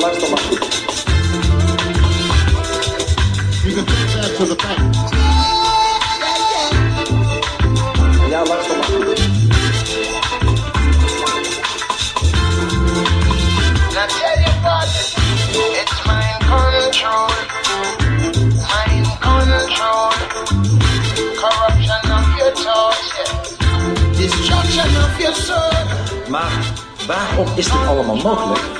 luister maar. You can take that to the bank. Ja, luister maar. Now tell you what, it's mind control, mind control, corruption of your thoughts, yeah. destruction of your soul. Maar waarom is dit allemaal mogelijk?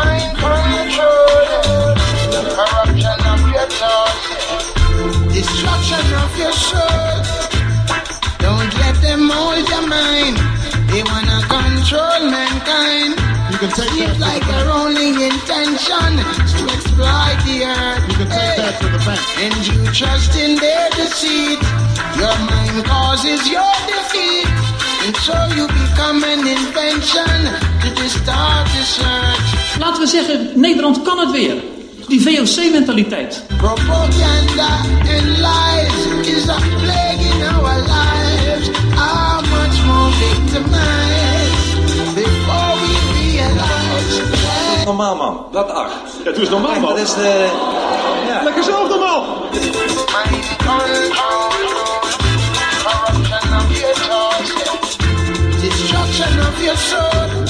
Mind control, the corruption of your thoughts, destruction of your soul. Don't let them hold your mind. They wanna control mankind. You can take Seems that like their only intention is to exploit the earth. You can take Hey. that to the bank. And you trust in their deceit. Your mind causes your defeat. And so you become an invention distort the search. Laten we zeggen, Nederland kan het weer. Die VOC-mentaliteit. Propaganda and lies is a plague in our lives. How much more victimized before we realize that Normaal man, dat acht. Ja, doe eens normaal, man. dat is de... Ja. Lekker zelf normaal. destruction of your soul.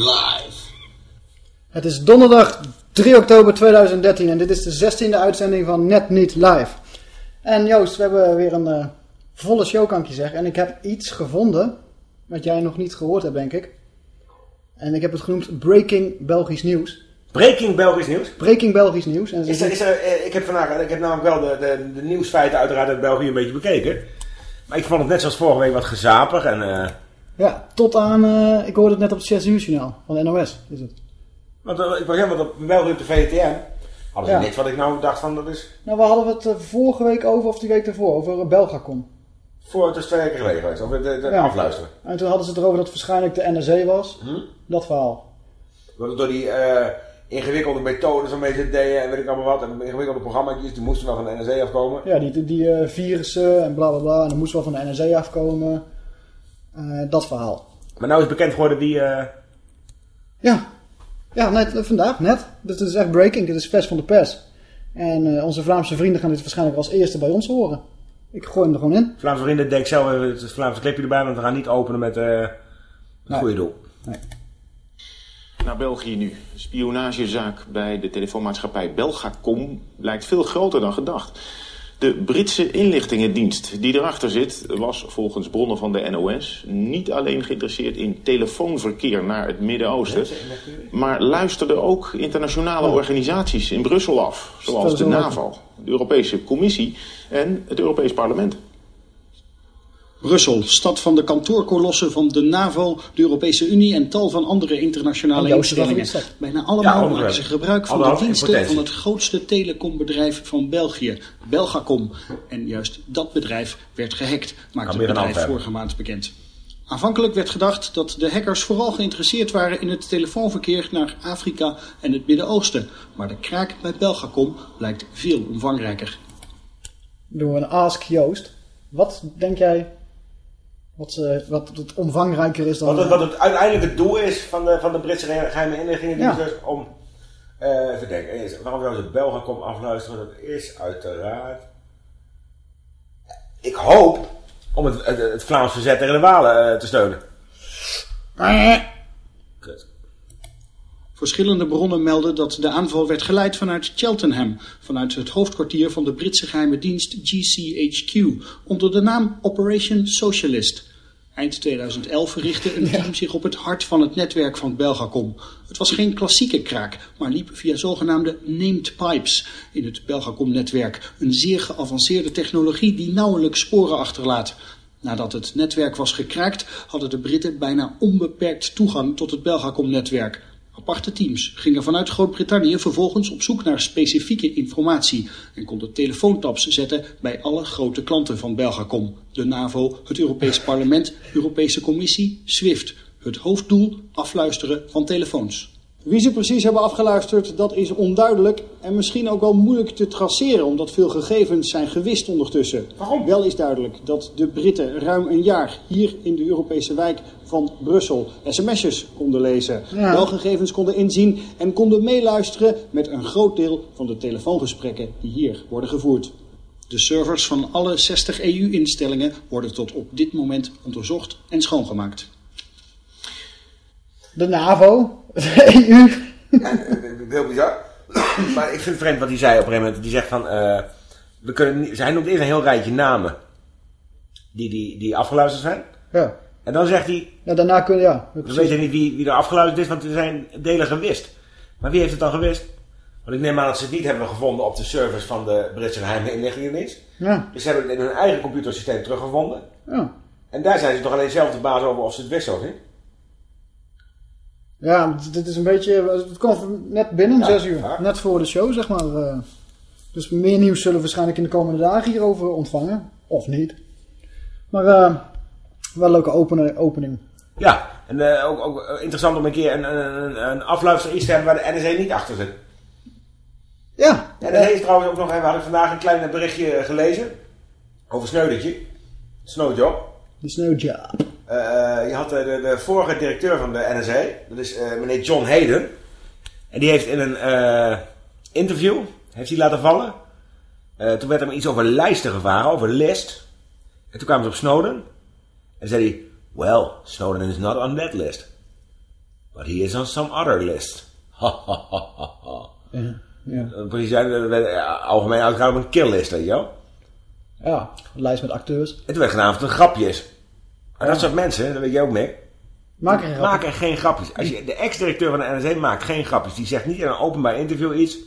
Live. Het is donderdag 3 oktober 2013 en dit is de 16e uitzending van Net Niet Live. En Joost, we hebben weer een eh, volle show kan ik je zeggen. En ik heb iets gevonden wat jij nog niet gehoord hebt denk ik. En ik heb het genoemd Breaking Belgisch Nieuws. Breaking Belgisch nieuws. Breaking Belgisch Nieuws. En het is Is er, is er, eh, ik, heb vandaag, ik heb namelijk wel de, de, de nieuwsfeiten uiteraard uit België een beetje bekeken. Maar ik vond het net zoals vorige week wat gezapig. En, eh, Ja, tot aan, eh, ik hoorde het net op het 6 uur journaal van de NOS. Is het. want eh, ik begin wat op België op de VTM. Hadden ze Ja. niks wat ik nou dacht van dat is... Nou, we hadden het eh, vorige week over, of die week ervoor, over Belgacom. Voor, het is twee weken geleden geweest. Of de, de, de Ja. afluisteren. En toen hadden ze het erover dat het waarschijnlijk de NRC was. Hm? Dat verhaal. Door die ingewikkelde methodes waarmee ze het deden en weet ik allemaal wat. En ingewikkelde programma's, die moesten wel van de NRC afkomen. Ja, die, die virussen en bla bla bla. En dan moest wel van de NRC afkomen. Eh, dat verhaal. Maar nou is bekend geworden wie... eh, Ja, ja net, eh, vandaag, net. Dus dit is echt breaking. Dit is vers van de pers. En eh, onze Vlaamse vrienden gaan dit waarschijnlijk als eerste bij ons horen. Ik gooi hem er gewoon in. Vlaamse vrienden denk zelf even het Vlaamse clipje erbij, want we gaan niet openen met eh het Nee. goede doel. Naar België nu. De spionagezaak bij de telefoonmaatschappij Belgacom lijkt veel groter dan gedacht. De Britse inlichtingendienst die erachter zit, was volgens bronnen van de NOS niet alleen geïnteresseerd in telefoonverkeer naar het Midden-Oosten, maar luisterde ook internationale organisaties in Brussel af, zoals de NAVO, de Europese Commissie en het Europees Parlement. Brussel, stad van de kantoorkolossen van de NAVO, de Europese Unie en tal van andere internationale instellingen. Bijna allemaal maken ze gebruik van de Anderhalf diensten van het grootste telecombedrijf van België, Belgacom. En juist dat bedrijf werd gehackt, maakte Kan het bedrijf vorige maand bekend. Aanvankelijk werd gedacht dat de hackers vooral geïnteresseerd waren in het telefoonverkeer naar Afrika en het Midden-Oosten. Maar de kraak bij Belgacom blijkt veel omvangrijker. Doen we een Ask Joost. Wat denk jij wat, eh, wat het omvangrijker is dan... Wat het, wat het uiteindelijk het doel is van de, van de Britse geheime inlichtingendienst Ja. is om... eh even denken, is, waarom zou ze Belgacom afluisteren? Dat is uiteraard... Ik hoop om het, het, het Vlaams verzet tegen de Walen eh, te steunen. Kut. Verschillende bronnen melden dat de aanval werd geleid vanuit Cheltenham, vanuit het hoofdkwartier van de Britse geheime dienst GCHQ, onder de naam Operation Socialist. Eind 2011 richtte een team zich op het hart van het netwerk van Belgacom. Het was geen klassieke kraak, maar liep via zogenaamde named pipes in het Belgacom-netwerk. Een zeer geavanceerde technologie die nauwelijks sporen achterlaat. Nadat het netwerk was gekraakt, hadden de Britten bijna onbeperkt toegang tot het Belgacom-netwerk. Aparte teams gingen vanuit Groot-Brittannië vervolgens op zoek naar specifieke informatie en konden telefoontaps zetten bij alle grote klanten van Belgacom. De NAVO, het Europees Parlement, Europese Commissie, SWIFT. Het hoofddoel afluisteren van telefoons. Wie ze precies hebben afgeluisterd, dat is onduidelijk en misschien ook wel moeilijk te traceren, omdat veel gegevens zijn gewist ondertussen. Waarom? Wel is duidelijk dat de Britten ruim een jaar hier in de Europese wijk van Brussel sms'jes konden lezen, Ja. wel gegevens konden inzien en konden meeluisteren met een groot deel van de telefoongesprekken die hier worden gevoerd. De servers van alle 60 EU-instellingen worden tot op dit moment onderzocht en schoongemaakt. De NAVO, de EU. Ja, heel bizar. maar ik vind het vreemd wat hij zei op een gegeven moment. Die zegt van, eh, we kunnen niet, hij noemt eerst een heel rijtje namen die, die, die afgeluisterd zijn. Ja. En dan zegt hij, ja, daarna kun je, ja. dan weet je niet wie, wie er afgeluisterd is, want er zijn delen gewist. Maar wie heeft het dan gewist? Want ik neem aan dat ze het niet hebben gevonden op de servers van de Britse geheime inlichtingendienst. Ja, Dus ze hebben het in hun eigen computersysteem teruggevonden. ja. En daar zijn ze toch alleen zelf de baas over of ze het wisten of niet? Ja, dit- is een beetje... Het kwam net binnen, Ja, zes uur. Net voor de show, zeg maar. eh. Dus meer nieuws zullen we waarschijnlijk in de komende dagen hierover ontvangen. Of niet. Maar eh, wel een leuke opener, opening. Ja, en eh, ook, ook interessant om een keer een, een, een afluister iets te hebben waar de NSA niet achter zit. Ja, Ja, dat heeft trouwens ook nog, we hadden vandaag een klein berichtje gelezen over Sneudertje. Snowjob. de snowjob. Eh, je had eh, de, de vorige directeur van de NSA, dat is eh, meneer John Hayden. En die heeft in een interview, heeft hij laten vallen. Toen werd er iets over lijsten gevaren, over list. En toen kwamen ze op Snowden. En zei hij, well, Snowden is not on that list. But he is on some other list. Ha, ha, ha, ha, ha. Ja. Eh, Precies, zijn werd algemeen uitgegaan op een killlist, weet je wel. ja, een lijst met acteurs. En toen werd het een grapje is. En dat soort mensen, dat weet je ook mee. Maak er. Maak er geen grapjes. Als je, de ex-directeur van de NRC maakt geen grapjes. Die zegt niet in een openbaar interview iets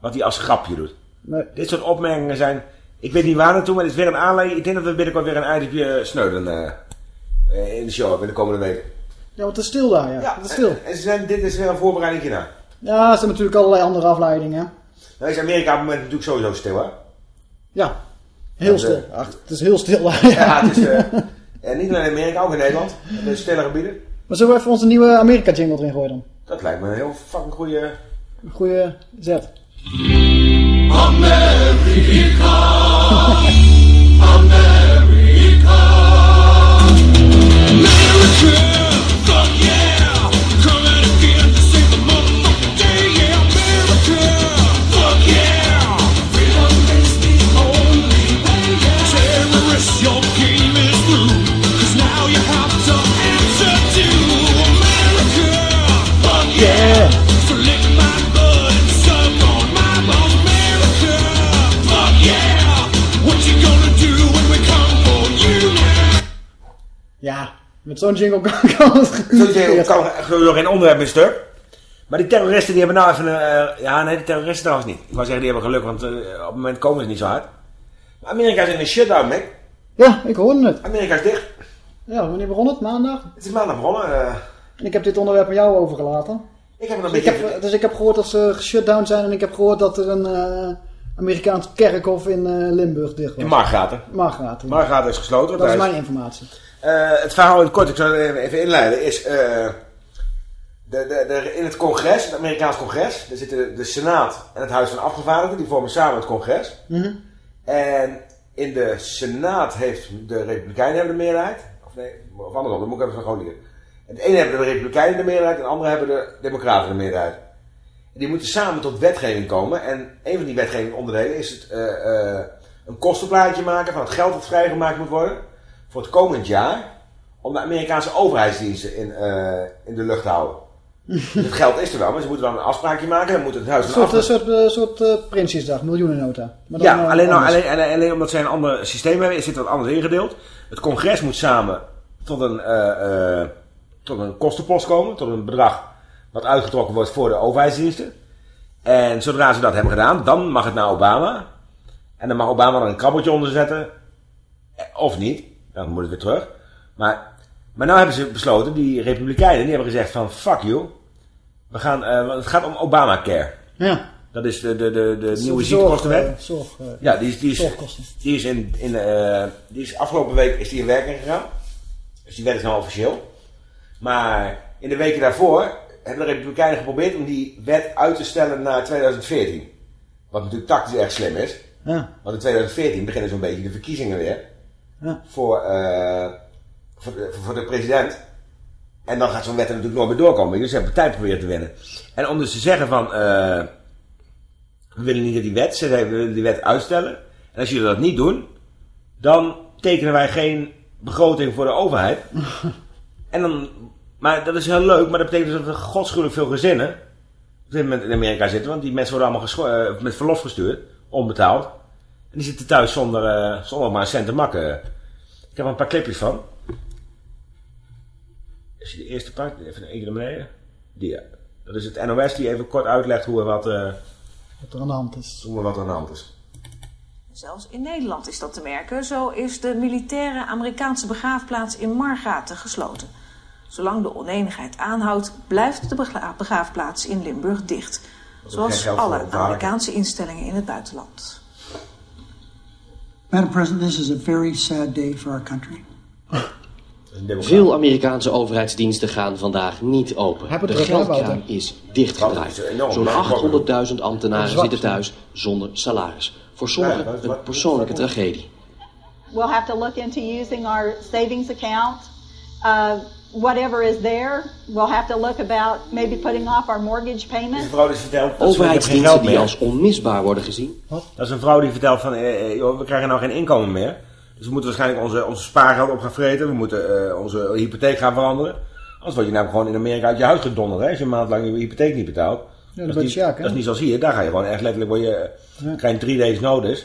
wat hij als grapje doet. Nee. Dit soort opmerkingen zijn... Ik weet niet waar naartoe, maar dit is weer een aanleiding. Ik denk dat we binnenkort weer een Snowden eh, eh, in de show hebben in de komende weken. Ja, want het is stil daar, ja. het is stil. En, en ze zijn, dit is weer een voorbereiding naar. Ja, er zijn natuurlijk allerlei andere afleidingen. Nou is Amerika op het moment natuurlijk sowieso stil, hè? Ja, heel Ja, stil. de- Ach, het is heel stil daar. Ja, het is... eh, en niet alleen in Amerika, ook in Nederland. De stille gebieden. Maar zullen we even onze nieuwe Amerika-jingle erin gooien dan? Dat lijkt me een heel fucking goede... Een goede zet. Yeah! Met zo'n jingle kan, kan het Sowieso kan sowieso geen onderwerp meer stuk. Maar die terroristen die hebben nou even een... eh, ja, nee, die terroristen trouwens niet. Ik wou zeggen, die hebben geluk, want eh, op het moment komen ze niet zo hard. Maar Amerika is in een shutdown, Mick. Ja, ik hoorde het. Amerika is dicht. Ja, wanneer begon het? Maandag? Het is maandag begonnen. eh. En ik heb dit onderwerp aan jou overgelaten. ik heb er een Dus ik, beetje... heb, dus ik heb gehoord dat ze shutdown zijn en ik heb gehoord dat er een Amerikaans kerkhof in Limburg dicht was. in Margaten. Margraten. Margaten is gesloten. Dat is mijn informatie. Eh, het verhaal in het kort, ik zal het even, inleiden, is... eh, de, de, de, in het congres, het Amerikaans congres, daar zitten de Senaat en het Huis van Afgevaardigden, die vormen samen het congres. Mhm. En in de Senaat heeft de Republikeinen hebben de meerderheid. Of nee, of andersom, dan moet ik even gewoon niet. Het ene hebben de Republikeinen de meerderheid en de andere hebben de Democraten de meerderheid. En die moeten samen tot wetgeving komen. En een van die wetgevingonderdelen is het eh, een kostenplaatje maken van het geld dat vrijgemaakt moet worden voor het komend jaar. Om de Amerikaanse overheidsdiensten in, eh, in de lucht te houden. het geld is er wel, maar ze moeten dan een afspraakje maken. Dan moet het huis Een soort, een soort, eh, soort eh, Prinsjesdag, miljoenennota. Maar dan, ja, alleen, nou, alleen, alleen, alleen omdat zij een ander systeem hebben, is dit wat anders ingedeeld. Het congres moet samen tot een, tot een kostenpost komen, tot een bedrag wat uitgetrokken wordt voor de overheidsdiensten. En zodra ze dat hebben gedaan, dan mag het naar Obama. En dan mag Obama er een krabbeltje onder zetten. Of niet, dan moet het weer terug. Maar, maar nou hebben ze besloten, die republikeinen, die hebben gezegd van fuck you. We gaan, want het gaat om Obamacare. Ja. Dat is de, de, de, de nieuwe Zorg, ziektekostenwet. eh, Zorg, eh, Ja, die is, die is, Zorgkosten. die is, in, in, eh, die is afgelopen week is die in werking gegaan. Dus die wet is nou officieel. Maar in de weken daarvoor hebben de Republikeinen geprobeerd om die wet uit te stellen naar 2014. Wat natuurlijk tactisch erg slim is. Ja. Want in 2014 beginnen zo'n beetje de verkiezingen weer. Ja. Voor, eh, voor, de, voor de president. En dan gaat zo'n wet er natuurlijk nooit meer doorkomen. Dus ze hebben tijd proberen te winnen. En om dus te zeggen van... eh, we willen niet dat die wet... Ze willen die wet uitstellen. En als jullie dat niet doen... Dan tekenen wij geen begroting voor de overheid. en dan... Maar dat is heel leuk. Maar dat betekent dus dat er godschuwelijk veel gezinnen... op dit moment in Amerika zitten. Want die mensen worden allemaal eh, met verlof gestuurd. Onbetaald. En die zitten thuis zonder, eh, zonder maar een cent te makken. Ik heb er een paar clipjes van. Als je de eerste pakt, even een keer naar beneden. Die, ja. Dat is het NOS die even kort uitlegt hoe en wat, eh, Wat er aan de hand is. hoe en wat er aan de hand is. Zelfs in Nederland is dat te merken. Zo is de militaire Amerikaanse begraafplaats in Margaten gesloten. Zolang de oneenigheid aanhoudt, blijft de begra- begraafplaats in Limburg dicht. Zoals alle. Amerikaanse instellingen in het buitenland. Madam President, this is a very sad day for our country. Veel Amerikaanse overheidsdiensten gaan vandaag niet open. De geldkraan is dichtgedraaid. Zo'n Maar- 800.000 ambtenaren zitten thuis zonder salaris. Voor sommigen een persoonlijke tragedie. We'll have to look into using our savings account. Uh, whatever is there, we'll have to look about maybe putting off our mortgage payment. vrouw die vertelt... dat Overheidsdiensten geld die meer. als onmisbaar worden gezien. Dat is een vrouw die vertelt van, eh, eh, joh, we krijgen nou geen inkomen meer. Dus we moeten waarschijnlijk onze, onze spaargeld op gaan vreten. We moeten eh, onze hypotheek gaan veranderen. Anders word je namelijk gewoon in Amerika uit je huis gedonderd. Hè, als je een maand lang je hypotheek niet betaalt. dan dat, is niet, dat is niet zoals hier. Daar ga je gewoon echt letterlijk, word je, dan krijg je drie days notice.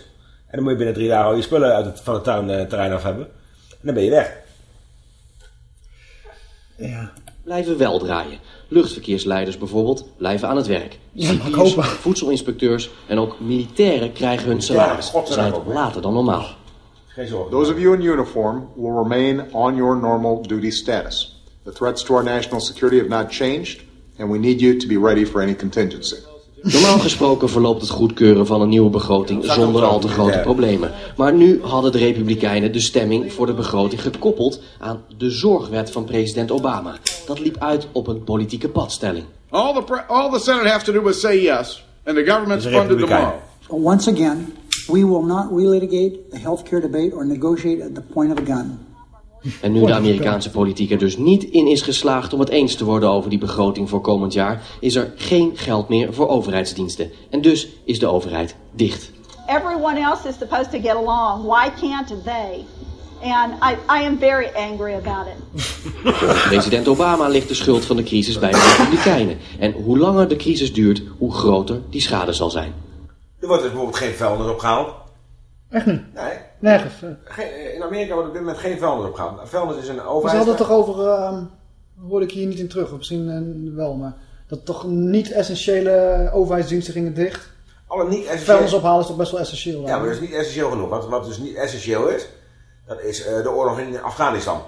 En dan moet je binnen drie dagen al je spullen uit het, van het tuinterrein af hebben. En dan ben je weg. Ja. Blijven wel draaien. Luchtverkeersleiders bijvoorbeeld blijven aan het werk. Ja, Cipiers, voedselinspecteurs en ook militairen krijgen hun salaris. godzijdank Zijn later dan normaal. Geen zorgen. Those of you in uniform will remain on your normal duty status. The threats to our national security have not changed, and we need you to be ready for any contingency. Normaal gesproken verloopt het goedkeuren van een nieuwe begroting zonder al te grote problemen. Maar nu hadden de Republikeinen de stemming voor de begroting gekoppeld aan de zorgwet van president Obama. Dat liep uit op een politieke padstelling. All the all the Senate has to do is say yes, and the government's funded tomorrow. Once again, we will not relitigate the healthcare debate or negotiate at the point of a gun. En nu de Amerikaanse politiek er dus niet in is geslaagd om het eens te worden over die begroting voor komend jaar, is er geen geld meer voor overheidsdiensten. En dus is de overheid dicht. Everyone else is supposed to get along. Why can't they? And I, I am very angry about it. President Obama ligt de schuld van de crisis bij de Republikeinen. En hoe langer de crisis duurt, hoe groter die schade zal zijn. Er wordt dus bijvoorbeeld geen vuilnis opgehaald. Echt niet? Nee. Nergens. Geen- in Amerika wordt op dit moment geen vuilnis opgehaald. Vuilnis is een Maar overheid. ze hadden het toch over, ehm hoorde ik hier niet in terug, of misschien eh, wel, maar dat toch niet essentiële overheidsdiensten gingen dicht. Alle niet essentiële... Vuilnis ophalen is toch best wel essentieel. Ja, maar dat is niet essentieel genoeg. Wat, wat dus niet essentieel is, dat is eh, de oorlog in Afghanistan.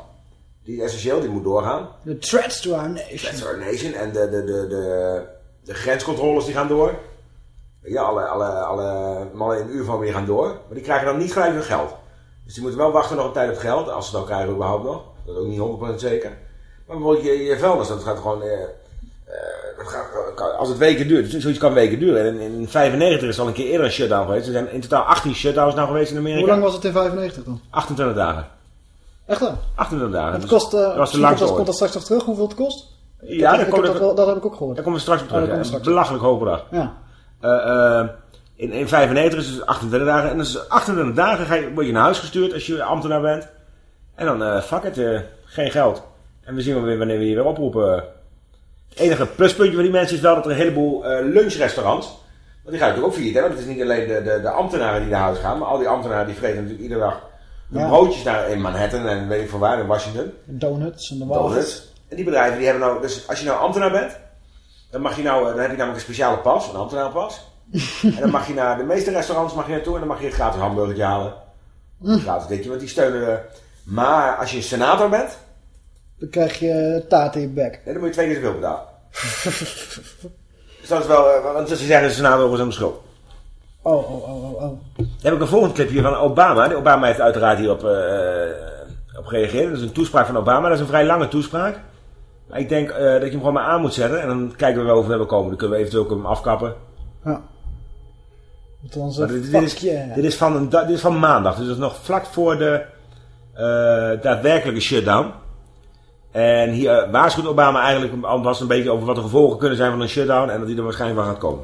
Die is essentieel, die moet doorgaan. The threats to our nation. That's our nation. En de, de, de, de, de grenscontroles die gaan door. Ja, alle, alle, alle mannen in uniform die gaan door. Maar die krijgen dan niet gelijk hun geld. Dus die moeten wel wachten nog een tijd op geld. Als ze het dan krijgen überhaupt nog. Dat is ook niet 100% zeker. Maar bijvoorbeeld je, je vuilnis, dat gaat gewoon... eh, eh, dat gaat, kan- als het weken duurt, dus zoiets kan weken duren. En in 95 is al een keer eerder een shutdown geweest. Er zijn in totaal 18 shutdowns nou geweest in Amerika. Hoe lang was het in 95 dan? 28 dagen. Echt waar? 28 dagen. Het Dat kost, eh, dat komt dat straks nog terug, hoeveel het kost? Ik Ja, heb- daar ik komt heb dat, wel- dat heb ik ook gehoord. Daar komen we straks op Oh, terug. straks op. belachelijk hoog bedrag. Ja. Eh, eh, in, in 95 is het 28 dagen. En dus 28 dagen ga je, word je naar huis gestuurd als je ambtenaar bent. En dan, eh fuck it, eh, geen geld. En we zien wel weer wanneer we je weer oproepen. Het enige pluspuntje van die mensen is wel dat er een heleboel lunchrestaurants... Want die gaan natuurlijk ook failliet, hè. Want het is niet alleen de, de, de ambtenaren die naar huis gaan. Maar al die ambtenaren die vreten natuurlijk iedere dag de Ja. broodjes daar in Manhattan en weet ik van waar, in Washington. Donuts en de. Donuts. En die bedrijven die hebben nou, dus als je nou ambtenaar bent, dan mag je nou, eh, dan heb je namelijk een speciale pas, een ambtenaarpas. en dan mag je naar de meeste restaurants mag je naartoe en dan mag je een gratis hamburgertje halen. Hm. Gratis ditje, want die steunen de... Maar als je een senator bent, Dan krijg je taart in je bek. nee, dan moet je twee keer zoveel betalen. dus dat is wel, eh, want ze zeggen de senator is aan de schuld. Oh, oh, oh, oh, oh. Dan heb ik een volgend clipje van Obama. Obama heeft uiteraard hierop eh, op gereageerd. Dat is een toespraak van Obama. Dat is een vrij lange toespraak. Maar ik denk eh, dat je hem gewoon maar aan moet zetten. En dan kijken we wel hoe ver we komen. Dan kunnen we eventueel ook hem afkappen. Ja. Met onze Maar dit, dit is, dit, is van een, dit is van maandag. Dus dat is nog vlak voor de eh, daadwerkelijke shutdown. En hier eh, waarschuwt Obama eigenlijk alvast een beetje over wat de gevolgen kunnen zijn van een shutdown. En dat die er waarschijnlijk wel gaat komen.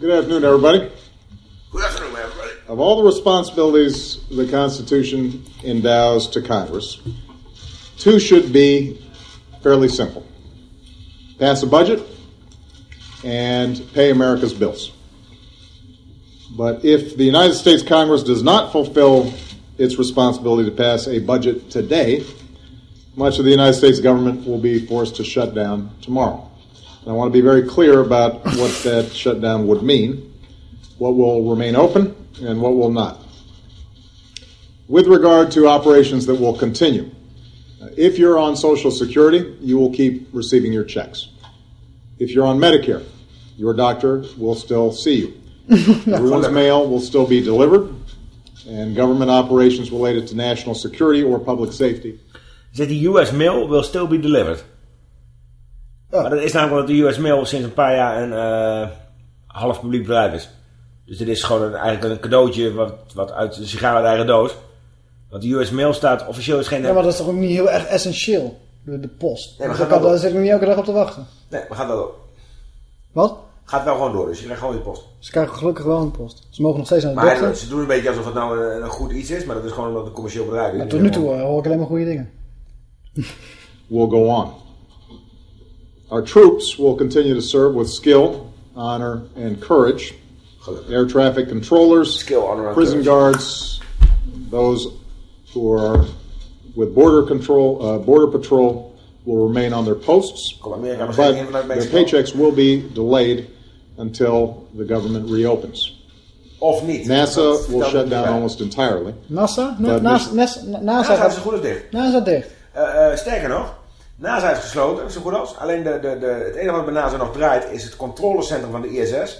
Good afternoon, everybody. Good afternoon, everybody. Of all the responsibilities the Constitution endows to Congress, two should be fairly simple pass a budget and pay America's bills. But if the United States Congress does not fulfill its responsibility to pass a budget today, much of the United States government will be forced to shut down tomorrow. And I want to be very clear about what that shutdown would mean, what will remain open, and what will not. With regard to operations that will continue, uh, if you're on Social Security, you will keep receiving your checks. If you're on Medicare, your doctor will still see you. Everyone's mail will still be delivered, and government operations related to national security or public safety Zit die US mail will still be delivered. Maar dat is namelijk dat de US mail sinds een paar jaar een eh, half publiek bedrijf is. Dus dit is gewoon een, eigenlijk een cadeautje wat, wat uit de sigaar uit eigen doos. Want de US mail staat officieel is geen... Ja, maar dat is toch ook niet heel erg essentieel, de, de post. Nee, maar gaat daar kan- daar zit ik niet elke dag op te wachten. Nee, we gaan wel door. Wat? Gaat wel gewoon door, dus je krijgt gewoon je post. Ze krijgen gelukkig wel een post. Ze mogen nog steeds naar de Maar dokter. ze doen een beetje alsof het nou een, een goed iets is, maar dat is gewoon omdat het een commercieel bedrijf is. Maar tot nu toe eh, hoor ik alleen maar goede dingen. will go on. Our troops will continue to serve with skill, honor, and courage. Air traffic controllers, honor, and prison courage. guards, those who are with border control, uh, border patrol, will remain on their posts, but waarschijnlijk in vanuit their paychecks will be delayed until the government reopens. Of niet. NASA will shut down almost entirely. NASA? Na, NASA, NASA, NASA, NASA gaat- is zo goed als dicht. NASA dicht. Eh, eh, sterker nog, NASA is gesloten, zo goed als. Alleen de, de, de, het enige wat bij NASA nog draait is het controlecentrum van de ISS.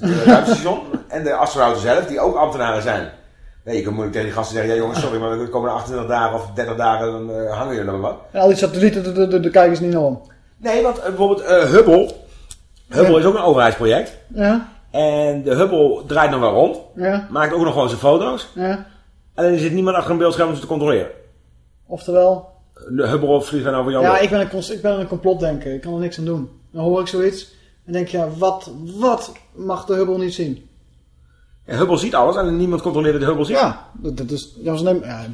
Dus het ruimtestation. en de astronauten zelf, die ook ambtenaren zijn. Nee, je moeilijk tegen die gasten zeggen, ja jongens, sorry, maar de komende 28 dagen of 30 dagen, dan eh, hangen jullie nog maar wat. En al die satellieten, daar- daar daar kijken ze niet naar om. Nee, want eh, bijvoorbeeld eh, Hubble. Hubble Ja. is ook een overheidsproject. Ja, En de Hubble draait nog wel rond. ja, Maakt ook nog gewoon zijn foto's. ja. Alleen er zit niemand achter een beeldscherm om ze te controleren. Oftewel, De Hubble vliegt dan over jou. ja, ik ben, een, ik ben een complotdenker. Ik kan er niks aan doen. Dan hoor ik zoiets en denk je, ja, wat, wat mag de Hubble niet zien? Ja, Hubble ziet alles en niemand controleert dat de Hubble ziet. Ja, dat, dat is... Ja, ja,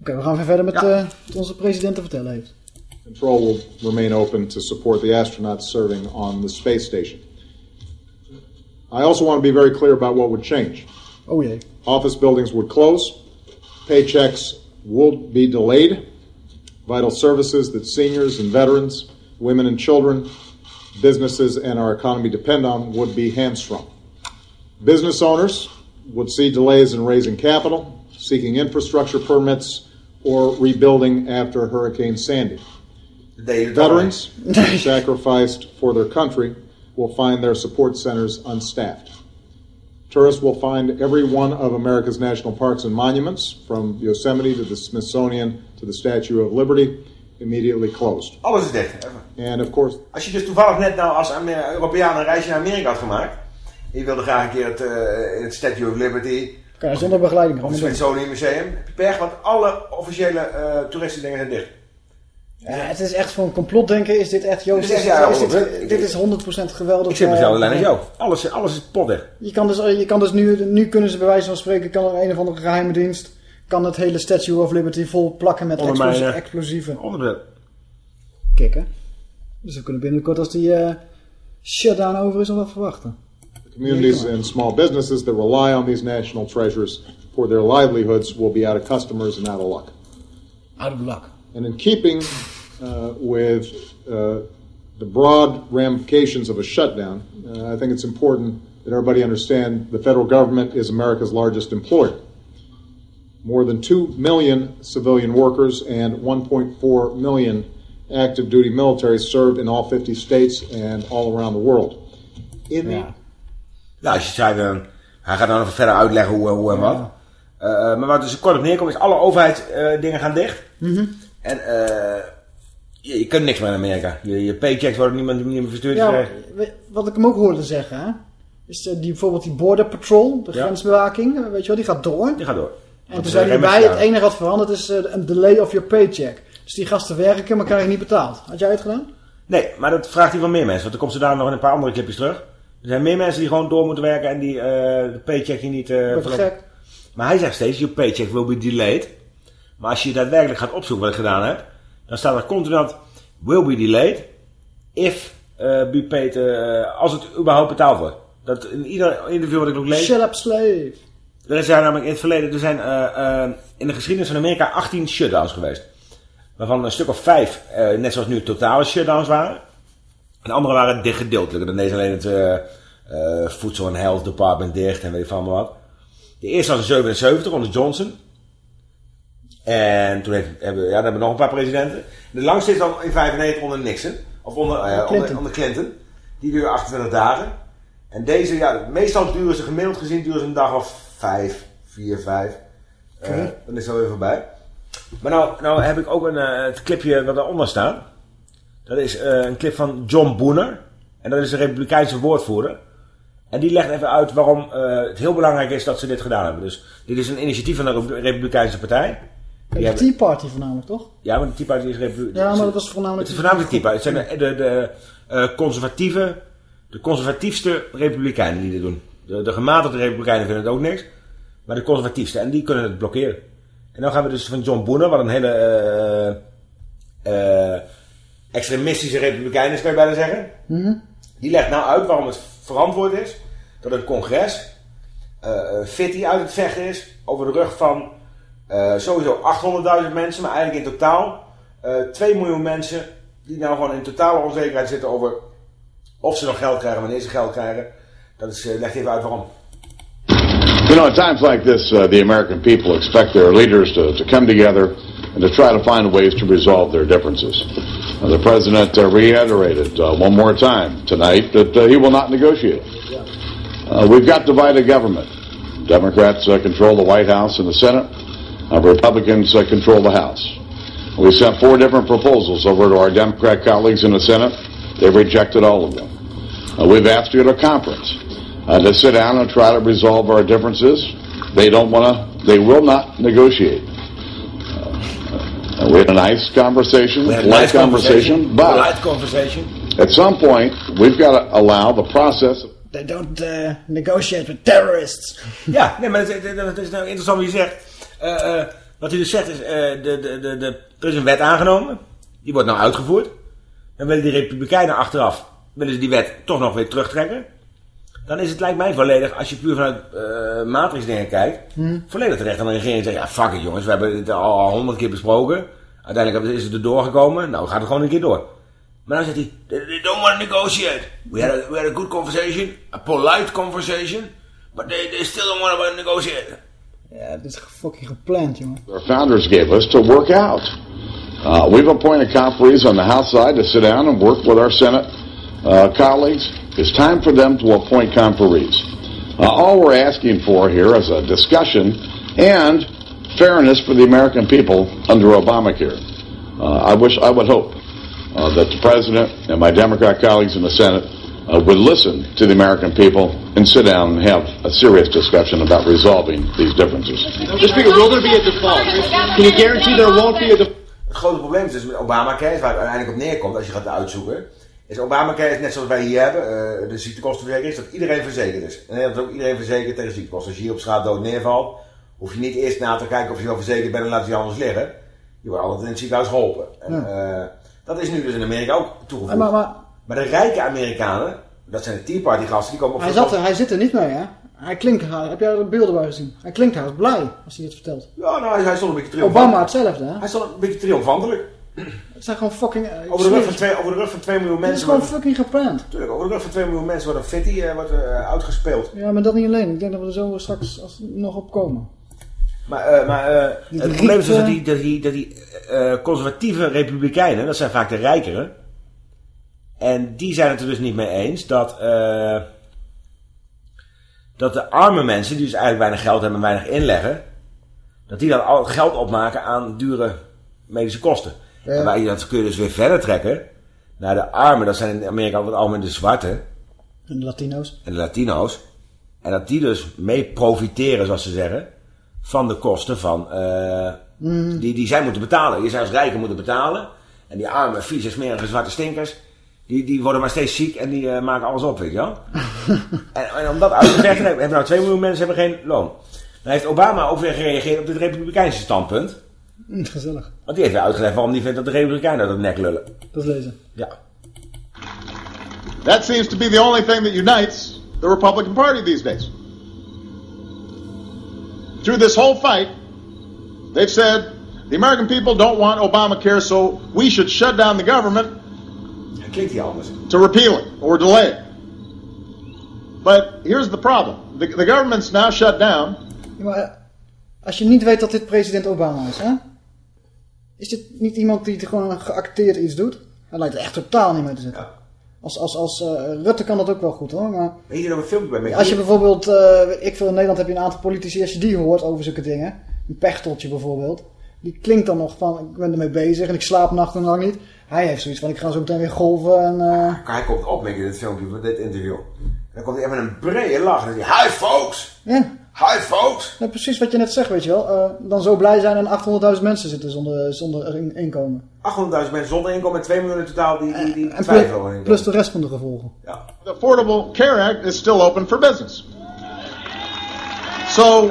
Oké, we gaan weer verder met eh, wat onze president te vertellen heeft. Control will remain open to support the astronauts serving on the space station. I also want to be very clear about what would change. Oh jee. Office buildings would close, paychecks will be delayed, vital services that seniors and veterans, women and children, businesses, and our economy depend on would be hamstrung. Business owners would see delays in raising capital, seeking infrastructure permits, or rebuilding after Hurricane Sandy. Dat Veterans sacrificed for their country will find their support centers unstaffed. Tourists will find every one of America's national parks and monuments, from Yosemite to the Smithsonian to the Statue of Liberty, immediately closed. Alles is dicht. And of course, Als je dus toevallig net nou als Amer- Europeaan een reisje naar Amerika had gemaakt. En je wilde graag een keer het, eh, het Statue of Liberty. Kan je zonder begeleiding gewoon het. Smithsonian Museum. Heb je pech, want alle officiële eh toeristendingen zijn dicht. Ja, het is echt voor een complotdenken is dit echt, Joost, Dit is ja, dit, is 100% geweldig. Ik zit dezelfde lijn als eh, jou. Alles, alles is potdicht. Je kan dus, je kan dus nu, nu kunnen ze bij wijze van spreken, kan er een of andere geheime dienst, kan het hele Statue of Liberty vol plakken met Onder eh, explosieven. Onderdeel. Kikken. Dus we kunnen binnenkort als die eh, shutdown over is, al wat verwachten. communities and small businesses that rely on these national treasures for their livelihoods will be out of customers and out of luck. Out of luck. And in keeping uh, with uh, the broad ramifications of a shutdown, uh, I think it's important that everybody understand the federal government is America's largest employer. More than 2 million civilian workers and 1.4 million active duty military serve in all 50 states and all around the world. In the Ja, als je zei dan... Hij gaat dan even verder uitleggen hoe, hoe en wat. Eh, eh, maar wat dus kort op neerkomt is alle overheidsdingen gaan dicht. Mhm. En eh, je, je kunt niks meer in Amerika. Je, je paychecks worden niet meer, niet meer verstuurd. Ja, wat ik hem ook hoorde zeggen, hè, is eh, die, bijvoorbeeld die border patrol, de Ja. grensbewaking, eh, weet je wel, die gaat door. Die gaat door. En toen zei hij bij, het enige wat veranderd is eh, een delay of your paycheck. Dus die gasten werken, maar krijgen niet betaald. Had jij het gedaan? Nee, maar dat vraagt hij van meer mensen. Want dan komt ze daar nog in een paar andere clipjes terug. Er zijn meer mensen die gewoon door moeten werken en die eh, de paycheck hier niet... voorop- gek. Maar hij zegt steeds, your paycheck will be delayed. Maar als je daadwerkelijk gaat opzoeken wat ik gedaan heb, dan staat er constant will be delayed if eh be paid, als het überhaupt betaald wordt. Dat in ieder interview wat ik ook lees... Shut up slave. Er zijn namelijk in het verleden, er zijn eh, eh, in de geschiedenis van Amerika 18 shutdowns geweest. Waarvan een stuk of vijf, eh, net zoals nu, totale shutdowns waren. En de andere waren dicht gedeeltelijk. Dan deed alleen het Voedsel en Health Department dicht en weet ik van wat. De eerste was in 77 onder Johnson. En toen heeft, hebben, ja, dan hebben we nog een paar presidenten. De langste is dan in 95 onder Nixon. Of onder, Clinton. onder, onder Clinton. Die duurde 28 dagen. En deze, ja, meestal duren ze gemiddeld gezien duren ze een dag of 5, 4, 5. Eh, Oké. dan is het alweer voorbij. Maar nou, nou heb ik ook een, eh, het clipje wat daaronder staat. Dat is eh, een clip van John Boehner. En dat is de Republikeinse woordvoerder. En die legt even uit waarom eh, het heel belangrijk is dat ze dit gedaan hebben. Dus dit is een initiatief van de Re- Republikeinse Partij. Die De hebben- Tea Party voornamelijk, toch? ja, maar de Tea Party is republiek. Ja, maar dat was voornamelijk... Het is voornamelijk de Tea Party. Het zijn de, de, de eh, conservatieve, de conservatiefste republikeinen die dit doen. De, de gematigde republikeinen vinden het ook niks. Maar de conservatiefste. En die kunnen het blokkeren. En dan gaan we dus van John Boehner, wat een hele eh, eh, extremistische republikein is, kan je bijna zeggen. Mhm. Die legt nou uit waarom het verantwoord is dat een congres eh, fitty uit het vechten is over de rug van sowieso 800.000 mensen, maar eigenlijk in totaal eh 2 miljoen mensen die nou gewoon in totale onzekerheid zitten over of ze nog geld krijgen, wanneer ze geld krijgen. Dat is, eh, even uit waarom. You know, at times like this, uh, the American people expect their leaders to, to come together and to try to find ways to resolve their differences. Uh, the president uh, reiterated uh, one more time tonight that uh, he will not negotiate. Uh, we've got divided government. Democrats uh, control the White House and the Senate. Uh, Republicans uh, control the House. We sent four different proposals over to our Democrat colleagues in the Senate. They've rejected all of them. Uh, we've asked you at a conference uh, to sit down and try to resolve our differences. They don't want to, they will not negotiate. Uh, we had a nice conversation, a light nice conversation, but Light conversation. at some point, we've got to allow the process. They don't uh, negotiate with terrorists. Ja, nee, maar dat, dat- dat is nou interessant wat je zegt. Eh, eh, wat u dus zegt is, eh, de, de, de, de, er is een wet aangenomen. Die wordt nou uitgevoerd. Dan willen die republikeinen achteraf, willen ze die wet toch nog weer terugtrekken. Dan is het lijkt mij volledig, als je puur vanuit eh matrixdingen kijkt, Hm. volledig terecht aan de regering zegt, ja fuck it jongens, we hebben het al honderd keer besproken. Uiteindelijk is het er doorgekomen, nou gaat het gewoon een keer door. Maar dan zegt hij, they, don't want to negotiate. We had, a, we had a good conversation, a polite conversation, but they, they still don't want to negotiate. Ja, dit is fucking gepland, jongen. our founders gave us to work out. Uh, we've appointed conferees on the House side to sit down and work with our Senate uh, colleagues. It's time for them to appoint conferees. Uh, all we're asking for here is a discussion and fairness for the American people under Obamacare. Uh, I wish, I would hope uh, that the President and my Democrat colleagues in the Senate uh, would listen to the American people and sit down and have a serious discussion about resolving these differences. Mr. Speaker, will there be a default? Can you guarantee there won't be a default? Het grote probleem is dus met Obamacare, waar het uiteindelijk op neerkomt als je gaat uitzoeken, is Obamacare is net zoals wij hier hebben, eh, de ziektekostenverzekering, is dat iedereen verzekerd is. En Nederland is ook iedereen verzekerd tegen ziektekosten. Als je hier op straat dood neervalt, hoef je niet eerst na te kijken of je wel verzekerd bent en laat je anders liggen. Je wordt altijd in het ziekenhuis geholpen. En, eh, dat is nu dus in Amerika ook toegevoegd. Maar, maar, Maar de rijke Amerikanen, dat zijn de Tea Party gasten, die komen op hij, zat er, hij zit er niet mee, hè? Hij klinkt, heb jij er beelden bij gezien? Hij klinkt haast blij als hij het vertelt. Ja, nou, hij, hij stond een beetje triomfantelijk. Obama hetzelfde, hè? Hij stond een beetje triomfantelijk. Het zijn gewoon fucking... eh, Over de, rug van twee, over de rug van 2 miljoen Dit is mensen. gewoon wordt- fucking gepland. Tuurlijk, over de rug van 2 miljoen mensen wordt een fitty eh, wordt, eh, uitgespeeld. Ja, maar dat niet alleen. Ik denk dat we er zo straks als, nog op komen. Maar, eh, maar eh, het probleem is dus dat die, dat die, dat die eh, conservatieve republikeinen, dat zijn vaak de rijkeren. En die zijn het er dus niet mee eens dat, eh, dat de arme mensen, die dus eigenlijk weinig geld hebben en weinig inleggen, dat die dan al het geld opmaken aan dure medische kosten. Ja. En waar je, dat kun je dus weer verder trekken naar de armen. Dat zijn in Amerika over het algemeen de zwarte En de Latino's. en de Latino's. En dat die dus mee profiteren, zoals ze zeggen, van de kosten van, eh, Mhm. die, die zij moeten betalen. Die zij als rijken moeten betalen. En die arme, vieze, smerige zwarte stinkers, die, die worden maar steeds ziek en die eh, maken alles op, weet je wel. en, en om dat uit te vechten, hebben nou 2 miljoen mensen hebben geen loon. Dan heeft Obama ook weer gereageerd op dit republikeinse standpunt. Hm, Gezellig. Want die heeft weer uitgelegd waarom die vindt dat de republikeinen uit het nek lullen. Dat is deze. Ja. That seems to be the only thing that unites the Republican Party these days. Through this whole fight, they've said the American people don't want Obamacare, so we should shut down the government Klinkt die anders? to repeal it or delay it. But here's the problem the, the government's now shut down. Ja, maar eh, als je niet weet dat dit president Obama is, hè? Is dit niet iemand die gewoon geacteerd iets doet? Hij lijkt er echt totaal niet mee te zitten. Als, als, als eh, Rutte kan dat ook wel goed hoor, maar... Weet je nog een filmpje bij mij? Als je bijvoorbeeld, eh, ik veel, in Nederland heb je een aantal politici, als je die hoort over zulke dingen, een pechteltje bijvoorbeeld, die klinkt dan nog van, ik ben ermee bezig en ik slaap nachtenlang niet. Hij heeft zoiets van, ik ga zo meteen weer golven en... eh, Hij komt op met dit filmpje van dit interview. En dan komt hij even met een brede lach. En dan zegt hij, hi folks! ja. Hi folks! Ja, precies wat je net zegt, weet je wel. Eh, dan zo blij zijn en 800.000 mensen zitten zonder, zonder in- inkomen. 800.000 mensen zonder inkomen en 2 miljoen in totaal die, die, die En twijfelen. plus, de rest van de gevolgen. The Affordable Care Act is still open for business. So,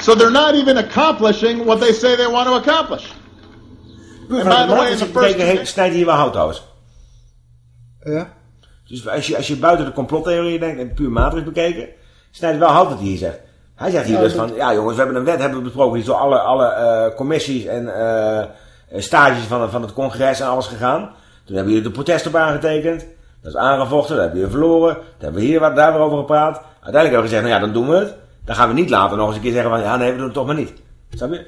so they're not even accomplishing what they say they want to accomplish. Van by de the way, in the first snijdt hier wel hout uit. Ja. Dus als je, als je buiten de complottheorie denkt en puur maatregel bekeken, snijdt wel hout wat hij hier zegt. Hij zegt hier Ja, dus dat- van, ja jongens, we hebben een wet hebben we besproken, die is door alle, alle eh, commissies en eh, stages van, van het congres en alles gegaan. Toen hebben jullie de protest op aangetekend. Dat is aangevochten, dat hebben jullie verloren. Toen hebben we hier wat, daar weer over gepraat. Uiteindelijk hebben we gezegd, nou ja, dan doen we het. Dan gaan we niet later nog eens een keer zeggen van, ja nee, we doen het toch maar niet. Snap je?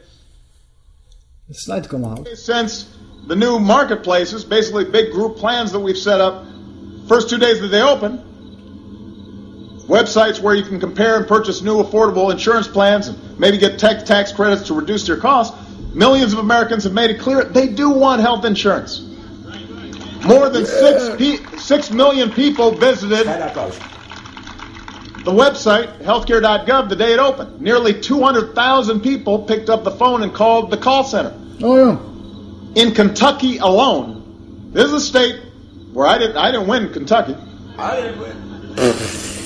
Het slijt ik allemaal. Since the new marketplaces, basically big group plans that we've set up, first two days that they open, websites where you can compare and purchase new affordable insurance plans and maybe get tax tax credits to reduce your costs. Millions of Americans have made it clear they do want health insurance. More than six, pe- six million people visited the website, healthcare.gov, the day it opened. Nearly 200,000 people picked up the phone and called the call center. Oh yeah. In Kentucky alone, this is a state where I didn't I didn't win Kentucky. I didn't win.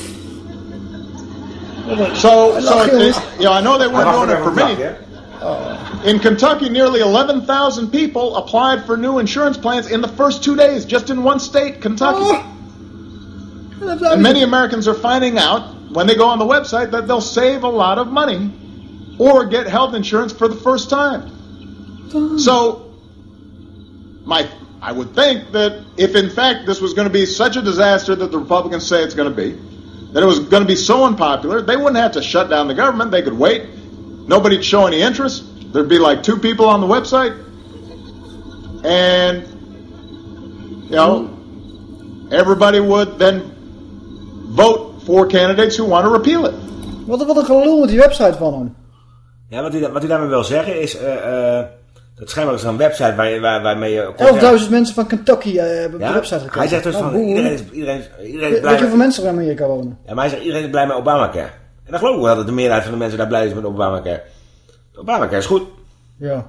So, so it, you know, I know they weren't doing it for me. In Kentucky, nearly 11,000 people applied for new insurance plans in the first two days, just in one state, Kentucky. And many Americans are finding out when they go on the website that they'll save a lot of money or get health insurance for the first time. So, my, I would think that if in fact this was going to be such a disaster that the Republicans say it's going to be, that it was going to be so unpopular, they wouldn't have to shut down the government. They could wait. Nobody'd show any interest. There'd be like two people on the website. And, you know, everybody would then vote for candidates who want to repeal it. Wat, wat een gelul met die website van hem. Ja, wat hij, wat hij daarmee wil zeggen is, eh eh dat schijnbaar is een website waar, waar, waarmee je... 11.000 mensen van Kentucky eh, hebben op Ja? de website gekomen. Hij zegt dus Nou, van, iedereen is, iedereen, is- iedereen is Weet je blij hoeveel mensen er in Amerika wonen? ja, maar hij zegt, iedereen is blij met Obamacare. En dan geloof ik wel dat de meerderheid van de mensen daar blij is met Obamacare. Obamacare is goed. Ja.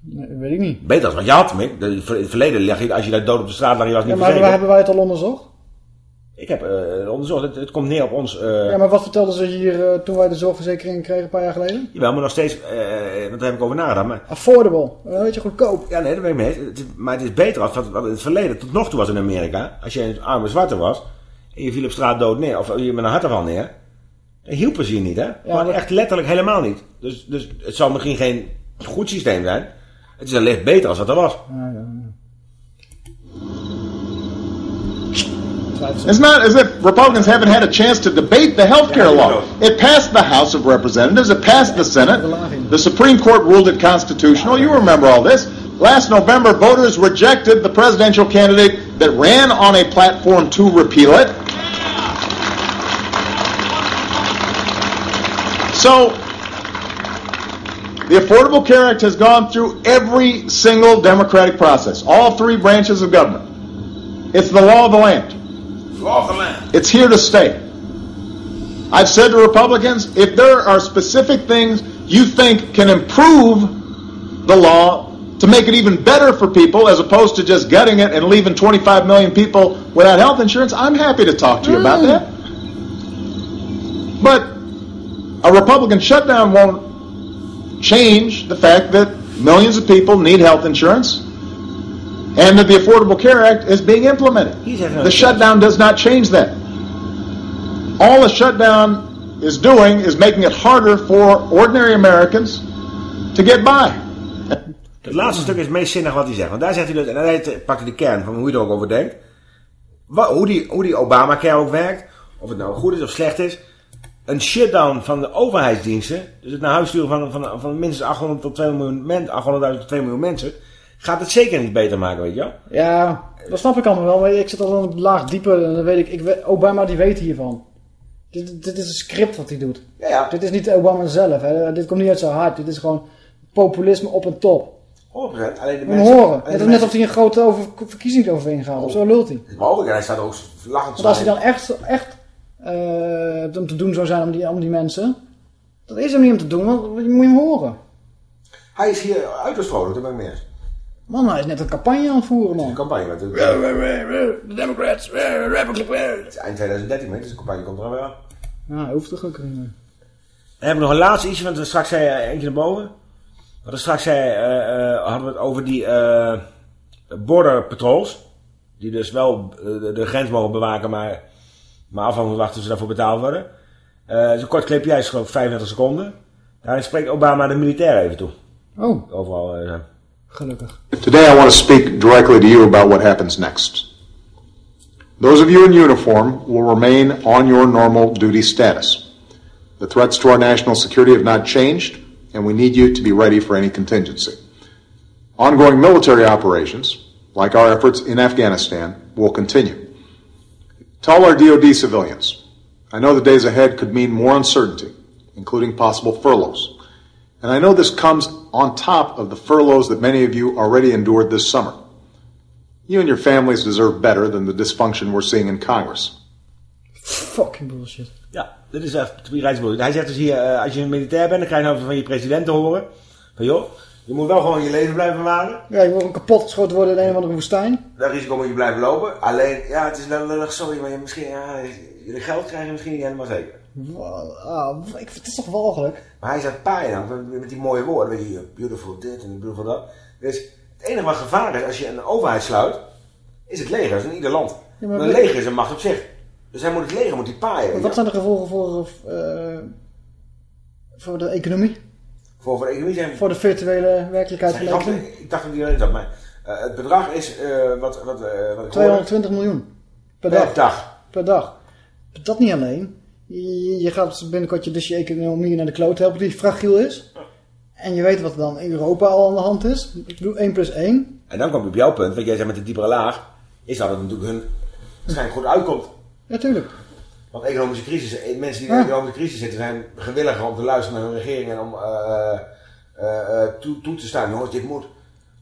Nee, weet ik niet. Beter dan wat je had, Mick. In het verleden lag je, als je daar dood op de straat lag, je was Ja, niet maar waar hebben wij het al onderzocht? Ik heb eh, onderzocht, het, het komt neer op ons... eh Ja, maar wat vertelden ze hier eh, toen wij de zorgverzekering kregen een paar jaar geleden? Jawel, maar nog steeds, want daar heb ik over nagedacht. Maar, Affordable. Eh, weet je, goedkoop. ja, nee, dat ben ik mee eens. Maar het is beter als wat, wat in het verleden tot nog toe was in Amerika. Als je een arme zwarte was en je viel op straat dood neer, of je met een hartaanval neer, dan hielpen ze je niet, hè? Gewoon maar- echt letterlijk helemaal niet. Dus, dus het zal misschien geen goed systeem zijn. Het is wellicht beter als wat er was. It's not as if Republicans haven't had a chance to debate the health care law. It passed the House of Representatives, it passed the Senate. The Supreme Court ruled it constitutional. You remember all this. Last November, voters rejected the presidential candidate that ran on a platform to repeal it. So, The Affordable Care Act has gone through every single democratic process, all three branches of government. It's the law of the land. Law of the land. It's here to stay. I've said to Republicans, if there are specific things you think can improve the law to make it even better for people as opposed to just gutting it and leaving 25 million people without health insurance, I'm happy to talk to you about mm. that. But a Republican shutdown won't change the fact that millions of people need health insurance and that the Affordable Care Act is being implemented. The shutdown does not change that. All the shutdown is doing is making it harder for ordinary Americans to get by. Het laatste stuk is het meest zinnig wat hij zegt. Want daar zegt hij dus, en hij pakt hij de kern van hoe je er ook over denkt. Wa- hoe, die, hoe die Obamacare ook werkt. Of het nou goed is of slecht is. Een shutdown van de overheidsdiensten. Dus het naar huis sturen van, van, van minstens 800 tot 2 miljoen, men, 800.000 tot 2 miljoen mensen. Gaat het zeker niet beter maken, weet je wel. Ja, dat snap ik allemaal wel. Maar ik zit al een laag dieper en dan weet ik, ik weet- Obama die weet hiervan. Dit, dit is een script wat hij doet. Ja, ja. Dit is niet Obama zelf. Hè. Dit komt niet uit zijn hart. Dit is gewoon populisme op een top. 100%. Alleen de mensen... horen. alleen de is net mensen- of hij een grote over, verkiezingsoverwinning gaat. Of zo lult hij. Mogelijk. En hij staat ook lachend Want als hij dan echt, echt eh, om te doen zou zijn om die, om die mensen. Dat is hem niet om te doen, want je moet hem horen. Hij is hier uiterst vrolijk, daar ben ik mee eens. Man, hij is net een campagne aan het voeren, man. Een campagne met de... De Democrats, Het is eind 2013, maar dus de campagne komt er wel. aan. Ja, hoeft er gelukkig niet meer. Dan heb ik nog een laatste ietsje, want straks zei je eentje naar boven. We hadden straks zei, eh, eh, hadden we het over die eh, border patrols. Die dus wel eh, de, de grens mogen bewaken, maar, maar af en wachten ze daarvoor betaald worden. Eh Zo'n kort clipje, hij is geloof ik 35 seconden. Daarin spreekt Obama de militair even toe. Oh. Overal. Today I want to speak directly to you about what happens next. Those of you in uniform will remain on your normal duty status. The threats to our national security have not changed, and we need you to be ready for any contingency. Ongoing military operations, like our efforts in Afghanistan, will continue. Tell our DoD civilians, I know the days ahead could mean more uncertainty, including possible furloughs. And I know this comes on top of the furloughs that many of you already endured this summer. You and your families deserve better than the dysfunction we're seeing in Congress. Fucking bullshit. Ja, dit is echt bereidsboel. Hij zegt dus hier, eh, als je een militair bent, dan krijg je nou van je president te horen. Van joh, je moet wel gewoon je leven blijven bewaren. Ja, je wordt gewoon kapot geschoten worden in een of andere woestijn. Dat risico moet je blijven lopen. Alleen, ja, het is wel lullig, sorry, maar je, misschien, ja, jullie geld krijgen misschien niet helemaal zeker. Wa- Ah, ik, het is toch walgelijk? Maar hij zegt paaien dan, met, die mooie woorden, weet je, beautiful dit en beautiful dat. Dus het enige wat gevaar is als je een overheid sluit, is het leger, dat is in ieder land. Ja, maar een leger is een macht op zich. Dus hij moet het leger, moet die paaien. Wat zijn de gevolgen voor, eh, voor de economie? Voor, voor de economie zijn Voor de virtuele werkelijkheid van de economie? Ik dacht dat die erin zat, maar eh, het bedrag is, eh, wat, wat, wat ik hoorde, 220 miljoen. Per Per dag. dag. Per dag. Dat niet alleen. Je, gaat binnenkort je, dus je economie naar de kloot helpen die fragiel is. En je weet wat er dan in Europa al aan de hand is. Ik bedoel 1 plus 1. En dan kom je op jouw punt, wat jij zei met de diepere laag, is dat het natuurlijk hun waarschijnlijk goed uitkomt. Natuurlijk. Want economische crisis, eh, mensen die in een economische crisis zitten zijn gewilliger om te luisteren naar hun regering en om eh, eh, toe, toe te staan. Jongens, dit moet,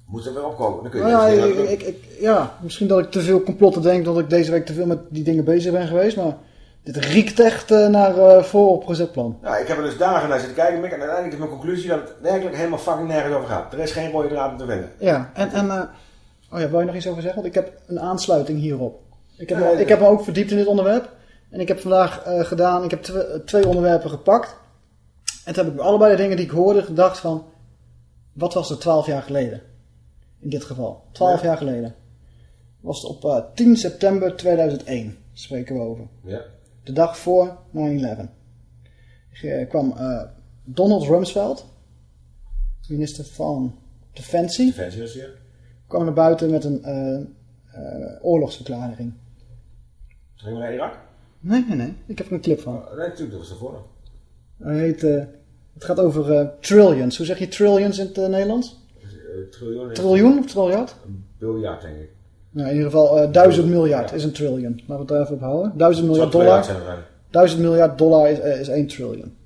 moet er weer opkomen. Dan kun je Nou ja, ik, ik- ja, misschien dat ik te veel complotten denk, dat ik deze week te veel met die dingen bezig ben geweest. Maar dit riekt echt eh, naar eh vooropgezet plan. Nou, ik heb er dus dagen naar zitten kijken, en uiteindelijk is mijn conclusie dat het werkelijk helemaal fucking nergens over gaat. Er is geen rode draad om te vinden. Ja, en, en eh, oh ja, wil je nog iets over zeggen? Want ik heb een aansluiting hierop. Ik heb, Ja, me, ik heb me ook verdiept in dit onderwerp. En ik heb vandaag gedaan, ik heb tw- twee onderwerpen gepakt. En toen heb ik allebei de dingen die ik hoorde gedacht van... Wat was er twaalf jaar geleden? In dit geval. Twaalf Ja. jaar geleden. Was het op eh, 10 september 2001. Spreken we over. Ja. De dag voor 9-11. Eh, kwam eh, Donald Rumsfeld, minister van Defensie, Defensie is hier. kwam naar buiten met een eh, eh, oorlogsverklaring. Ging je naar Irak? Nee, nee, nee. Ik heb er een clip van. Oh, nee, natuurlijk, dat was ervoor. Hij heet, het gaat over trillions. Hoe zeg je trillions in het Nederlands? Triljoen. Triljoen of triljard? Biljart, denk ik. Nou, in ieder geval eh, duizend miljard is een trillion. Laten we het daar even op houden. Duizend miljard Zou dollar. triljard zijn, Duizend miljard dollar is, eh, is één trillion.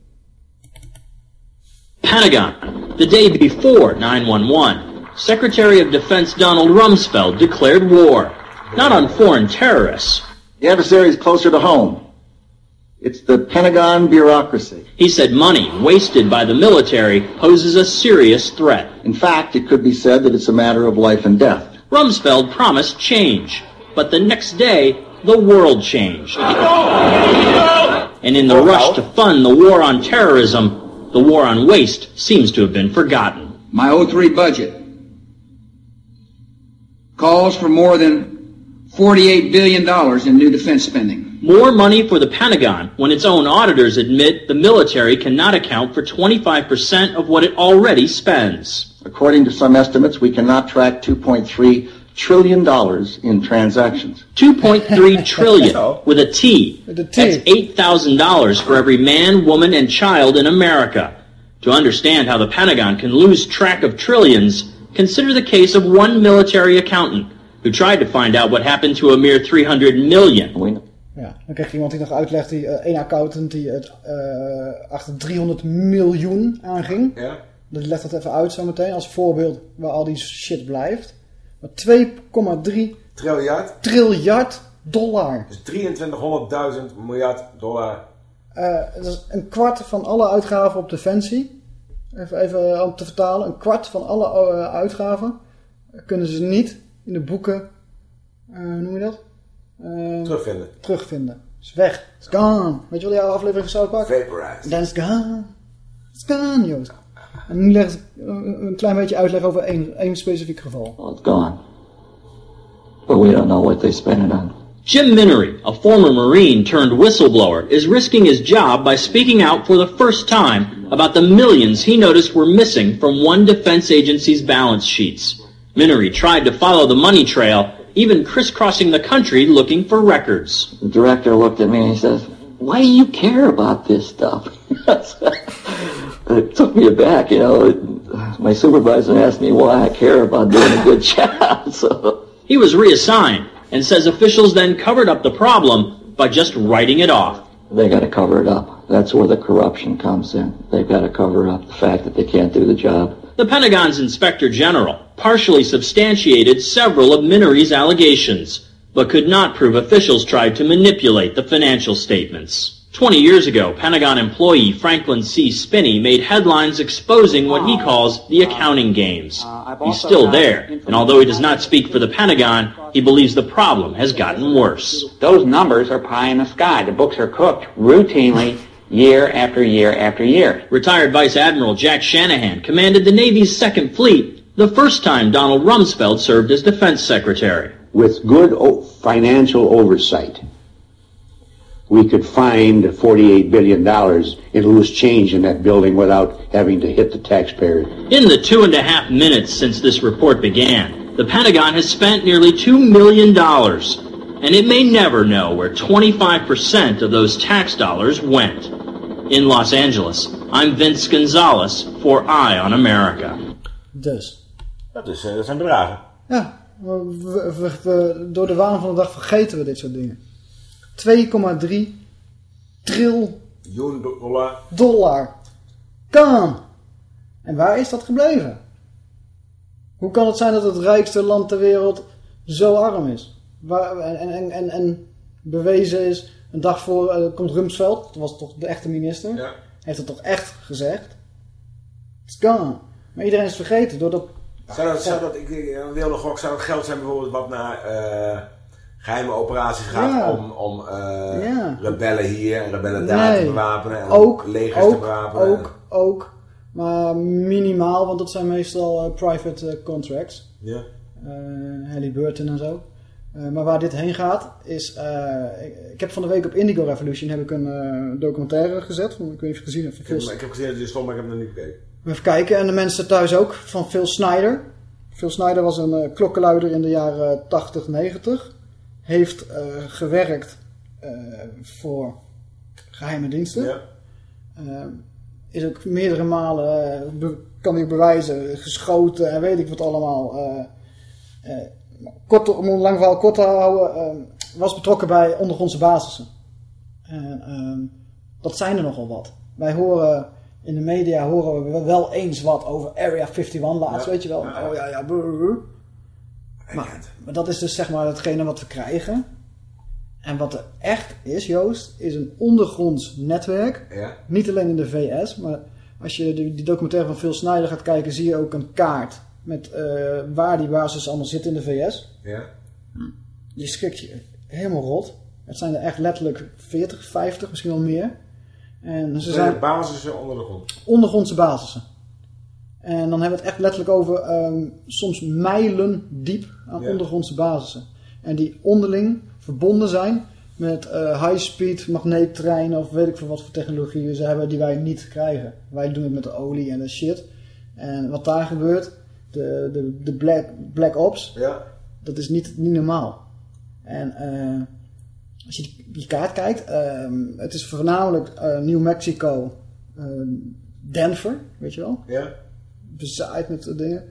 Pentagon. The day before 911, Secretary of Defense Donald Rumsfeld declared war, not on foreign terrorists. The adversary is closer to home. It's the Pentagon bureaucracy. He said money wasted by the military poses a serious threat. In fact, it could be said that it's a matter of life and death. Rumsfeld promised change, but the next day, the world changed. And in the rush to fund the war on terrorism, the war on waste seems to have been forgotten. My 03 budget calls for more than $48 billion in new defense spending. More money for the Pentagon when its own auditors admit the military cannot account for 25% of what it already spends. According to some estimates, we cannot track 2.3 trillion dollars in transactions. 2.3 trillion with a T. With a T. That's $8,000 for every man, woman, and child in America. To understand how the Pentagon can lose track of trillions, consider the case of one military accountant who tried to find out what happened to a mere 300 million. Ja, dan kreeg iemand die nog uitlegt, die, eh, een accountant die het eh, achter 300 miljoen aanging. Ja. Dat legt dat even uit zometeen als voorbeeld waar al die shit blijft. Maar 2,3 Triljard. triljard dollar. Dus 2300.000 miljard dollar. Eh, dat is een kwart van alle uitgaven op defensie. Even, even om te vertalen. Een kwart van alle eh, uitgaven kunnen ze niet in de boeken, eh, noem je dat? Terugvinden. Terugvinden. Is weg. It's gone. Weet je wel die aflevering van South Park? Vaporized. Then it's gone. It's gone, Joost. En nu leg ik een een klein beetje uitleg over één, één specifiek geval. Well, it's gone. But we don't know what they spent it on. Jim Minery, a former Marine turned whistleblower, is risking his job by speaking out for the first time about the millions he noticed were missing from one defense agency's balance sheets. Minery tried to follow the money trail, even crisscrossing the country looking for records. The director looked at me and he says, why do you care about this stuff? it took me aback, you know. It, my supervisor asked me why I care about doing a good job, so... He was reassigned and says officials then covered up the problem by just writing it off. They gotta cover it up. That's where the corruption comes in. They've gotta cover up the fact that they can't do the job. The Pentagon's Inspector General partially substantiated several of Minery's allegations, but could not prove officials tried to manipulate the financial statements. Twenty years ago, Pentagon employee Franklin C. Spinney made headlines exposing what he calls the accounting games. He's still there, and although he does not speak for the Pentagon, he believes the problem has gotten worse. Those numbers are pie in the sky. The books are cooked routinely year after year after year. Retired Vice Admiral Jack Shanahan commanded the Navy's Second Fleet, the first time Donald Rumsfeld served as Defense Secretary. With good o- financial oversight, we could find $48 billion in loose change in that building without having to hit the taxpayers. In the two and a half minutes since this report began, the Pentagon has spent nearly $2 million, and it may never know where 25% of those tax dollars went. In Los Angeles, I'm Vince Gonzalez for Eye on America. Dus. Dat, is, eh, dat zijn bedragen. Ja, we, we- we- we- door de waan van de dag vergeten we dit soort dingen. 2,3 tril Miljoen dollar. dollar. Kan. En waar is dat gebleven? Hoe kan het zijn dat het rijkste land ter wereld zo arm is? Waar, en, en, en, en bewezen is, een dag voor eh, komt Rumsfeld, dat was toch de echte minister, Ja. heeft het toch echt gezegd. It's gone. Maar iedereen is vergeten door dat... Zou dat, zou dat ik, wilde gok, zou dat geld zijn bijvoorbeeld wat naar eh, geheime operaties gaat Ja. om, om eh, Ja. rebellen hier en rebellen daar te bewapenen en ook, legers te bewapenen? ook, ook, maar minimaal, want dat zijn meestal eh, private eh, contracts. Ja. Halliburton en zo. Maar waar dit heen gaat is... ik, ik heb van de week op Indigo Revolution heb ik een documentaire gezet. Van, ik weet niet of je het gezien hebt. Ik heb, Phil, ik heb gezien dat je stond, maar ik heb nog niet gekeken. Even kijken. En de mensen thuis ook. Van Phil Snyder. Phil Snyder was een klokkenluider in de jaren 80, 90. Heeft eh, gewerkt eh, voor geheime diensten. Ja. Eh, is ook meerdere malen, kan hij bewijzen, geschoten en weet ik wat allemaal. kort, om een lang verhaal kort te houden, was betrokken bij ondergrondse basissen. En ehm, dat zijn er nogal wat. Wij horen in de media horen we wel eens wat over Area 51 laatst, weet je wel. Oh ja, ja, brr, brr. Maar, maar dat is dus zeg maar hetgene wat we krijgen. En wat er echt is, Joost, is een ondergronds netwerk. Ja. Niet alleen in de VS, maar als je die, die documentaire van Phil Snyder gaat kijken, zie je ook een kaart met eh, waar die basis allemaal zit in de VS. Ja. Je schrikt je helemaal rot. Het zijn er echt letterlijk 40, 50, misschien wel meer. En ze zijn zijn basissen onder de grond. ondergrondse basissen. En dan hebben we het echt letterlijk over ehm, soms mijlen diep aan Ja. ondergrondse basissen. En die onderling verbonden zijn met eh, high-speed magneettreinen of weet ik veel wat voor technologieën ze hebben die wij niet krijgen. Wij doen het met de olie en de shit. En wat daar gebeurt, de, de, de black, black ops, Ja. dat is niet, niet normaal. En eh, als je die, die kaart kijkt, ehm, het is voornamelijk eh, New Mexico, ehm, Denver, weet je wel? Ja. Bezaaid met de dingen.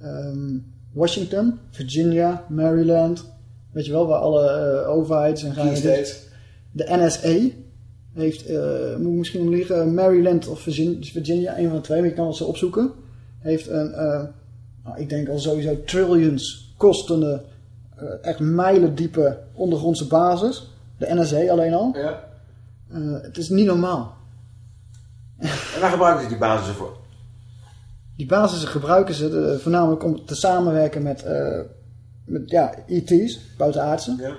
Ehm, Washington, Virginia, Maryland, weet je wel, waar alle eh, overheids en states. De NSA heeft, eh, moet misschien om liegen, Maryland of Virgin- Virginia, een van de twee, maar je kan het zo opzoeken. Heeft een, eh, nou, ik denk al sowieso trillions kostende, echt mijlen diepe ondergrondse basis. De NSA alleen al. Ja. Het is niet normaal. En daar gebruiken ze die basissen voor. Die basissen gebruiken ze eh, voornamelijk om te samenwerken met, eh, met ja, ET's, buitenaardse. Ja.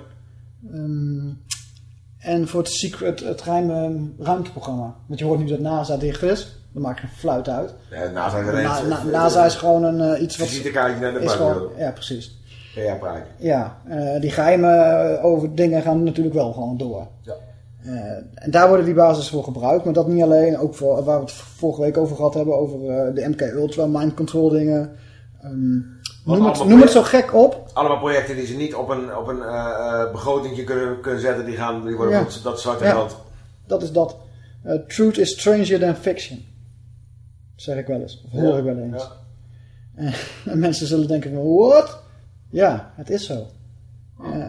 Ehm, en voor het secret, het geheime ruimteprogramma. Want je hoort nu dat NASA dicht is. Dat maakt geen fluit uit. Ja, NASA is Na- na- NASA is gewoon een eh, iets wat... Visitekaartje naar de is gewoon- Ja, precies. Ja. Ja, eh, die geheimen over dingen gaan natuurlijk wel gewoon door. Ja. Eh, en daar worden die basis voor gebruikt, maar dat niet alleen. Ook voor, waar we het vorige week over gehad hebben, over eh, de MK Ultra, mind control dingen. Ehm, noem, het, noem het zo gek op. Allemaal projecten die ze niet op een, op een eh, begrotingje kunnen, kunnen zetten, die, gaan, die worden Ja. dat zwarte Ja. geld. Dat is dat. Truth is stranger than fiction. Zeg ik wel eens. Of hoor ik wel eens. En, en mensen zullen denken van, what? Ja, het is zo. Eh,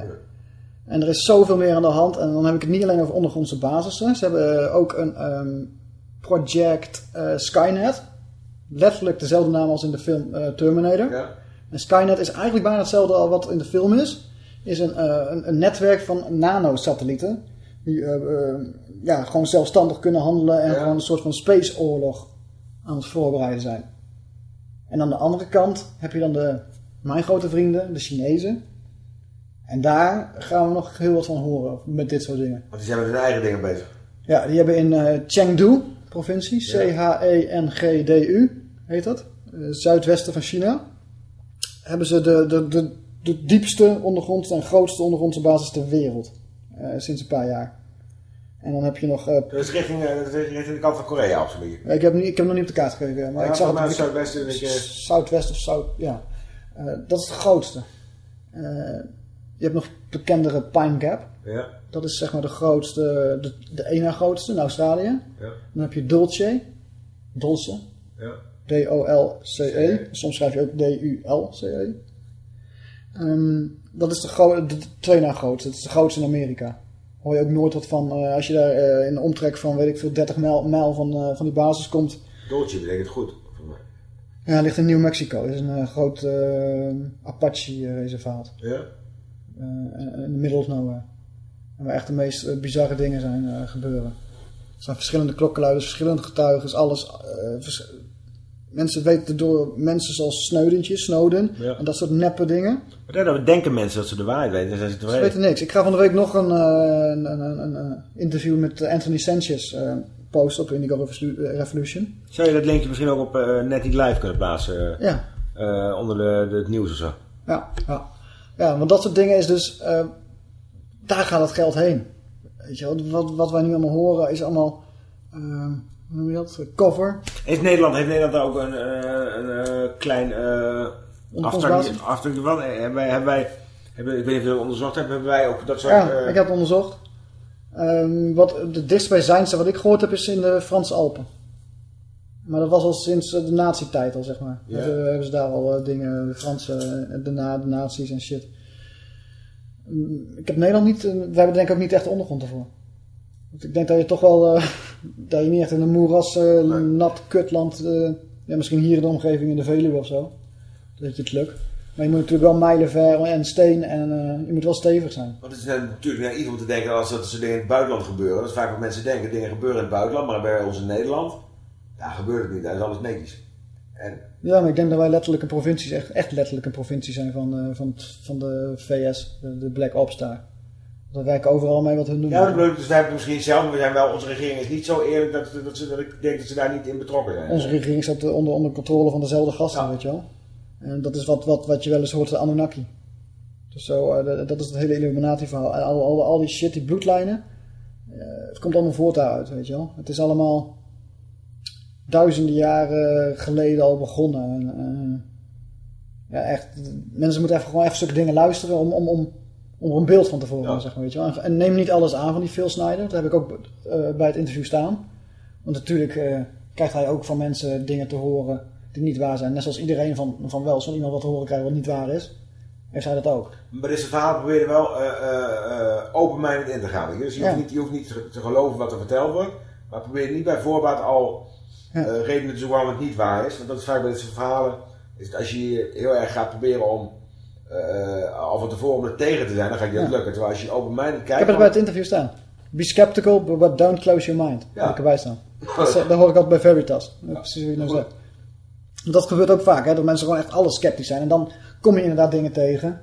en er is zoveel meer aan de hand. En dan heb ik het niet alleen over ondergrondse basissen. Ze hebben eh, ook een ehm, project eh, Skynet. Letterlijk dezelfde naam als in de film eh, Terminator. Ja. En Skynet is eigenlijk bijna hetzelfde als wat in de film is. Is een, een, een netwerk van nanosatellieten. Die ja, gewoon zelfstandig kunnen handelen. En Ja. gewoon een soort van spaceoorlog aan het voorbereiden zijn. En aan de andere kant heb je dan de, mijn grote vrienden, de Chinezen. En daar gaan we nog heel wat van horen met dit soort dingen. Want die zijn met hun eigen dingen bezig. Ja, die hebben in eh, Chengdu, provincie, C-H-E-N-G-D-U, heet dat, eh, zuidwesten van China, hebben ze de, de, de, de diepste ondergrondse en grootste ondergrondse basis ter wereld. eh, sinds een paar jaar. En dan heb je nog... eh, Dus richting, dat is richting de kant van Korea beetje. ik, heb niet, ik heb nog niet op de kaart gekeken, maar Ja, ik zag het... Zuidwesten beetje- Zuidwest of Zuid... Ja. Dat is de grootste. Je hebt nog bekendere Pine Gap. Ja. Dat is zeg maar de grootste, de, de ene grootste in Australië. Ja. Dan heb je Dulce. Dulce. Ja. D-O-L-C-E. Soms schrijf je ook D-U-L-C-E. Ehm, dat is de, gro- de twee na grootste. Dat is de grootste in Amerika. Hoor je ook nooit wat van. eh, als je daar eh, in de omtrek van, weet ik veel, 30 mijl, mijl van, eh, van die basis komt. Dolce betekent goed. voor mij. Ja, ligt in New Mexico. Is een groot Apache-reservaat. Ja. Eh, in the middle of nowhere. En waar echt de meest eh, bizarre dingen zijn eh, gebeuren. Er zijn verschillende klokkenluiders, verschillende getuigen, alles. eh, vers- mensen weten door mensen zoals Snowdentje, Snowden Ja. en dat soort neppe dingen. Maar daardoor denken mensen dat ze de waarheid weten. Zijn ze Ze weten niks. Ik ga van de week nog een, eh, een, een, een, interview met Anthony Sanchez eh, posten op Indigo Revolu- Revolution. Zou je dat linkje misschien ook op eh Net Live kunnen plaatsen? eh, Ja. eh, onder de, de, het nieuws of zo. Ja, ja. Ja, want dat soort dingen is dus, eh, daar gaat het geld heen. Weet je wel, wat, wat wij nu allemaal horen is allemaal, eh, hoe noem je dat, cover. Heeft Nederland, heeft Nederland daar ook een, eh, een eh, klein uh, van? Hebben wij, hebben wij hebben, ik weet niet of je dat onderzocht hebt, hebben wij ook dat soort... Ja, ik heb het onderzocht. Ehm, wat de dichtstbijzijnste wat ik gehoord heb is in de Franse Alpen. Maar dat was al sinds eh, de nazi-tijd al, zeg maar. Ja. Dus, hebben ze daar al eh, dingen, de Franse, eh, de, na, de nazi's en shit. Mm, Ik heb Nederland niet, we hebben denk ik ook niet echt de ondergrond ervoor. Want ik denk dat je toch wel, dat je niet echt in een moeras, nat kutland, ja, misschien hier in de omgeving in de Veluwe of zo, dat je het lukt. Maar je moet natuurlijk wel mijlen ver en steen en je moet wel stevig zijn. Want het is natuurlijk naïef om te denken als dat soort dingen in het buitenland gebeuren. Dat is vaak wat mensen denken, dingen gebeuren in het buitenland, maar bij ons in Nederland, gebeurt het niet. Dat is alles netjes. En Ja, maar ik denk dat wij letterlijk een provincie, echt, echt letterlijk een provincie zijn van, eh, van, van de VS, de, de Black Ops daar. We werken overal mee wat hun doen. Ja, dat ik, dus wij hebben misschien zelf, maar we zijn wel, onze regering is niet zo eerlijk dat, dat, ze, dat ik denk dat ze daar niet in betrokken zijn. Onze regering staat onder, onder controle van dezelfde gasten, weet je wel. En dat is wat, wat, wat je wel eens hoort van Anunnaki. Dus zo, eh, dat, is het hele Illuminati-verhaal. En Al, al, al die shit, die bloedlijnen, eh, het komt allemaal voort daaruit, weet je wel. Het is allemaal duizenden jaren geleden al begonnen. En, eh, ja, echt, mensen moeten even, gewoon even zulke dingen luisteren om, om, om, om er een beeld van te vormen, zeg maar, weet je wel. En, neem niet alles aan van die Phil Snyder. Dat heb ik ook eh, bij het interview staan. Want natuurlijk eh, krijgt hij ook van mensen dingen te horen die niet waar zijn. Net zoals iedereen van, van wel van iemand wat te horen krijgt wat niet waar is. Heeft hij dat ook. Maar dit verhaal probeer je wel open-minded in te gaan. je. Dus je, Ja. hoeft niet, je hoeft niet te geloven wat er verteld wordt. Maar probeer niet bij voorbaat al eh, redenen zoeken waarom het niet waar is. Want dat is vaak bij dit soort verhalen. Is dat als je heel erg gaat proberen om eh, al van tevoren om er tegen te zijn, dan gaat je dat Ja. lukken. Terwijl als je open-minded kijkt... Ik heb het bij het interview staan. Be skeptical, but don't close your mind. Ja. Ik erbij staan. Dat, dat hoor ik altijd bij Veritas. Precies wat je nou zegt. Dat gebeurt ook vaak, hè, dat mensen gewoon echt alles sceptisch zijn. En dan kom je inderdaad dingen tegen.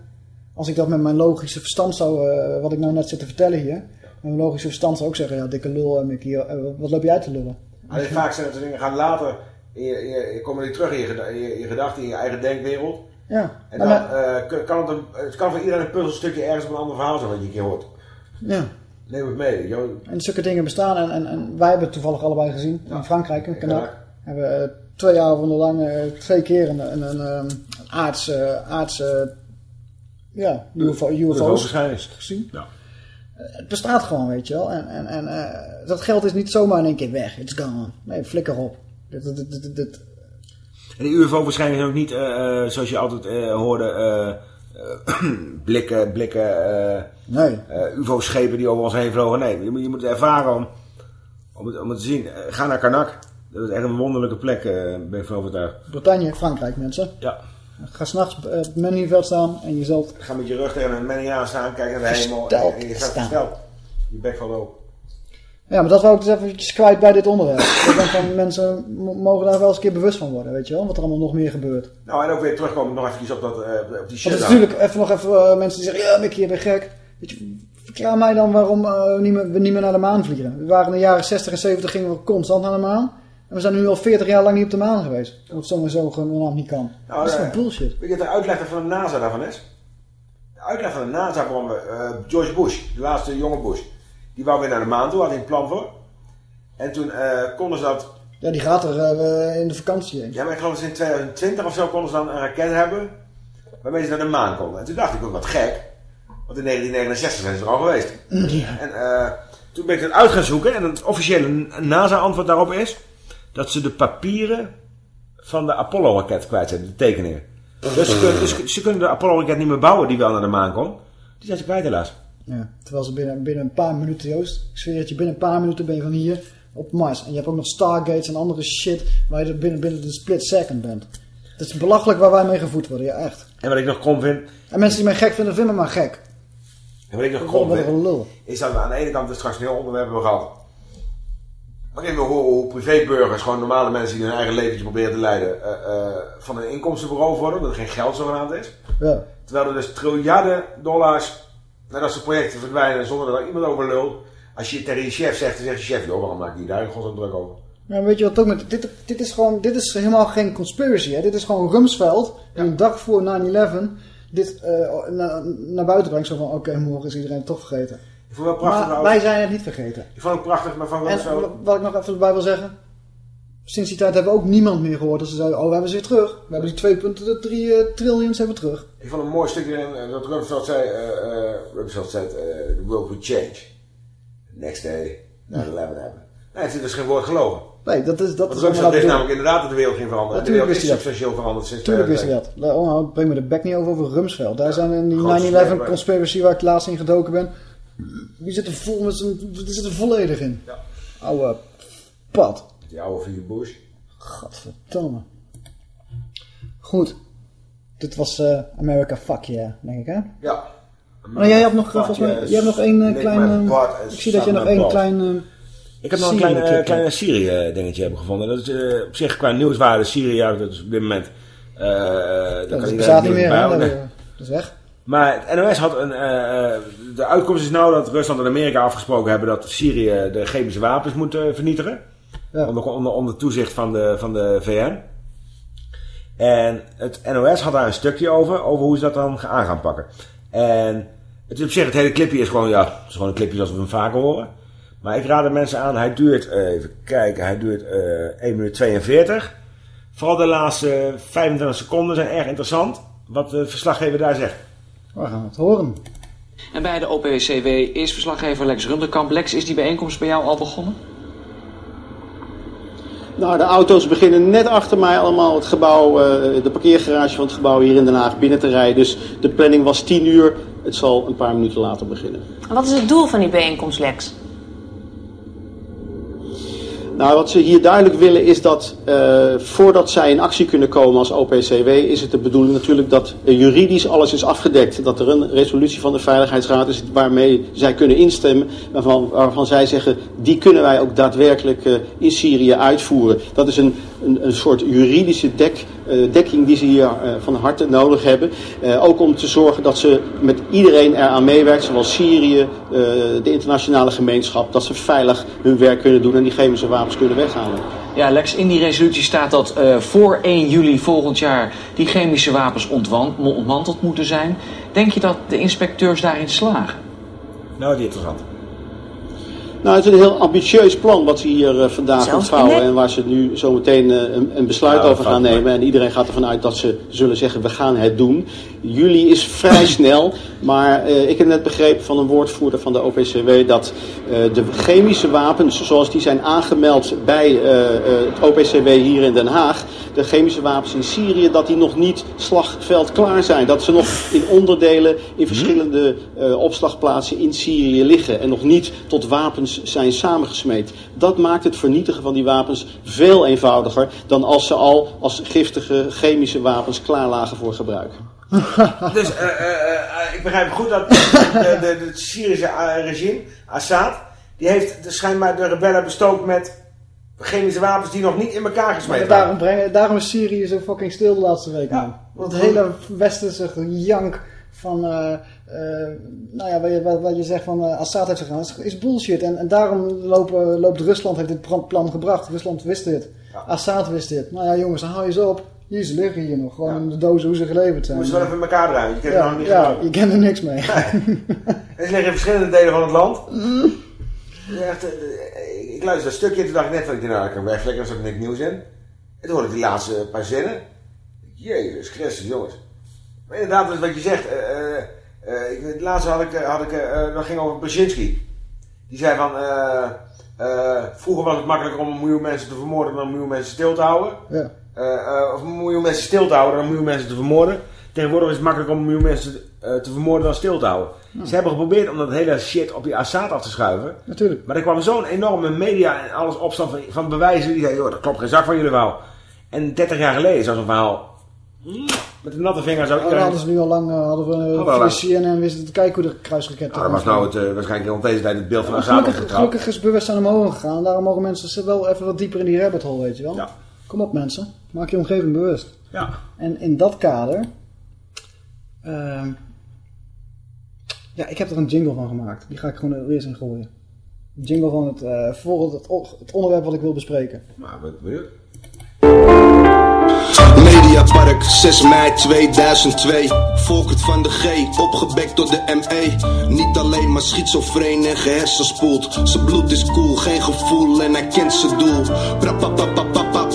Als ik dat met mijn logische verstand zou, eh, wat ik nou net zit te vertellen hier. Met mijn logische verstand zou ook zeggen, ja, dikke lul, en Mickey, wat loop jij uit te lullen? Alleen vaak zijn het dingen gaan later, in je, in je, je komen die terug in je, in je, in je gedachten, in je eigen denkwereld. Ja, En dan eh, kan het, een, het kan voor iedereen een puzzelstukje ergens op een ander verhaal zijn wat je een keer hoort. ja. Neem het mee. En zulke dingen bestaan. En, en, en wij hebben het toevallig allebei gezien. In Frankrijk, een kanak. Kanak. Hebben eh, twee jaar lang eh, twee keer een, een, een, ehm, aardse, aardse ja, UFO, UFO's gezien. Ja. Eh, Het bestaat gewoon, weet je wel. En, en, en eh, dat geld is niet zomaar in één keer weg. It's gone. Nee, flikker op. Dit, dit, dit, En die UFO-verschijningen zijn ook niet, eh, zoals je altijd hoorde, blikken, blikken, Nee. UFO-schepen die over ons heen vlogen. Nee, je moet, je moet het ervaren om, om, het, om het te zien. Ga naar Karnak. Dat is echt een wonderlijke plek, ben ik van overtuigd. Bretagne, Frankrijk, mensen. Ja. Ga s'nachts op het Mennieveld staan en je zult... Ga met je rug tegen een manning aan staan, kijk naar de hemel en, je gaat versteld. Je bek valt open. Ja, maar dat wou ik dus eventjes kwijt bij dit onderwerp. ik denk van mensen mo- mogen daar wel eens een keer bewust van worden, weet je wel. Wat er allemaal nog meer gebeurt. Nou, en ook weer terugkomen nog even op, dat, eh, op die shit. Want het is natuurlijk even nog even eh, mensen die zeggen, ja Mickey, je bent gek. Weet je, verklaar mij dan waarom eh, we, niet meer, we niet meer naar de maan vliegen. We waren in de jaren 60 en 70 gingen we constant naar de maan. En we zijn nu al 40 jaar lang niet op de maan geweest. Omdat het sowieso gewoon niet kan. Nou, dat is eh, toch bullshit. Weet je de uitleg van de NASA daarvan is? De uitleg van de NASA kwam eh, George Bush, de laatste jonge Bush. Die wou weer naar de maan toe, had hij een plan voor. En toen eh, konden ze dat... Ja, die gaat er in de vakantie heen. Ja, maar ik geloof dat ze in 2020 of zo konden ze dan een raket hebben... waarmee ze naar de maan konden. En toen dacht ik ook wat gek. Want in 1969 zijn ze er al geweest. En eh, toen ben ik het uit gaan zoeken. En het officiële NASA-antwoord daarop is... dat ze de papieren van de Apollo-raket kwijt zijn, de tekeningen. Dus ze, kunnen, dus ze kunnen de Apollo-raket niet meer bouwen die wel naar de maan komt. Die zijn ze kwijt helaas. Ja, terwijl ze binnen, binnen een paar minuten, Joost, ik zweer het je, binnen een paar minuten ben je van hier op Mars. En je hebt ook nog Stargates en andere shit waar je binnen, binnen de split second bent. Het is belachelijk waar wij mee gevoed worden, ja echt. En wat ik nog krom vind... En mensen die mij gek vinden, vinden me maar gek. En wat ik nog een vind... is dat we aan de ene kant dus straks een heel onderwerp hebben gehad. Waarin we horen hoe privéburgers, gewoon normale mensen die hun eigen leventje proberen te leiden, eh, eh, van een inkomstenbureau worden, omdat er geen geld zogenaamd is. Ja. Terwijl er dus triljarden dollars naar dat soort projecten verdwijnen zonder dat er iemand over lult. Als je tegen je chef zegt, dan zegt je chef, joh, waarom maak je daar in godsnaam druk over? Ja, weet je wat ook met... Dit, dit is gewoon... Dit is helemaal geen conspiracy, hè. Dit is gewoon Rumsfeld die een dag voor 9-11 dit eh, na- naar buiten brengt. Zo van, oké, morgen is iedereen toch vergeten. Ik vond het wel prachtig. Maar wij zijn het niet vergeten. Ik vond het prachtig, maar van Rumsfeld... wa- wat ik nog even erbij wil zeggen. Sinds die tijd hebben we ook niemand meer gehoord dat ze zeiden, oh, we hebben ze weer terug. We hebben die 2,3 eh, triljoens hebben we terug. Ik vond een mooi stukje in eh, dat Rumsfeld zei, eh Rumsfeld zei, the world will change. Next day, 9-11 hebben. Nee, het is dus geen woord gelogen. Nee, dat is... Dat Want is bedoeld. namelijk inderdaad dat de wereld ging veranderen. En de Natuurlijk wereld is substantieel veranderd sinds Tuurlijk wist hij 2002. dat. La- Oh, breng me de bek niet over over Rumsfeld. Daar zijn in die Groot 9-11 smerk, conspiracy waar ik laatst in gedoken ben. Die zit er, vol met die zit er volledig in. Ja. Oude pad. Die oude Vicky Bush. Godverdomme. Goed. Dit was eh, America Fuck Yeah, denk ik hè? Ja. Maar jij hebt nog, eh, volgens mij, jij hebt nog één eh, klein... ik zie dat je nog één klein... Ik heb nog een klein, Syrië-clip, eh, kleine Syrië-dingetje hebben gevonden. Dat is eh, op zich qua nieuwswaarde. Syrië, dat is op dit moment... eh daar dat kan iedereen bestaat niet meer. Dat, dat is weg. Maar het NOS had een... eh, eh, de uitkomst is nou dat Rusland en Amerika afgesproken hebben dat Syrië de chemische wapens moet eh, vernietigen. Onder, onder, onder toezicht van de, van de VN. En het NOS had daar een stukje over, over hoe ze dat dan aan gaan pakken. En het is op zich, het hele clipje is gewoon, ja, het is gewoon een clipje zoals we hem vaker horen. Maar ik raad de mensen aan, hij duurt, even kijken, hij duurt eh 1 minuut 42. Vooral de laatste 25 seconden zijn erg interessant, wat de verslaggever daar zegt. We gaan het horen. En bij de OPCW is verslaggever Lex Runderkamp. Lex, is die bijeenkomst bij jou al begonnen? Nou, de auto's beginnen net achter mij allemaal het gebouw, eh, de parkeergarage van het gebouw hier in Den Haag binnen te rijden. Dus de planning was 10 uur. Het zal een paar minuten later beginnen. En wat is het doel van die bijeenkomst, Lex? Nou, wat ze hier duidelijk willen is dat eh, voordat zij in actie kunnen komen als OPCW, is het de bedoeling natuurlijk dat juridisch alles is afgedekt. Dat er een resolutie van de Veiligheidsraad is waarmee zij kunnen instemmen, waarvan, waarvan zij zeggen, die kunnen wij ook daadwerkelijk eh, in Syrië uitvoeren. Dat is een, een, een soort juridische dek, eh, dekking die ze hier eh, van harte nodig hebben. Eh, ook om te zorgen dat ze met iedereen eraan meewerkt, zoals Syrië, eh, de internationale gemeenschap, dat ze veilig hun werk kunnen doen en die chemische wapens kunnen weghalen. Ja, Lex, in die resolutie staat dat eh, voor 1 juli volgend jaar die chemische wapens ontmanteld moeten zijn. Denk je dat de inspecteurs daarin slagen? Nou, die interessant. Nou, het is een heel ambitieus plan wat ze hier eh, vandaag Zelfs ontvouwen en waar ze nu zometeen eh, een, een besluit over gaan nemen. En iedereen gaat ervan uit dat ze zullen zeggen, we gaan het doen. Juli is vrij snel, maar eh, ik heb net begrepen van een woordvoerder van de OPCW dat eh, de chemische wapens, zoals die zijn aangemeld bij eh, eh, het OPCW hier in Den Haag, de chemische wapens in Syrië, dat die nog niet slagveld klaar zijn. Dat ze nog in onderdelen in verschillende eh, opslagplaatsen in Syrië liggen en nog niet tot wapens zijn samengesmeed. Dat maakt het vernietigen van die wapens veel eenvoudiger dan als ze al als giftige chemische wapens klaar lagen voor gebruik. Dus eh, eh, eh, ik begrijp goed dat de, de, de, het Syrische regime, Assad, die heeft de, schijnbaar de rebellen bestookt met chemische wapens die nog niet in elkaar gesmeed daarom, waren. brengen, daarom is Syrië zo fucking stil de laatste weken. Ja, want het hele westerse gejank van, nou ja, wat je, wat, je zegt van eh, Assad heeft gedaan, is, is bullshit. En, en daarom lopen, loopt Rusland, heeft dit plan- gebracht. Rusland wist dit. Assad wist dit. Nou ja jongens, dan hou je ze op. Hier, ze liggen hier nog. Gewoon in de dozen hoe ze geleverd zijn. Moet ze wel even in elkaar draaien. Je kent ja, er nog niet ja, je kent er niks mee. En ze liggen in verschillende delen van het land. Echt, eh, ik luisterde een stukje en toen dacht ik net van ik denk, nou ik kan wegvlekken, er zat niks nieuws in. En toen hoorde ik die laatste paar zinnen. Jezus Christus, jongens. Maar inderdaad, dat is wat je zegt. eh, eh, eh, ik, het laatste had ik, eh, had ik eh, dat ging over Brzezinski. Die zei van, eh, eh, vroeger was het makkelijker om een miljoen mensen te vermoorden dan een miljoen mensen stil te houden. Ja. Eh, eh, of een miljoen mensen stil te houden dan een miljoen mensen te vermoorden. Tegenwoordig is het makkelijker om een miljoen mensen eh, te vermoorden dan stil te houden. Ze hebben geprobeerd om dat hele shit op die Assad af te schuiven. Natuurlijk. Maar er kwam zo'n enorme media en alles opstand van, van bewijzen. Die zei, joh, dat klopt geen zak van jullie verhaal. En 30 jaar geleden zou zo'n verhaal met een natte vinger zo... Oh, dat hadden ze nu al lang, eh, hadden we we uh, al via CNN wisten te kijken hoe de kruisraket Nou, dat was nou het, eh, waarschijnlijk rond deze tijd het beeld van Maar Assad gelukkig, gelukkig is bewustzijn omhoog gegaan. En daarom mogen mensen wel even wat dieper in die rabbit hole, weet je wel. Ja. Kom op mensen, maak je omgeving bewust. Ja. En in dat kader... ehm, ja, ik heb er een jingle van gemaakt. Die ga ik gewoon er eerst in gooien. Een jingle van het, eh voor het, het onderwerp wat ik wil bespreken. Maar wat benieuwd. Mediapark, 6 mei 2002. Volkert van de G, opgebekt door de ME. Niet alleen maar schizofreen en gehersenspoeld. Zijn bloed is cool, geen gevoel en hij kent zijn doel. Prapapapapapap,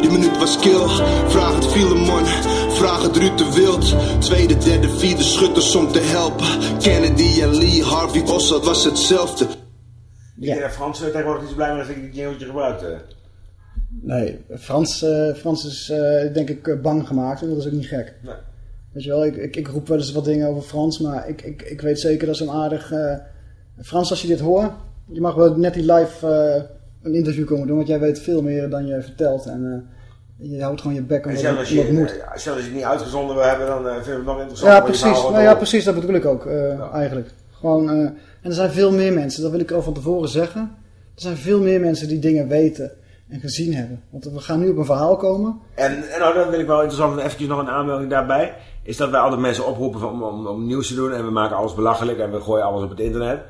die minuut was kill. Vraag het Filemon, vraag het Ruud de Wild. Tweede, derde, vierde schutters om te helpen. Kennedy en Lee, Harvey Oswald was hetzelfde. Die ja. Frans eh, tegenwoordig niet blij als ik die jingletje gebruikte. Nee, Frans, eh, Frans is eh, denk ik eh, bang gemaakt en dat is ook niet gek. Nee. Weet je wel, ik, ik, ik roep wel eens wat dingen over Frans, maar ik, ik, ik weet zeker dat ze hem aardig... Frans, als je dit hoort, je mag wel net die live, een interview komen doen, want jij weet veel meer dan je vertelt. En je houdt gewoon je bek En het als je, het moet. zelfs als je het niet uitgezonden wil hebben, dan vinden we het nog interessant. Ja, precies. Nou ja, precies. Dat bedoel ik ook eigenlijk. Gewoon, en er zijn veel meer mensen, dat wil ik al van tevoren zeggen. Er zijn veel meer mensen die dingen weten en gezien hebben. Want we gaan nu op een verhaal komen. En, en nou, dat vind ik wel interessant, en eventjes nog een aanmelding daarbij. Is dat wij altijd mensen oproepen om, om, om nieuws te doen. En we maken alles belachelijk en we gooien alles op het internet.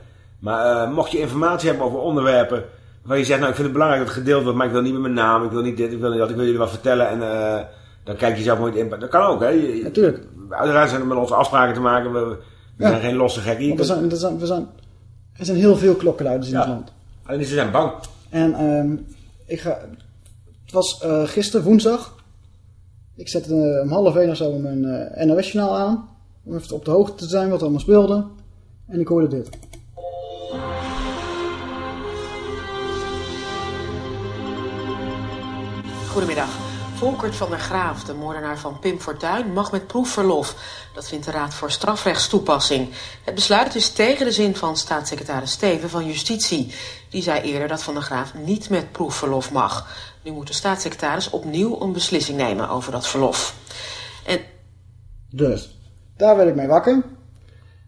Maar eh, mocht je informatie hebben over onderwerpen. Waar je zegt, nou ik vind het belangrijk dat het gedeeld wordt. Maar ik wil niet met mijn naam, ik wil niet dit, ik wil niet dat. Ik wil jullie wat vertellen. En eh, dan kijk je zelf nooit in. Dat kan ook, hè. Je- Natuurlijk. Uiteraard zijn er met onze afspraken te maken. We, we Ja. zijn geen losse er zijn, er, zijn, er, zijn, er zijn heel veel klokkenluiders in Ja. het land. Alleen ze zijn bang. En ehm, ik ga, het was eh gisteren, woensdag. Ik zette eh, om half één of zo mijn eh, NOS-journaal aan. Om even op de hoogte te zijn wat er allemaal speelde. En ik hoorde dit. Goedemiddag. Volkert van der Graaf, de moordenaar van Pim Fortuyn, mag met proefverlof. Dat vindt de Raad voor Strafrechtstoepassing. Het besluit is tegen de zin van staatssecretaris Steven van Justitie. Die zei eerder dat van der Graaf niet met proefverlof mag. Nu moet de staatssecretaris opnieuw een beslissing nemen over dat verlof. En Dus, daar werd ik mee wakker.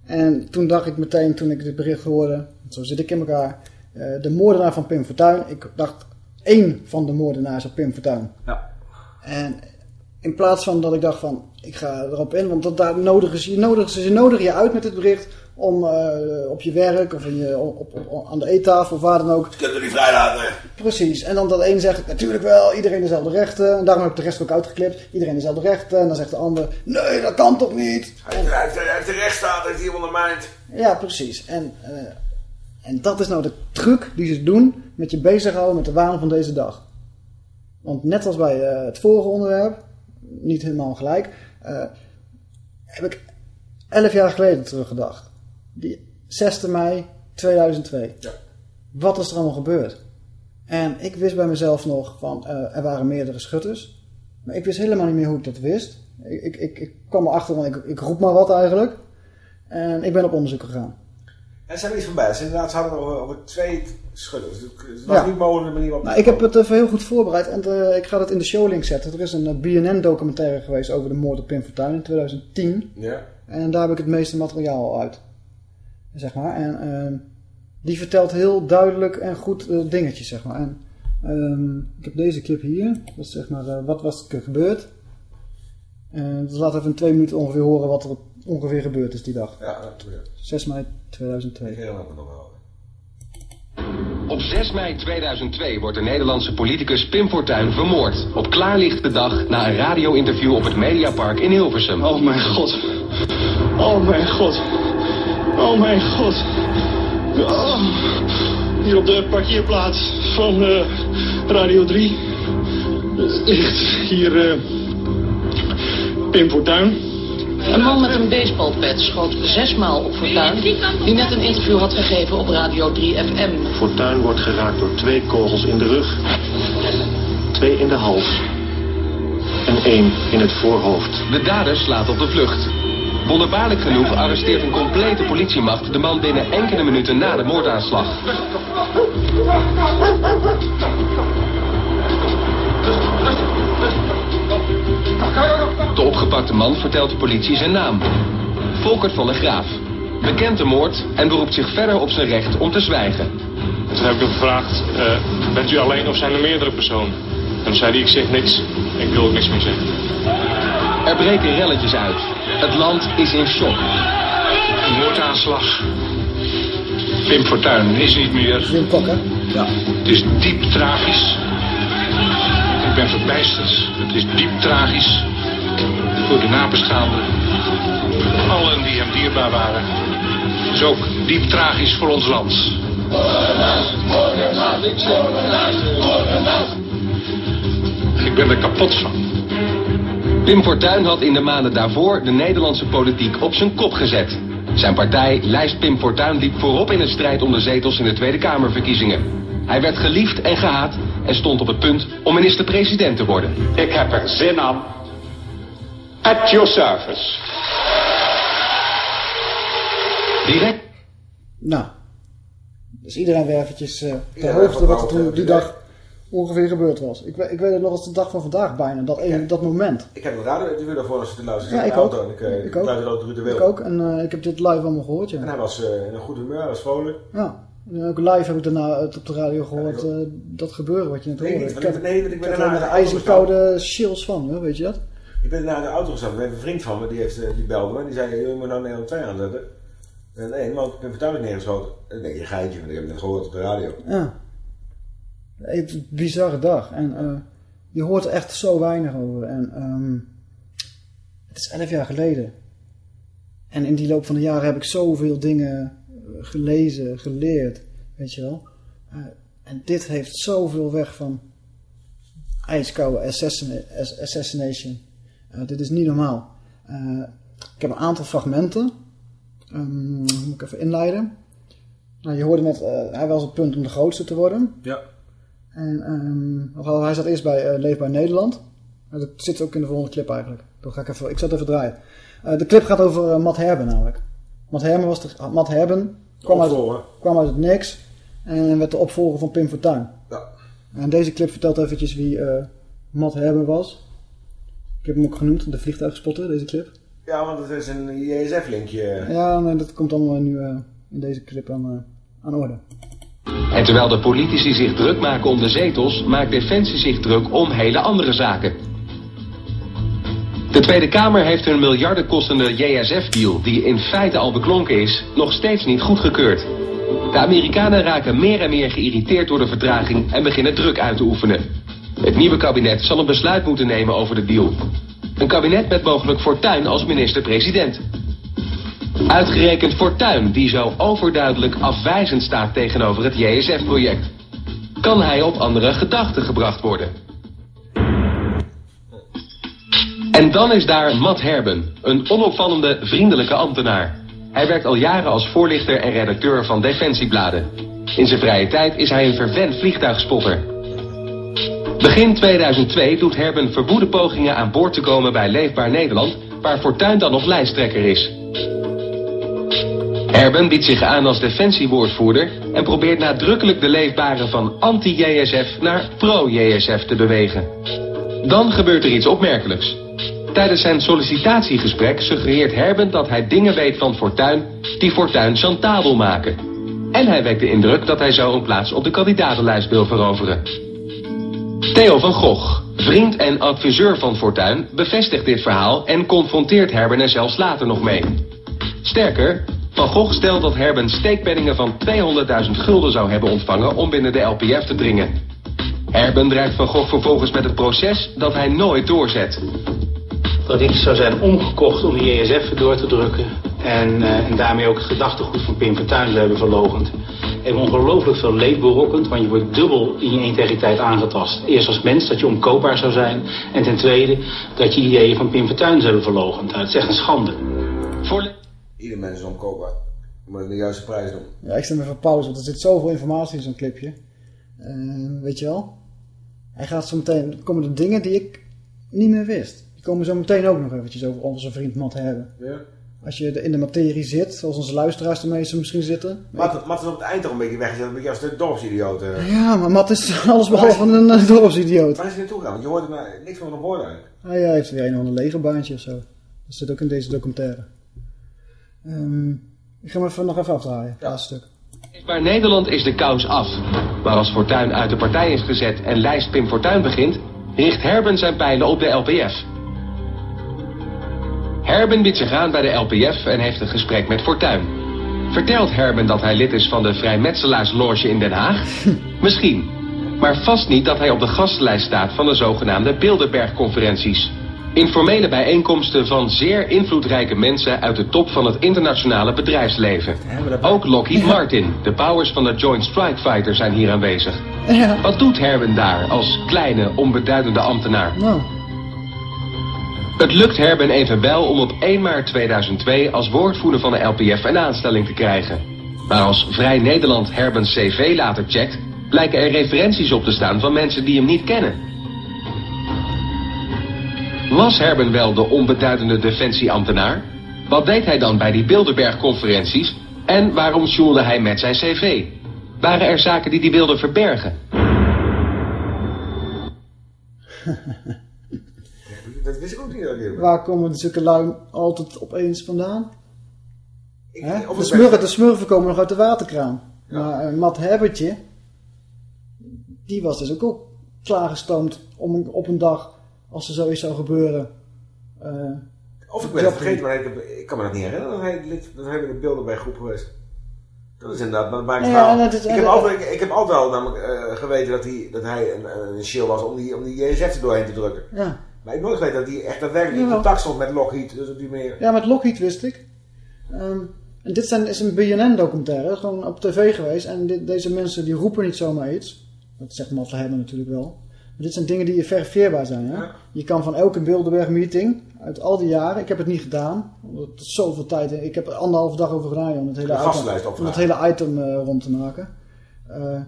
En toen dacht ik meteen, toen ik dit bericht hoorde, want zo zit ik in elkaar, eh, de moordenaar van Pim Fortuyn. Ik dacht, één van de moordenaars op Pim Fortuyn. Ja. En in plaats van dat ik dacht van, ik ga erop in, want dat, daar nodigen ze, je nodigen ze, nodigen je uit met dit bericht om eh, op je werk of in je, op, op- aan de eettafel of waar dan ook. Kunnen we niet vrijlaten? Precies. En dan dat een zegt, natuurlijk wel, iedereen dezelfde rechten. En daarom heb ik de rest ook uitgeklipt. Iedereen dezelfde rechten. En dan zegt de ander, nee, dat kan toch niet? Hij heeft, hij heeft, hij heeft de rechtsstaat heeft hier ondermijnd. Ja, precies. En, eh, en dat is nou de truc die ze doen met je bezighouden met de waan van deze dag. Want net als bij eh, het vorige onderwerp, niet helemaal gelijk, eh, heb ik elf jaar geleden teruggedacht. Die 6 mei 2002. Wat is er allemaal gebeurd? En ik wist bij mezelf nog van, eh, er waren meerdere schutters. Maar ik wist helemaal niet meer hoe ik dat wist. Ik, ik, ik, ik kwam erachter, want ik, ik roep maar wat eigenlijk. En ik ben op onderzoek gegaan. En ze hebben iets voorbij. Ze inderdaad ze hadden het over, over twee schudders. Het was Ja. niet mogelijk manier waarop... Nou, ik heb het even heel goed voorbereid en eh, ik ga dat in de showlink zetten. Er is een eh, BNN-documentaire geweest over de moord op Pim Fortuyn in 2010. Ja. En daar heb ik het meeste materiaal al uit. Zeg maar. En ehm, die vertelt heel duidelijk en goed eh, dingetjes, zeg maar. En ehm, ik heb deze clip hier. Dat is zeg maar, wat was er gebeurd? En dus laat even in twee minuten ongeveer horen wat er ongeveer gebeurd is die dag. Ja, dat gebeurt. 6 mei 2002. Ik herinner me nog wel. Op 6 mei 2002 wordt de Nederlandse politicus Pim Fortuyn vermoord. Op klaarlichte dag na een radio-interview op het Mediapark in Hilversum. Oh mijn god. Oh mijn god. Oh mijn god. Oh. Hier op de parkeerplaats van eh, Radio 3 ligt hier eh, Pim Fortuyn. Een man met een baseballpet schoot zesmaal op Fortuyn, die net een interview had gegeven op Radio 3FM. Fortuyn wordt geraakt door twee kogels in de rug, twee in de hals en één in het voorhoofd. De dader slaat op de vlucht. Wonderbaarlijk genoeg arresteert een complete politiemacht de man binnen enkele minuten na de moordaanslag. De opgepakte man vertelt de politie zijn naam. Volkert van der Graaf. Bekent de moord en beroept zich verder op zijn recht om te zwijgen. Toen heb ik hem gevraagd, eh, bent u alleen of zijn er meerdere personen? En toen zei hij, ik zeg niks, ik wil ook niks meer zeggen. Er breken relletjes uit. Het land is in shock. Een moordaanslag. Pim Fortuyn is niet meer. Wim Kok, hè? Ja. Het is diep tragisch. Ben verbijsterd. Het is diep tragisch. Voor de nabestaanden. Allen die hem dierbaar waren. Het is ook diep tragisch voor ons land. Ik ben er kapot van. Pim Fortuyn had in de maanden daarvoor de Nederlandse politiek op zijn kop gezet. Zijn partij, Lijst Pim Fortuyn, liep voorop in de strijd om de zetels in de Tweede Kamerverkiezingen. Hij werd geliefd en gehaat en stond op het punt om minister-president te worden. Ik heb er zin aan. At your service. Direct Nou, Dus iedereen weer eventjes uh, ter hoogte wat er toen eh, die dag ongeveer gebeurd was. Ik, weet- ik weet het nog als de dag van vandaag bijna, dat, dat moment. Ik heb een radio-interview daarvoor als te luisteren. Ja, in ik de ook. auto En ik, eh, Ik ook. de Ik ook, en eh, ik heb dit live allemaal gehoord, En ja. hij was eh, in een goed humeur, hij was vrolijk. Ja, en ook live heb ik daarna op de radio gehoord, eh, dat gebeuren wat je net Nee, hoorde. niet, Ik want heb, ik- nee, want ik ik ben daarna de ijzerkoude chills van, hè, weet je dat? Ik ben naar de auto gestapt. We hebben een vriend van me, die, heeft, eh, die belde me. Die zei, "Joh, je moet nou Nederland 2 aanzetten. Eh, nee, man, ik ben vertuigd neergeschoten. En dan denk je, geitje, want ik heb het net gehoord op de radio. Ja. Een bizarre dag. En je hoort er echt zo weinig over. En ehm, het is elf jaar geleden. En in die loop van de jaren heb ik zoveel dingen gelezen, geleerd. Weet je wel. Eh, en dit heeft zoveel weg van ijskoude assassina- ass- assassination. Eh, dit is niet normaal. Eh, ik heb een aantal fragmenten. Ehm, moet ik even inleiden. Nou, je hoorde net, hij was op het punt om de grootste te worden. Ja. En wel, hij zat eerst bij Leefbaar Nederland. Dat zit ook in de volgende clip eigenlijk. Dan ga ik, even, ik zal het even draaien. De clip gaat over Matt Herben namelijk. Matt Herben, was de, Matt Herben kwam, uit, kwam uit het niks. En werd de opvolger van Pim Fortuyn. Ja. En deze clip vertelt eventjes wie eh Matt Herben was. Ik heb hem ook genoemd, de vliegtuigspotter, deze clip. Ja, want het is een JSF-linkje. Ja, nee, dat komt allemaal nu eh, in deze clip aan, eh, aan orde. En terwijl de politici zich druk maken om de zetels, maakt Defensie zich druk om hele andere zaken. De Tweede Kamer heeft hun miljarden kostende JSF-deal, die in feite al beklonken is, nog steeds niet goedgekeurd. De Amerikanen raken meer en meer geïrriteerd door de vertraging en beginnen druk uit te oefenen. Het nieuwe kabinet zal een besluit moeten nemen over de deal. Een kabinet met mogelijk Fortuyn als minister-president. Uitgerekend Fortuyn, die zo overduidelijk afwijzend staat tegenover het JSF-project. Kan hij op andere gedachten gebracht worden? En dan is daar Matt Herben, een onopvallende, vriendelijke ambtenaar. Hij werkt al jaren als voorlichter en redacteur van Defensiebladen. In zijn vrije tijd is hij een vervent vliegtuigspotter. Begin 2002 doet Herben verwoede pogingen aan boord te komen bij Leefbaar Nederland, waar Fortuyn dan nog lijsttrekker is. Herben biedt zich aan als defensiewoordvoerder en probeert nadrukkelijk de leefbaren van anti-JSF naar pro-JSF te bewegen. Dan gebeurt er iets opmerkelijks. Tijdens zijn sollicitatiegesprek suggereert Herben dat hij dingen weet van Fortuyn die Fortuyn chantabel maken. En hij wekt de indruk dat hij zo een plaats op de kandidatenlijst wil veroveren. Theo van Gogh, vriend en adviseur van Fortuyn, bevestigt dit verhaal en confronteert Herben er zelfs later nog mee. Sterker, Van Gogh stelt dat Herben steekpenningen van 200.000 gulden zou hebben ontvangen om binnen de LPF te dringen. Herben dreigt Van Gogh vervolgens met het proces dat hij nooit doorzet. Dat iets zou zijn omgekocht om de JSF door te drukken. En, eh, en daarmee ook het gedachtegoed van Pim Fortuyn zou hebben verlogend. Heeft ongelooflijk veel leed berokkend, want je wordt dubbel in je integriteit aangetast. Eerst als mens, dat je onkoopbaar zou zijn. En ten tweede, dat je ideeën van Pim Fortuyn zou hebben verlogend. Nou, dat is echt een schande. Ieder mens is omkoopbaar. Je moet de juiste prijs doen. Ja, ik stem even op pauze, want er zit zoveel informatie in zo'n clipje. Eh, weet je wel? Hij gaat zo meteen, komen er dingen die ik niet meer wist. Die komen zo meteen ook nog eventjes over onze vriend Matt hebben. Ja. Als je in de materie zit, zoals onze luisteraars de meeste misschien zitten. Matt, Matt is op het eind toch een beetje weggezet, een beetje als de dorpsidioot. eh. Ja, maar Matt is alles behalve een uh, dorpsidioot. Waar is hij naartoe gegaan? Want je hoort er maar niks van een woord eigenlijk. Ah, ja, hij heeft weer een of ander legerbaantje of zo. Dat zit ook in deze documentaire. Ehm, ik ga hem even, nog even afdraaien, laatste stuk. Maar Nederland is de kous af. Maar als Fortuyn uit de partij is gezet en lijst Pim Fortuyn begint, richt Herben zijn pijlen op de LPF. Herben biedt zich aan bij de LPF en heeft een gesprek met Fortuyn. Vertelt Herben dat hij lid is van de Vrijmetselaarsloge in Den Haag? Misschien. Maar vast niet dat hij op de gastenlijst staat van de zogenaamde Bilderberg-conferenties. Informele bijeenkomsten van zeer invloedrijke mensen uit de top van het internationale bedrijfsleven. Ook Lockheed Martin, de powers van de Joint Strike Fighter zijn hier aanwezig. Ja. Wat doet Herben daar als kleine, onbeduidende ambtenaar? Het lukt Herben evenwel om op 1 maart 2002 als woordvoerder van de LPF een aanstelling te krijgen. Maar als Vrij Nederland Herbens cv later checkt, blijken er referenties op te staan van mensen die hem niet kennen. Was Herben wel de onbeduidende defensieambtenaar? Wat deed hij dan bij die Bilderberg-conferenties? En waarom sjoelde hij met zijn cv? Waren er zaken die die wilde verbergen? Dat wist ik ook niet. Dat ik- Waar komen zulke lui altijd opeens vandaan? Ik- of De, het smurfen, de smurfen komen nog uit de waterkraan. Maar eh, Matt Hebbertje, die was dus ook, ook klaargestoomd om een- op een dag, als er zoiets zou gebeuren... eh, Of ik ben het vergeten, maar ik, ik kan me dat niet herinneren dat hij, lid, dat hij de beelden bij groep geweest. Dat is inderdaad, Ja, verhaal. is- ik, en heb altijd, ik, ik heb altijd al namelijk eh, geweten dat hij, dat hij een, een shield was om die, om die JSF er doorheen te drukken. Ja. Maar ik nooit geweten dat hij echt daadwerkelijk in contact stond met Lockheed. Dus op die manier. Ja, met Lockheed wist ik. Ehm, en dit zijn, is een BNN-documentaire, gewoon op tv geweest. En dit, deze mensen die roepen niet zomaar iets. Dat zegt Matt Hebben natuurlijk wel. Maar dit zijn dingen die verifieerbaar zijn. Hè? Je kan van elke Bilderberg-meeting, uit al die jaren, ik heb het niet gedaan. Omdat het zoveel tijd, ik heb er anderhalve dag over gedaan om het hele item, om het hele item rond te maken. Eh,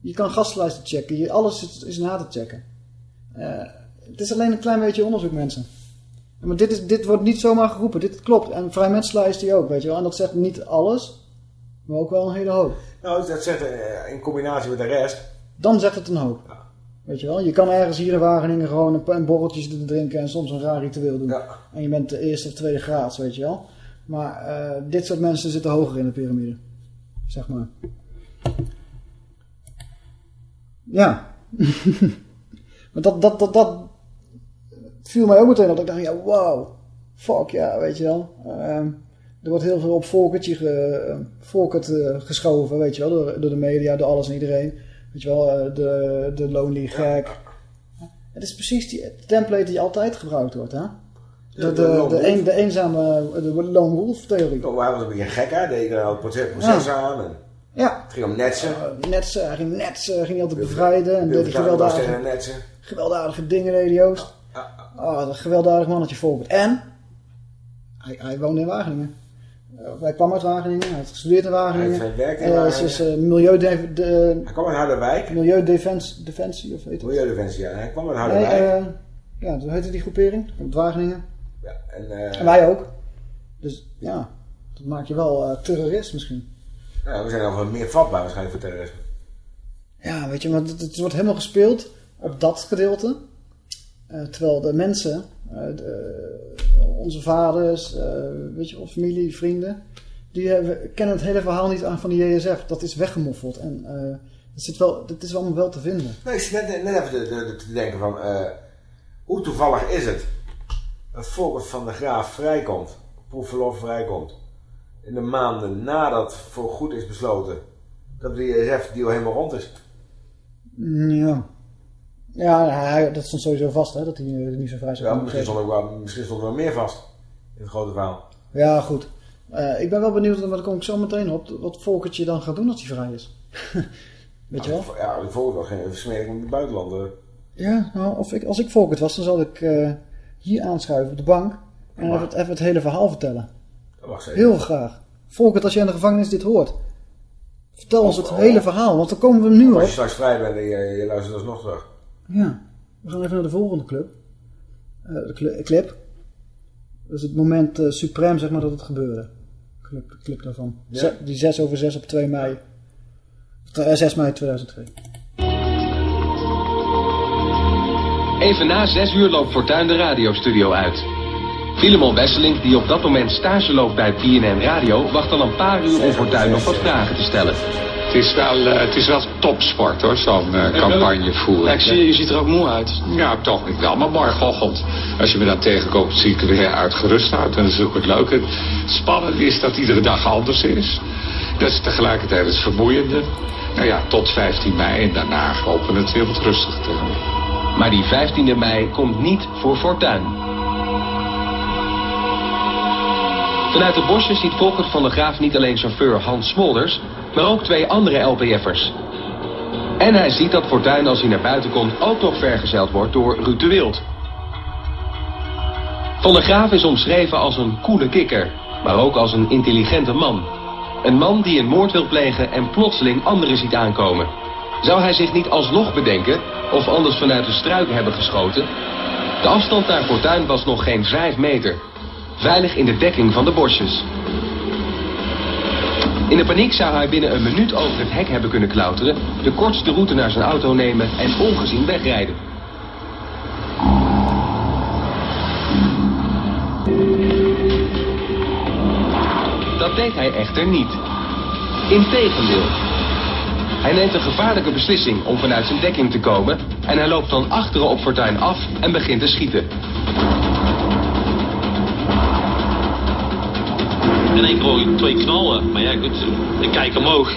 je kan gastenlijsten checken, je, alles is, is na te checken. Eh, het is alleen een klein beetje onderzoek mensen. Maar dit, is, dit wordt niet zomaar geroepen. Dit klopt. En vrijmetselaar is die ook, weet je wel. En dat zegt niet alles, maar ook wel een hele hoop. Nou, dat zegt eh, in combinatie met de rest. Dan zegt het een hoop. Weet je wel. Je kan ergens hier in Wageningen gewoon een, een borreltje zitten drinken en soms een raar ritueel doen. En je bent de eerste of tweede graads, weet je wel. Maar eh, dit soort mensen zitten hoger in de piramide. Zeg maar. Ja. maar dat, dat, dat, dat viel mij ook meteen dat ik dacht, ja, wow. Fuck, ja, weet je wel. Ehm, er wordt heel veel op Volkertje ge, Volkert, eh, geschoven, weet je wel. Door, door de media, door alles en iedereen. Weet je wel, eh, de, de lonely gag. Het is precies die template die altijd gebruikt wordt, hè. De, de een, de eenzame, de lone wolf theorie. Oh, hij was een beetje gek, hè? Deed er al proces, Ja. aan. En Ja. het ging om netsen. Netsen, hij ging netsen, ging altijd bevrijden. En deed netsen. gewelddadige dingen, deed Joost. Ah, een gewelddadig mannetje Volkert. En, hij, hij woonde in Wageningen. Eh, hij kwam uit Wageningen, hij heeft gestudeerd in Wageningen. Hij heeft zijn werk in Eh, Wageningen. Is uh, milieude, de, Hij kwam uit Harderwijk. Milieudefensie, defensie, of weet het? Milieudefensie, ja. Hij kwam uit Nee, Harderwijk. eh, ja, hoe heette die groepering? Uit Wageningen. ja, en, eh, En wij ook. Dus ja, dat maakt je wel eh, terrorist misschien. ja, we zijn nog wel meer vatbaar waarschijnlijk voor terrorisme. Ja, weet je, maar het, het wordt helemaal gespeeld op dat gedeelte. Eh, terwijl de mensen, eh, de- onze vaders, eh, weet je, wel, familie, vrienden, die hebben, kennen het hele verhaal niet aan van de JSF. Dat is weggemoffeld. En eh het, zit wel, het is allemaal wel te vinden. Nee, ik zit net, net even te, te- te denken van... eh, hoe toevallig is het dat Volkert van de Graaf vrijkomt, proefverlof vrijkomt, in de maanden nadat voor goed is besloten dat de JSF-deal helemaal rond is. Mm, Ja. Ja, hij, dat stond sowieso vast, hè, dat hij eh, niet zo vrij zou Ja, misschien stond, ook wel, misschien stond er wel meer vast in het grote verhaal. Ja, goed. Eh, ik ben wel benieuwd, maar daar kom ik zo meteen op, wat Volkertje dan gaat doen als hij vrij is. Weet je wel? Ja, ik volg wel geen versmering in het buitenland. eh. Ja, nou, of ik, als ik Volkert was, dan zou ik hier aanschuiven op de bank en even, het- even het hele verhaal vertellen. Dat mag zeker. Heel graag. Volkert, als jij in de gevangenis dit hoort, vertel ons het Oh. hele verhaal, want dan komen we nu Als op. je straks vrij bent en je, je luistert alsnog terug. Ja, we gaan even naar de volgende club. Eh, de cl- clip. Dat is het moment eh suprem, zeg maar, dat het gebeurde. Clip, de clip daarvan. Ja. Die 6 over 6 op 2 mei. Eh, 6 mei 2002. Even na zes uur loopt Fortuin de radiostudio uit. Filemon Wesseling, die op dat moment stage loopt bij BNN Radio, wacht al een paar uur om Fortuin nog wat vragen te stellen. Het is wel, eh, het is wel topsport hoor, zo'n eh, campagne voeren. Ik zie, je ziet er ook moe uit. Ja, toch niet wel. Maar morgenochtend, als je me dan tegenkomt, zie ik er weer uitgerust uit. En dat is ook het leuke. Het spannende is dat iedere dag anders is. Dat is tegelijkertijd het vermoeiende. Nou ja, tot 15 mei en daarna hopen we het weer wat rustig te hebben. Maar die 15e mei komt niet voor Fortuin. Vanuit de bosjes ziet Volkert van der Graaf niet alleen chauffeur Hans Smolders, maar ook twee andere LPF'ers. En hij ziet dat Fortuin als hij naar buiten komt ook nog vergezeld wordt door Ruud de Wild. Van der Graaf is omschreven als een koele kikker, maar ook als een intelligente man. Een man die een moord wil plegen en plotseling anderen ziet aankomen. Zou hij zich niet alsnog bedenken of anders vanuit de struiken hebben geschoten? De afstand naar Fortuin was nog geen vijf meter. Veilig in de dekking van de bosjes. In de paniek zou hij binnen een minuut over het hek hebben kunnen klauteren, de kortste route naar zijn auto nemen en ongezien wegrijden. Dat deed hij echter niet. Integendeel. Hij neemt een gevaarlijke beslissing om vanuit zijn dekking te komen en hij loopt dan achteren op Fortuin af en begint te schieten. In één keer hoor ik twee knallen. Maar ja, goed, ik kijk omhoog.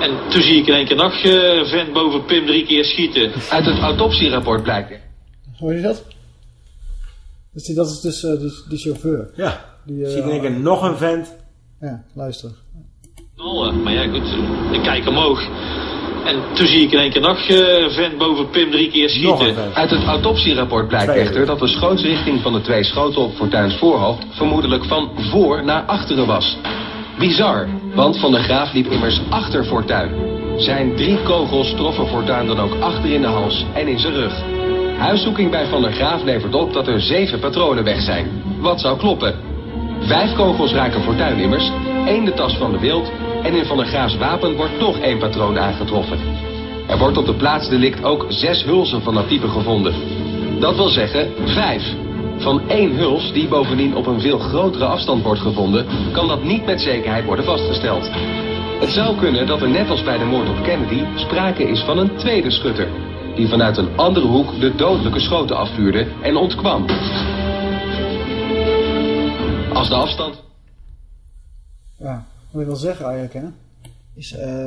En toen zie ik in één keer nog eh, een vent boven Pim drie keer schieten. Uit het autopsierapport blijkt. Hoor je dat? Dus die, dat is dus eh, die, die chauffeur. Ja. Die, eh, Zie ik in één keer nog een vent. Ja, luister. Knallen. Maar ja, goed, ik kijk omhoog. En toen zie ik in één keer nog eh, vent boven Pim drie keer schieten. Uit het autopsierapport blijkt Twee. echter dat de schootsrichting van de twee schoten op Fortuins voorhoofd vermoedelijk van voor naar achteren was. Bizar, want Van der Graaf liep immers achter Fortuin. Zijn drie kogels troffen Fortuin dan ook achter in de hals en in zijn rug. Huiszoeking bij Van der Graaf levert op dat er zeven patronen weg zijn. Wat zou kloppen? Vijf kogels raken Fortuin immers, één de tas van de wild en in Van der Graafs wapen wordt nog één patroon aangetroffen. Er wordt op de plaats delict ook zes hulzen van dat type gevonden. Dat wil zeggen vijf. Van één huls, die bovendien op een veel grotere afstand wordt gevonden, kan dat niet met zekerheid worden vastgesteld. Het zou kunnen dat er net als bij de moord op Kennedy sprake is van een tweede schutter, die vanuit een andere hoek de dodelijke schoten afvuurde en ontkwam. Als de afstand Ja, wat ik wil zeggen eigenlijk, hè, is, eh,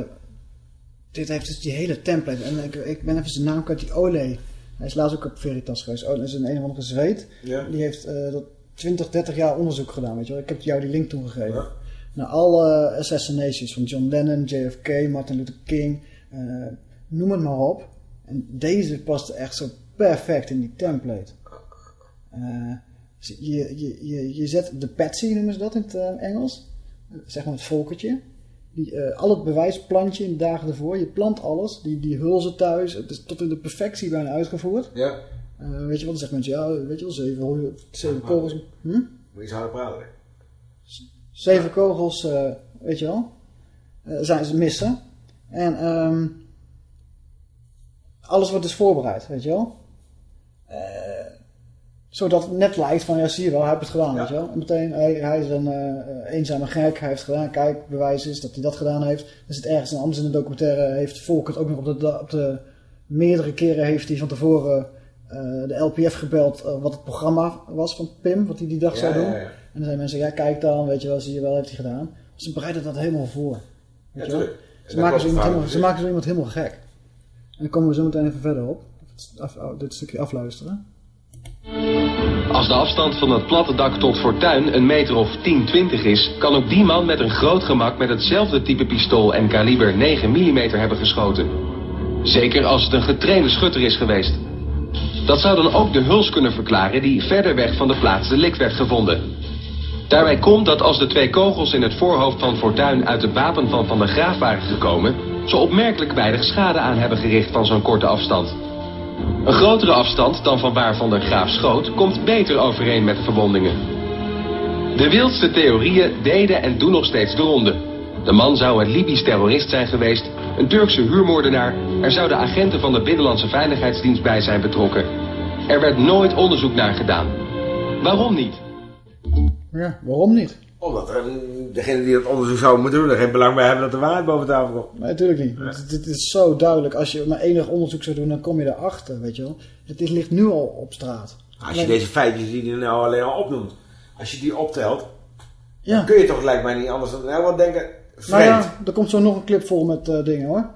dit heeft dus die hele template. En ik, ik ben even zijn naam kwijt, die Ole. Hij is laatst ook op Veritas geweest. Oh, dat is een een of andere zweet. Ja. Die heeft eh, dat 20, 30 jaar onderzoek gedaan, weet je wel. Ik heb jou die link toegegeven. Naar alle assassinations van John Lennon, JFK, Martin Luther King, eh, noem het maar op. En deze past echt zo perfect in die template. Eh, je, je, je, je zet de patsy, noemen ze dat in het Engels. Zeg maar het volkertje. Die, eh, al het bewijsplantje in de dagen ervoor. Je plant alles. Die, die hulzen thuis. Het is tot in de perfectie bijna uitgevoerd. Ja. Eh, weet je wat? Dan zegt mensen, ja, weet je wel, zeven, zeven Ja. kogels. Hm? Moet je eens harder praten. Zeven kogels, eh, weet je wel, zijn ze missen. En ehm, alles wordt dus voorbereid, weet je wel. Eh, zodat het net lijkt van, ja zie je wel, hij heeft het gedaan, weet je wel. En meteen, hij, hij is een eh, eenzame gek, hij heeft het gedaan. Kijk, bewijs is dat hij dat gedaan heeft. Er zit ergens en anders in de documentaire, heeft Volkert ook nog op de, op de meerdere keren heeft hij van tevoren eh, de LPF gebeld eh, wat het programma was van Pim, wat hij die dag Ja, zou doen. ja, ja. En dan zijn mensen, ja kijk dan, weet je wel, zie je wel, heeft hij gedaan. Ze bereiden dat helemaal voor. Weet Ja, je wel? Ze, maken zo iemand helemaal, ze maken zo iemand helemaal gek. En dan komen we zo meteen even verder op. Af- dit stukje afluisteren. Als de afstand van het platte dak tot Fortuin een meter of 10, 20 is, kan ook die man met een groot gemak met hetzelfde type pistool en kaliber 9 mm hebben geschoten. Zeker als het een getrainde schutter is geweest. Dat zou dan ook de huls kunnen verklaren die verder weg van de plaats delict werd gevonden. Daarbij komt dat als de twee kogels in het voorhoofd van Fortuin uit het wapen van Van der Graaf waren gekomen, ze opmerkelijk weinig schade aan hebben gericht van zo'n korte afstand. Een grotere afstand dan van waar Van der Graaf schoot, komt beter overeen met de verwondingen. De wildste theorieën deden en doen nog steeds de ronde. De man zou een Libisch terrorist zijn geweest, een Turkse huurmoordenaar, er zouden agenten van de Binnenlandse Veiligheidsdienst bij zijn betrokken. Er werd nooit onderzoek naar gedaan. Waarom niet? Ja, waarom niet? Omdat er, een- degene die dat onderzoek zou moeten doen er geen belang bij hebben dat de waarheid boven tafel komt. Nee, natuurlijk niet. Want Dit is zo duidelijk. Als je maar enig onderzoek zou doen, dan kom je erachter, weet je wel. Het is- ligt nu al op straat. Als je deze feitjes die hij nou alleen al opnoemt, als je die optelt, Ja. dan kun je toch lijkt mij niet anders dan nou wat denken, vreemd. Nou ja, er komt zo nog een clip vol met eh, dingen hoor.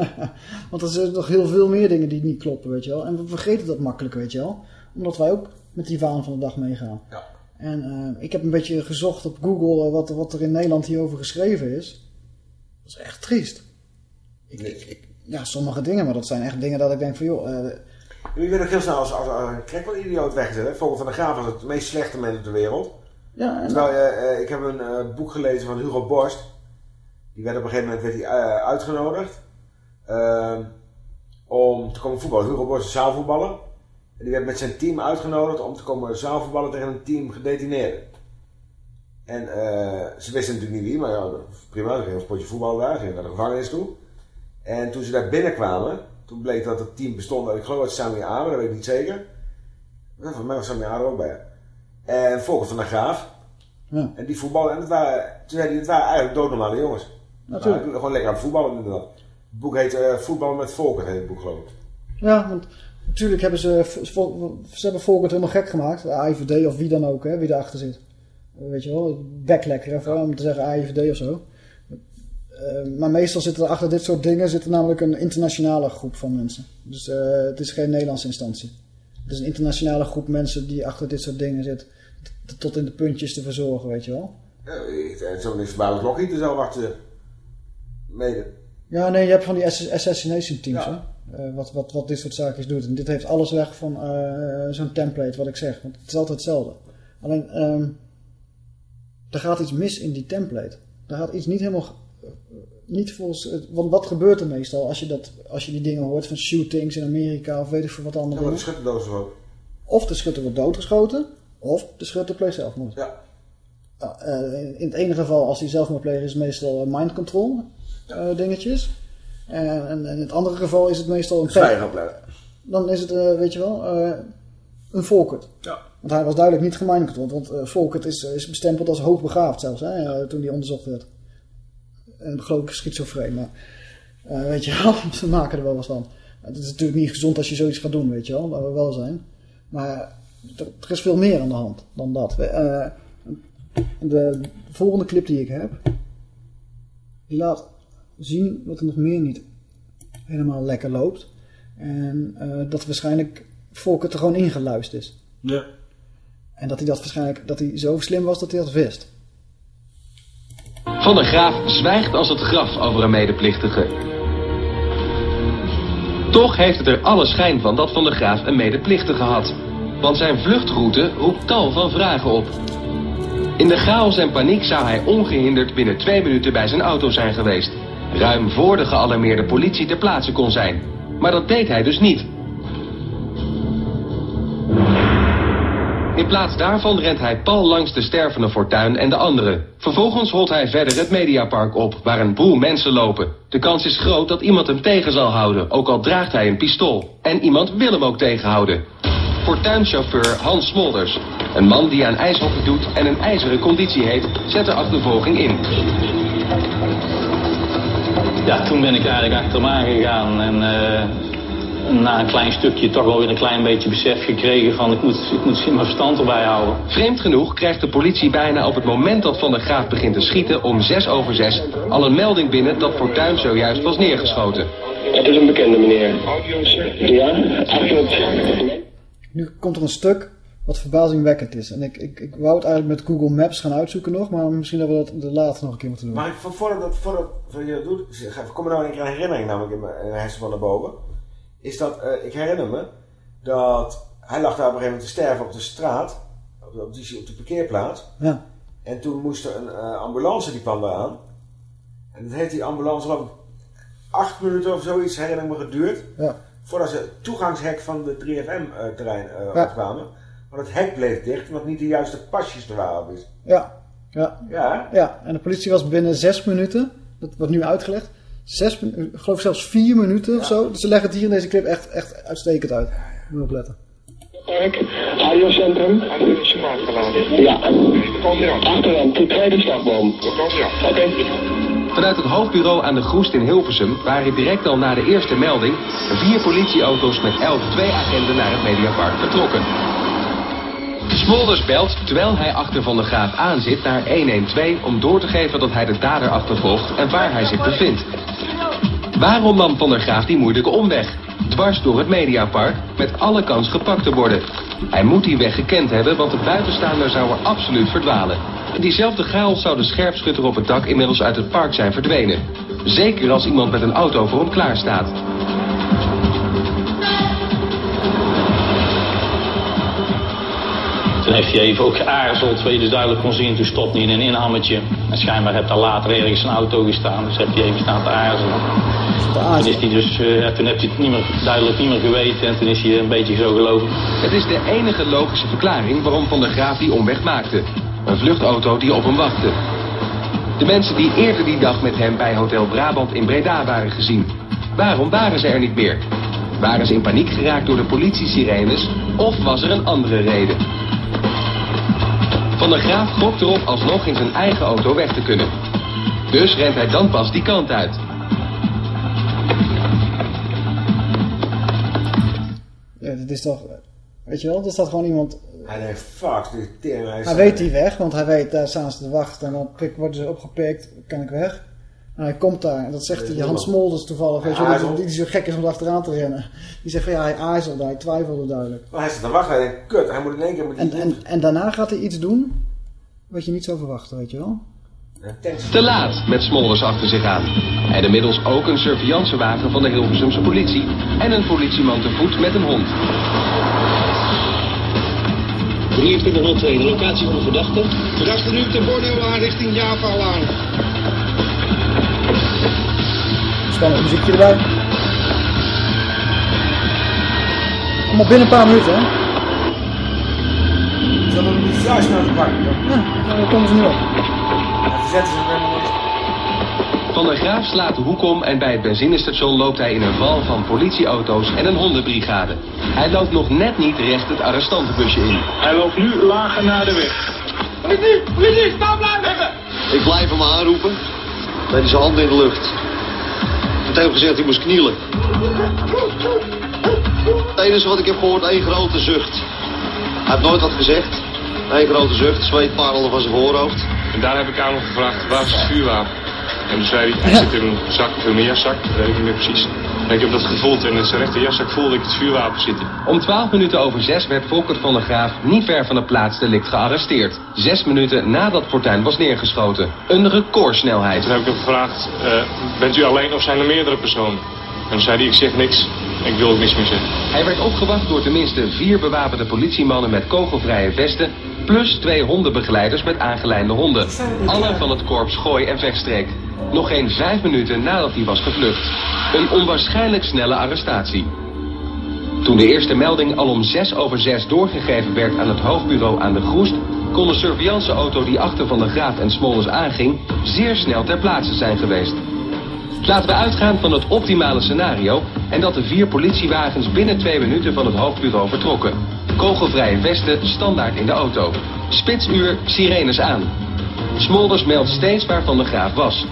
Want er zijn nog heel veel meer dingen die niet kloppen, weet je wel. En we vergeten dat makkelijk, weet je wel. Omdat wij ook met die waan van de dag meegaan. Ja. En eh, ik heb een beetje gezocht op Google eh, wat, wat er in Nederland hierover geschreven is. Dat is echt triest. Ik, ik, ik- ja, sommige dingen, maar dat zijn echt dingen dat ik denk van joh... eh, Je bent ook heel snel als, als, als een krek wel idioot weggezet. hè. Vogel van de Graaf was het meest slechte mens op de wereld. ja, en Terwijl, ik heb een boek gelezen van Hugo Borst. Die werd op een gegeven moment werd hij, uitgenodigd. ehm, om te komen voetballen. Hugo Borst is zaalvoetballer. En die werd met zijn team uitgenodigd om te komen zaalvoetballen tegen een team gedetineerden. En eh, ze wisten natuurlijk niet wie, maar ja, prima, ze gingen een potje voetbal daar, gingen naar de gevangenis toe. En toen ze daar binnenkwamen, toen bleek dat het team bestond uit, ik geloof uit Sami Amer, dat weet ik niet zeker. Ja, Volgens mij was Sami Amer ook bij. En Volkert van der Graaf. Ja. En die voetballen, en het waren, toen zei hij, het waren eigenlijk doodnormale jongens. Natuurlijk. Gewoon lekker aan het voetballen inderdaad. Het boek heet eh, Voetballen met Volkert, heet het boek geloof ik. Ja, want natuurlijk hebben ze, ze hebben Volkert helemaal gek gemaakt. De AIVD of wie dan ook, hè, wie erachter zit. Weet je wel, backlekker, hè, om te zeggen AIVD of zo. Eh, maar meestal zitten er achter dit soort dingen zit er namelijk een internationale groep van mensen. Dus eh, het is geen Nederlandse instantie. Het is een internationale groep mensen die achter dit soort dingen zit. Tot in de puntjes te verzorgen, weet je wel. Ja, ik- en zo is Babel Lockheed er zelf achter mede. Ja, nee, je hebt van die ass- assassination teams, hè? Eh, wat, wat, wat dit soort zaken doet. En dit heeft alles weg van eh, zo'n template, wat ik zeg. Want het is altijd hetzelfde. Alleen, ehm er gaat iets mis in die template. Er gaat iets niet helemaal... eh, niet volgens... het- Want wat gebeurt er meestal als je, dat, als je die dingen hoort van shootings in Amerika of weet ik veel wat Ja, andere de dingen? schutterdozen ook. Of de schutter wordt doodgeschoten, of de schutter pleegt zelfmoord. Ja. Eh, in het ene geval, als hij zelfmoord pleegt, is het meestal mind control dingetjes. En, en in het andere geval is het meestal een... Opleiden. Dan is het, eh, weet je wel, eh, een Volkert. Ja. Want hij was duidelijk niet gemindcontrolled. Want eh Volkert is, is bestempeld als hoogbegaafd zelfs, hè, eh, toen hij onderzocht werd. En geloof ik schizofreen, maar eh, weet je wel, ze maken er wel wat van. Het is natuurlijk niet gezond als je zoiets gaat doen, weet je wel, laten we wel zijn. Maar er, is veel meer aan de hand dan dat. We- eh, de volgende clip die ik heb, die laat zien wat er nog meer niet helemaal lekker loopt. En eh, dat waarschijnlijk Volkert er gewoon ingeluisterd is. Ja. En dat hij dat waarschijnlijk, dat hij zo slim was dat hij dat wist. Van der Graaf zwijgt als het graf over een medeplichtige. Toch heeft het er alle schijn van dat Van der Graaf een medeplichtige had. Want zijn vluchtroute roept tal van vragen op. In de chaos en paniek zou hij ongehinderd binnen twee minuten bij zijn auto zijn geweest. Ruim voor de gealarmeerde politie ter plaatse kon zijn. Maar dat deed hij dus niet. In plaats daarvan rent hij pal langs de stervende Fortuin en de anderen. Vervolgens holt hij verder het Mediapark op, waar een boel mensen lopen. De kans is groot dat iemand hem tegen zal houden, ook al draagt hij een pistool. En iemand wil hem ook tegenhouden. Fortuinchauffeur Hans Smolders. Een man die aan ijshockey doet en een ijzeren conditie heeft, zet de achtervolging in. Ja, toen ben ik eigenlijk achter hem aangegaan en eh, na een klein stukje toch wel weer een klein beetje besef gekregen van ik moet, ik moet mijn verstand erbij houden. Vreemd genoeg krijgt de politie bijna op het moment dat Van der Graaf begint te schieten om 6 over 6 al een melding binnen dat Fortuin zojuist was neergeschoten. Het is een bekende meneer. Ja, klopt. Nu komt er een stuk wat verbazingwekkend is. En ik, ik, ik wou het eigenlijk met Google Maps gaan uitzoeken nog, maar misschien dat we dat de later nog een keer moeten doen. Maar ik, voordat, dat- voordat voor je dat doet, ik kom er nou een keer een herinnering namelijk in mijn in mijn hersen van naar boven. Is dat, eh, ik herinner me, dat hij lag daar op een gegeven moment te sterven op de straat, op de, op de, op de parkeerplaats. Ja. En toen moest er een eh, ambulance, die kwam daar aan. En dat heeft die ambulance ik acht minuten of zoiets, herinner ik me, geduurd. Ja. Voordat ze het toegangshek van de 3FM-terrein uh, Ja. Maar het hek bleef dicht, omdat niet de juiste pasjes er waren. Dus. Ja. Ja. Ja. ja. En de politie was binnen zes minuten, dat wordt nu uitgelegd, zes, min- ik geloof zelfs vier minuten of zo. Dus ze leggen het hier in deze clip echt, echt uitstekend uit. Moet je opletten. Park, radiocentrum. Ja. Achteraan, de tweede slagboom. Oké. Vanuit het hoofdbureau aan de Groest in Hilversum waren direct al na de eerste melding vier politieauto's met elk twee agenten naar het Mediapark vertrokken. Smolders belt, terwijl hij achter Van der Graaf aanzit, naar 112 om door te geven dat hij de dader achtervolgt en waar hij zich bevindt. Waarom nam Van der Graaf die moeilijke omweg? Dwars door het Mediapark, met alle kans gepakt te worden. Hij moet die weg gekend hebben, want de buitenstaander zou er absoluut verdwalen. In diezelfde chaos zou de scherpschutter op het dak inmiddels uit het park zijn verdwenen. Zeker als iemand met een auto voor hem klaar staat. Toen heeft hij even ook geaarzeld, waar je dus duidelijk kon zien, toen stopt hij in een inhammetje. En schijnbaar heeft daar later ergens een auto gestaan, dus heeft hij even staan te aarzelen. Toen is hij dus, ja, toen heeft hij het niet meer, duidelijk niet meer geweten en toen is hij een beetje zo geloven. Het is de enige logische verklaring waarom Van der Graaf die omweg maakte. Een vluchtauto die op hem wachtte. De mensen die eerder die dag met hem bij Hotel Brabant in Breda waren gezien. Waarom waren ze er niet meer? Waren ze in paniek geraakt door de politie-sirenes of was er een andere reden? Van der Graaf gokt erop alsnog in zijn eigen auto weg te kunnen. Dus rent hij dan pas die kant uit. Ja, dit is toch... Weet je wel, er staat gewoon iemand... Hij denkt, fuck, dit tering. Hij weet die weg, want hij weet, daar staan ze te wachten. En dan worden ze opgepikt, kan ik weg. En hij komt daar, en dat zegt hij, Hans. Smolders toevallig, weet je die, die zo gek is om achteraan te rennen. Die zegt van ja, hij aarzelde, hij twijfelde duidelijk. Maar hij zit te wachten, hij denkt, kut, hij moet in één keer... Moet En, en, en daarna gaat hij iets doen, wat je niet zou verwachten, weet je wel. Te laat met Smolders achter zich aan. En inmiddels ook een surveillancewagen van de Hilversumse politie en een politieman te voet met een hond. 2302, de locatie van de verdachte. Verdachte nu ten Borneo aan richting Java-laan. Spannend muziekje erbij. Allemaal binnen een paar minuten, hè. Is dat een bizar snel te pakken? Ja, daar komen ze nu op. Zich helemaal niet. Van der Graaf slaat de hoek om en bij het benzinestation loopt hij in een val van politieauto's en een hondenbrigade. Hij loopt nog net niet recht het arrestantenbusje in. Hij loopt nu lager naar de weg. Politie, politie, stop blijven! Ik blijf hem aanroepen. Met zijn handen in de lucht. Het heeft gezegd hij moest knielen. Het enige wat ik heb gehoord, één grote zucht. Hij heeft nooit wat gezegd. Eén grote zucht, zweetparelen van zijn voorhoofd. En daar heb ik aan hem gevraagd, waar is het vuurwapen? En toen zei hij, hij zit in een zak of in mijn jaszak, dat weet ik niet meer precies. Ik heb dat gevoeld en in zijn rechter jaszak voelde ik het vuurwapen zitten. Om 12 minuten over 6 werd Volkert van der Graaf niet ver van de plaats delict gearresteerd. Zes minuten nadat Fortuyn was neergeschoten. Een recordsnelheid. Toen heb ik hem gevraagd, eh, bent u alleen of zijn er meerdere personen? En toen zei hij, ik zeg niks, ik wil ook niks meer zeggen. Hij werd opgewacht door tenminste vier bewapende politiemannen met kogelvrije vesten... plus twee hondenbegeleiders met aangelijnde honden. Alle van het korps Gooi en Vechtstreek. Nog geen vijf minuten nadat hij was gevlucht. Een onwaarschijnlijk snelle arrestatie. Toen de eerste melding al om zes over zes doorgegeven werd aan het hoofdbureau aan de Groest... kon de surveillanceauto die achter Van der Graaf en Smollens aanging... zeer snel ter plaatse zijn geweest. Laten we uitgaan van het optimale scenario... en dat de vier politiewagens binnen twee minuten van het hoofdbureau vertrokken. Kogelvrije vesten standaard in de auto. Spitsuur, sirenes aan. Smolders meldt steeds waar Van der Graaf was.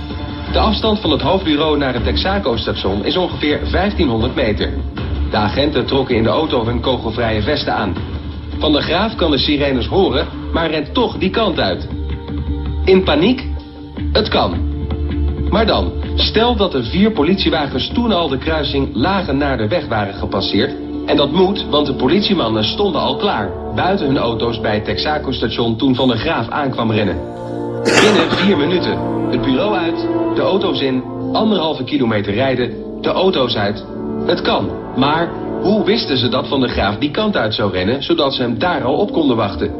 De afstand van het hoofdbureau naar het Texaco-station is ongeveer 1500 meter. De agenten trokken in de auto hun kogelvrije vesten aan. Van der Graaf kan de sirenes horen, maar rent toch die kant uit. In paniek? Het kan. Maar dan, stel dat de vier politiewagens toen al de kruising lagen naar de weg waren gepasseerd. En dat moet, want de politiemannen stonden al klaar. Buiten hun auto's bij het Texaco-station toen Van der Graaf aankwam rennen. Binnen vier minuten. Het bureau uit, de auto's in, anderhalve kilometer rijden, de auto's uit. Het kan. Maar hoe wisten ze dat Van der Graaf die kant uit zou rennen, zodat ze hem daar al op konden wachten?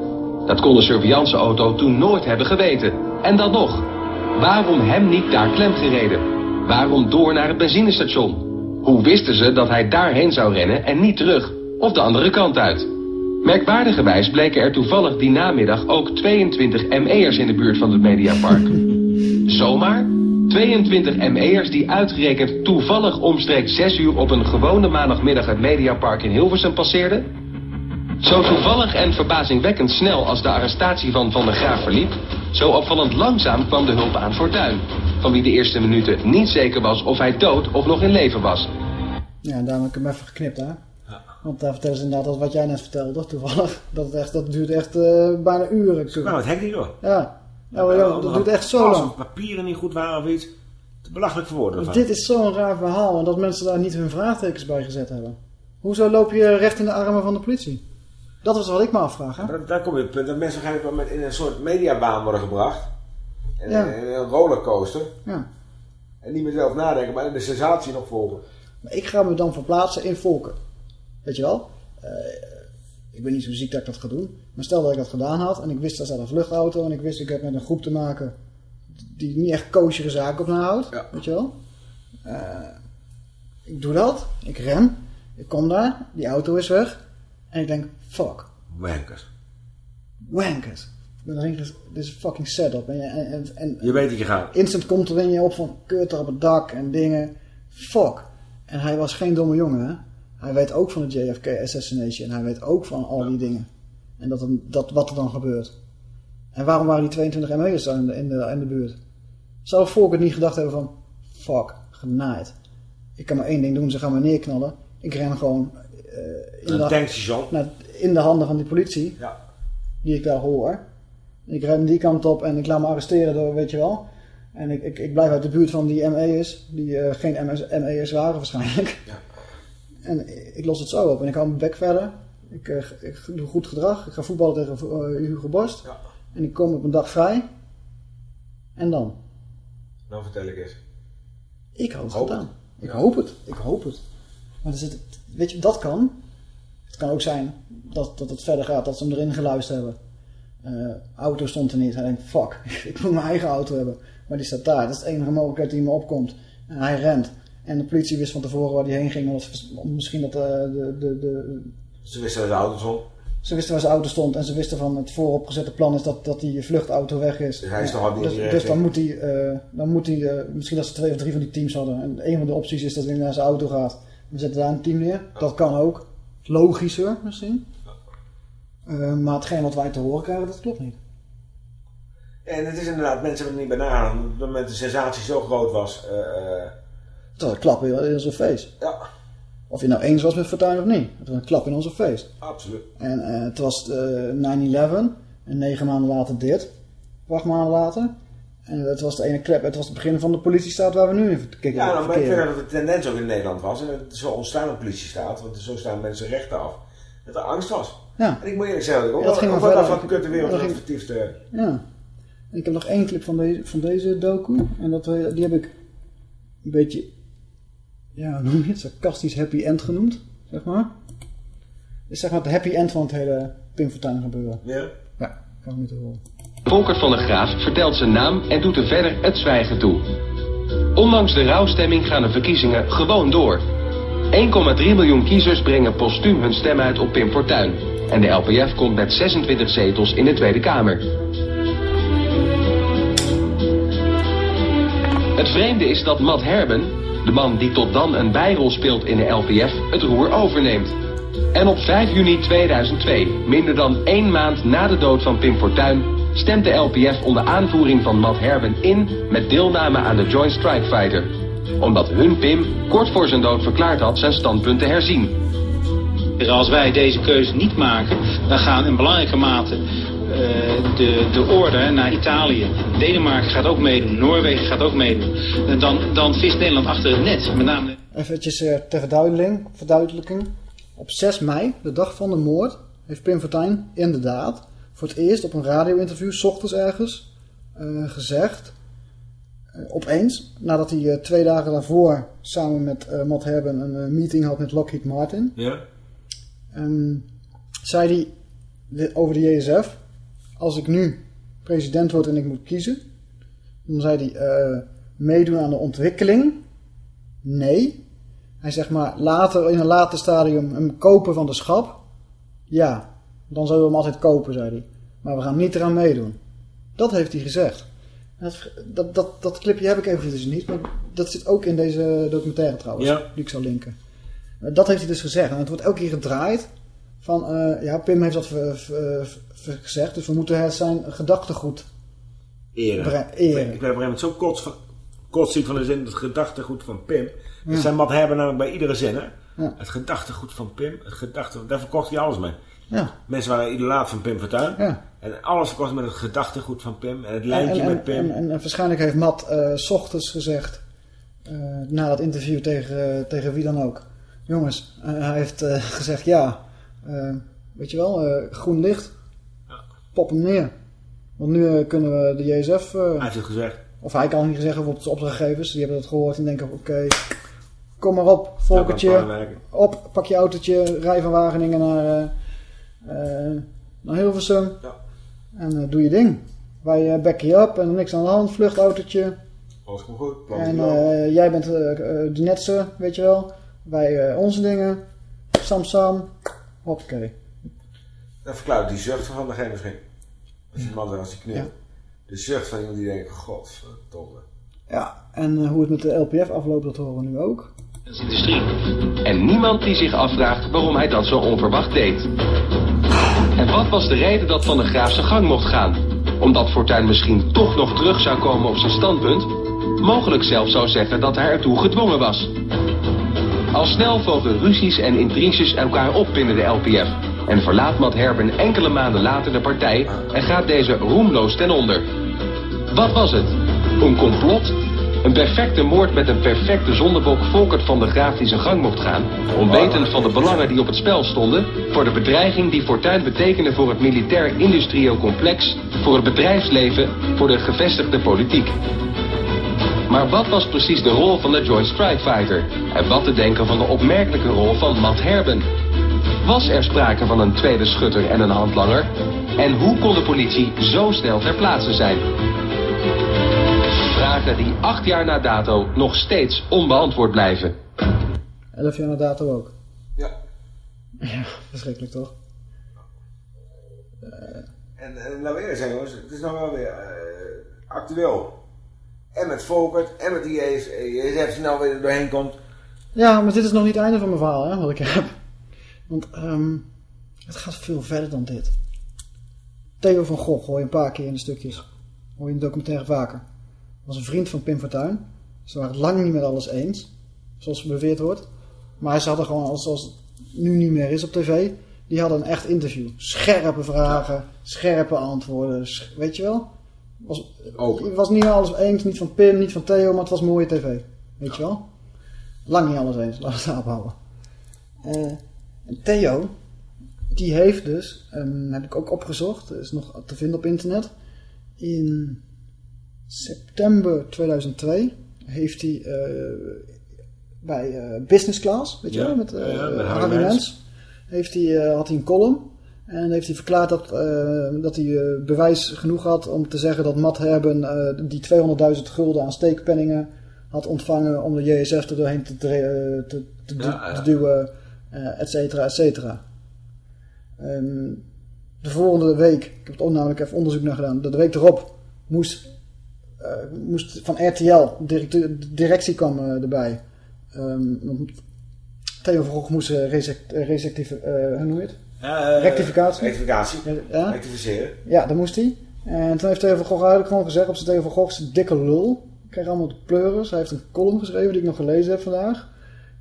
Dat kon de surveillanceauto toen nooit hebben geweten. En dan nog. Waarom hem niet daar klem gereden? Waarom door naar het benzinestation? Hoe wisten ze dat hij daarheen zou rennen en niet terug? Of de andere kant uit? Merkwaardigerwijs bleken er toevallig die namiddag ook 22 ME'ers in de buurt van het Mediapark. Zomaar? 22 ME'ers die uitgerekend toevallig omstreeks 6 uur op een gewone maandagmiddag het Mediapark in Hilversum passeerden? Zo toevallig en verbazingwekkend snel als de arrestatie van Van der Graaf verliep, zo opvallend langzaam kwam de hulp aan Fortuin, van wie de eerste minuten niet zeker was of hij dood of nog in leven was. Ja, daarom heb ik hem even geknipt, hè. Want daar vertellen ze inderdaad dat wat jij net vertelde, toevallig. Dat, het echt, dat duurt echt eh, bijna uren. Nou, het hek niet door. Ja, ja maar joh, dat duurt echt zo Als lang. er papieren niet goed waren of iets. Te belachelijk voor woorden. Want dit is zo'n raar verhaal en dat mensen daar niet hun vraagtekens bij gezet hebben. Hoezo loop je recht in de armen van de politie? Dat is wat ik me afvraag, hè? Daar, daar kom je op het punt dat mensen waarschijnlijk met in een soort mediabaan worden gebracht. En Ja. in een rollercoaster. Ja. En niet meer zelf nadenken, maar de sensatie nog volgen. Maar ik ga me dan verplaatsen in volken. Weet je wel? Eh, ik ben niet zo ziek dat ik dat ga doen. Maar stel dat ik dat gedaan had en ik wist dat staat een vluchtauto en ik wist ik heb met een groep te maken die niet echt koosjere zaken op nahoudt. Weet je wel? Eh, ik doe dat. Ik ren. Ik kom daar. Die auto is weg. En ik denk, fuck. Wankers. Wankers. Dit is een fucking setup. En, en, en, en Je weet dat je gaat. instant komt er in je op van kut er op het dak en dingen. Fuck. En hij was geen domme jongen, hè. Hij weet ook van de JFK assassination. Hij weet ook van al die dingen. En dat, dat, wat er dan gebeurt. En waarom waren die 22 ME'ers daar in de, in, de, in de buurt? Zou Volker niet gedacht hebben van... Fuck, genaaid. Ik kan maar één ding doen, ze gaan me neerknallen. Ik ren gewoon... eh, in, de, naar- in de handen van die politie. Ja. Die ik daar hoor. Ik ren die kant op en ik laat me arresteren door, weet je wel. En ik, ik, ik blijf uit de buurt van die ME'ers. Die eh, geen ME'ers waren waarschijnlijk. En ik los het zo op. En ik hou mijn bek verder. Ik, eh, ik doe goed gedrag. Ik ga voetballen tegen eh, Hugo Borst. En ik kom op een dag vrij. En dan? Nou vertel ik eens. Ik had het Hoop gedaan. het. Ik hoop het. Ik hoop het. Maar er zit, weet je, dat kan. Het kan ook zijn dat, dat het verder gaat, dat ze hem erin geluisterd hebben. Eh, auto stond er niet. Hij denkt, fuck, ik moet mijn eigen auto hebben. Maar die staat daar. Dat is de enige mogelijkheid die me opkomt. En hij rent. En de politie wist van tevoren waar hij heen ging. Of misschien dat eh, de, de, de, Ze wisten dat de auto stond. ze wisten waar zijn auto stond en ze wisten van het vooropgezette plan is dat, dat die vluchtauto weg is. Dus hij is dus, die dus dan richting? moet hij, eh, dan moet hij eh, misschien dat ze twee of drie van die teams hadden. En een van de opties is dat hij naar zijn auto gaat. We zetten daar een team neer. Dat kan ook. Logischer misschien. Eh, maar hetgeen wat wij te horen krijgen, dat klopt niet. En het is inderdaad, mensen hebben er niet bij nagedacht. Moment de sensatie zo groot was. Eh, eh, Dat was een klap in zijn face. Ja. Of je nou eens was met Fortuyn of niet. Het was een klap in onze face. absoluut. En eh, het was eh, 9-11. En negen maanden later dit. Acht maanden later. En het was de ene klep. Het was het begin van de politiestaat waar we nu in verkeren. Ja, maar ik denk dat de tendens ook in Nederland was. En het zo ontstaan een politiestaat. Want zo staan mensen rechten af. Dat er angst was. Ja. En ik moet eerlijk zeggen, dat ik Ja, dat wel ging ook wel wel van kutte wereld Dat het ging- effectiefste. Ja. En ik heb nog één clip van, deze van deze docu. En dat, we- die heb ik een beetje, ja, hoe noem je het? Sarcastisch happy end genoemd, zeg maar. Is zeg maar het happy end van het hele Pim Fortuyn gebeuren. Ja. Ja, kan ik niet horen. Volkert van der Graaf vertelt zijn naam en doet er verder het zwijgen toe. Ondanks de rouwstemming gaan de verkiezingen gewoon door. 1,3 miljoen kiezers brengen postuum hun stem uit op Pim Fortuyn. En de LPF komt met 26 zetels in de Tweede Kamer. Het vreemde is dat Matt Herben, de man die tot dan een bijrol speelt in de LPF, het roer overneemt. En op 5 juni 2002, minder dan één maand na de dood van Pim Fortuyn, stemt de LPF onder aanvoering van Matt Herben in met deelname aan de Joint Strike Fighter. Omdat hun Pim kort voor zijn dood verklaard had zijn standpunt te herzien. Dus als wij deze keuze niet maken, dan gaan in belangrijke mate de, de orde naar Italië. Denemarken gaat ook meedoen, Noorwegen gaat ook meedoen. En dan, dan vist Nederland achter het net. Met name Eventjes eh, ter verduidelijking, verduidelijking. Op 6 mei, de dag van de moord, heeft Pim Fortuyn inderdaad voor het eerst op een radio-interview, s ochtends ergens, eh, gezegd, eh, opeens, nadat hij eh, twee dagen daarvoor samen met eh Matt Herben een eh, meeting had met Lockheed Martin, Ja. Ehm, zei hij over de JSF. Als ik nu president word en ik moet kiezen. Dan zei hij eh, meedoen aan de ontwikkeling. Nee. Hij zegt maar later in een later stadium hem kopen van de schap. Ja. Dan zullen we hem altijd kopen, zei hij. Maar we gaan niet eraan meedoen. Dat heeft hij gezegd. Dat, dat, dat, dat clipje heb ik eventjes niet. Maar dat zit ook in deze documentaire trouwens. Ja. Die ik zal linken. Eh, Dat heeft hij dus gezegd. En het wordt elke keer gedraaid. Van, eh, ja, Pim heeft dat gezegd. Dus we moeten zijn gedachtegoed Eren. Ik ben op een gegeven moment zo kots van, kotsziek van de zin, het gedachtegoed van Pim. Dat zijn Matt Herben namelijk bij iedere zin, hè? Ja. Het gedachtegoed van Pim, het gedachte, daar verkocht hij alles mee. Ja. Mensen waren idolaat van Pim Fortuyn. Ja. En alles verkocht met het gedachtegoed van Pim en het lijntje en, met Pim. en, en, en waarschijnlijk heeft Matt eh, s ochtends gezegd, eh, na dat interview tegen, eh, tegen wie dan ook. Jongens, hij heeft gezegd ja, weet je wel, groen licht, pop hem neer. Want nu eh, kunnen we de JSF... eh, hij heeft het gezegd. Of hij kan het niet zeggen, bijvoorbeeld zijn opdrachtgevers, die hebben dat gehoord en denken, oké, kom maar op, volkertje, Ja, op, pak je autootje, rij van Wageningen naar, eh, naar Hilversum en eh, doe je ding. Wij backen je up en niks aan de hand, vluchtautootje. Alles komt goed. En jij bent de netse, weet je wel. Wij onze dingen. Sam Sam. Hoppakee. Dat verklaart die zucht van degene misschien. Als je man als hij knilt. De zucht van iemand die denkt, godverdomme. Ja, en eh, hoe het met de LPF afloopt, dat horen we nu ook. industrie. En niemand die zich afvraagt waarom hij dat zo onverwacht deed. En wat was de reden dat Van der Graaf zijn gang mocht gaan? Omdat Fortuyn misschien toch nog terug zou komen op zijn standpunt? Mogelijk zelfs zou zeggen dat hij ertoe gedwongen was. Al snel volgen ruzies en intriges elkaar op binnen de LPF. En verlaat Matt Herben enkele maanden later de partij en gaat deze roemloos ten onder. Wat was het? Een complot? Een perfecte moord met een perfecte zondebok Volkert van der Graaf die zijn gang mocht gaan. Onwetend van de belangen die op het spel stonden. Voor de bedreiging die Fortuyn betekende voor het militair-industrieel complex. Voor het bedrijfsleven. Voor de gevestigde politiek. Maar wat was precies de rol van de Joint Strike Fighter? En wat te denken van de opmerkelijke rol van Matt Herben? Was er sprake van een tweede schutter en een handlanger? En hoe kon de politie zo snel ter plaatse zijn? Vragen die acht jaar na dato nog steeds onbeantwoord blijven. Elf jaar na dato ook. Ja. Ja, verschrikkelijk toch? En, en laten we eerlijk zijn jongens, het is nou wel weer eh, actueel. En met Volkert, en met die JS, JSF die nou weer doorheen komt. Ja, maar dit is nog niet het einde van mijn verhaal, hè, wat ik heb. Want ehm, het gaat veel verder dan dit. Theo van Gogh hoor je een paar keer in de stukjes. Hoor je in de documentaire vaker. was een vriend van Pim Fortuyn. Ze waren het lang niet met alles eens. Zoals beweerd wordt. Maar ze hadden gewoon, als, als het nu niet meer is op tv... Die hadden een echt interview. Scherpe vragen, scherpe antwoorden. sch- weet je wel? Was, Het was niet alles eens, niet van Pim, niet van Theo, maar het was mooie tv. Weet je wel? Lang niet alles eens, laten we het daarop houden. Eh, Theo, die heeft dus, ehm, heb ik ook opgezocht, is nog te vinden op internet. In september 2002 heeft hij eh, bij eh, Business Class, weet je Ja, wel, met, eh, ja, met Harry Mens. Heeft hij, eh, had hij een column. En heeft hij verklaard dat, eh, dat hij eh, bewijs genoeg had om te zeggen dat Matt Herben eh, die 200.000 gulden aan steekpenningen had ontvangen om de JSF er doorheen te, eh, te, Ja, te duwen, eh et cetera, et cetera. Ehm, de volgende week, ik heb er namelijk even onderzoek naar gedaan, de week erop moest, eh, moest van RTL, de directie kwam erbij. Want Theo van Gogh moest resectieve, eh, hoe noem je het? Rectificatie. Rectificatie. Ja. Rectificeren. Ja, dat moest hij. En toen heeft Theo van Gogh eigenlijk gewoon gezegd op zijn Theo van Gogh's dikke lul. Ik kreeg allemaal de pleuris. Hij heeft een column geschreven die ik nog gelezen heb vandaag.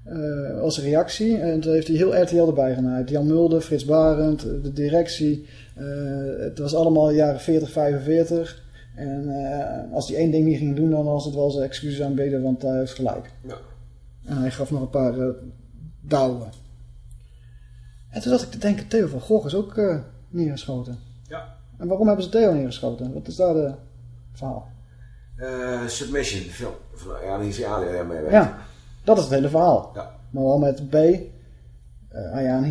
Eh, als reactie. En toen heeft hij heel RTL erbij genaaid. Jan Mulder, Frits Barend, de directie. Eh, het was allemaal jaren 40, 45. En eh, als hij één ding niet ging doen, dan was het wel zijn excuses aanbieden, want hij heeft gelijk. Ja. En hij gaf nog een paar uh, douwen. En toen zat ik te denken, Theo van Gogh is ook uh, neergeschoten. Ja. En waarom hebben ze Theo neergeschoten? Wat is daar de verhaal? Uh, Submission, film. Van, ja, die is Ali mee weet. Ja, dat is het hele verhaal. Ja. Mohammed B. Uh, Ayaan.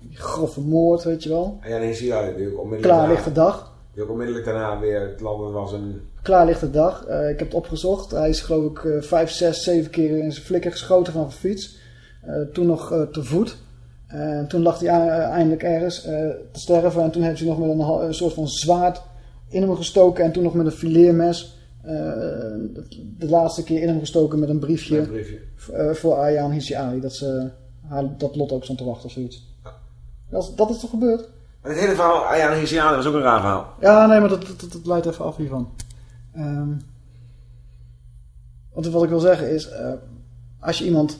Die grove moord, weet je wel. Ayaan Hissi Ali, die ook onmiddellijk de dag. Die ook onmiddellijk daarna weer het land was een... Klaar ligt de dag. Uh, ik heb het opgezocht. Hij is geloof ik uh, vijf, zes, zeven keer in zijn flikker geschoten van zijn fiets. Toen nog te voet. En toen lag hij eindelijk ergens te sterven. En toen heeft hij nog met een, een, soort van zwaard in hem gestoken. En toen nog met een fileermes. De laatste keer in hem gestoken met een briefje. Met een briefje. voor Ayaan Hissi Ali. Dat, ze, haar, dat lot ook stond te wachten of zoiets. Ja. Dat, is, dat is toch gebeurd? Maar het hele verhaal, Ayaan Hissi Ali was ook een raar verhaal. Ja, nee, maar dat, dat, dat, dat leidt even af hiervan. Um, want wat ik wil zeggen is, uh, als je iemand,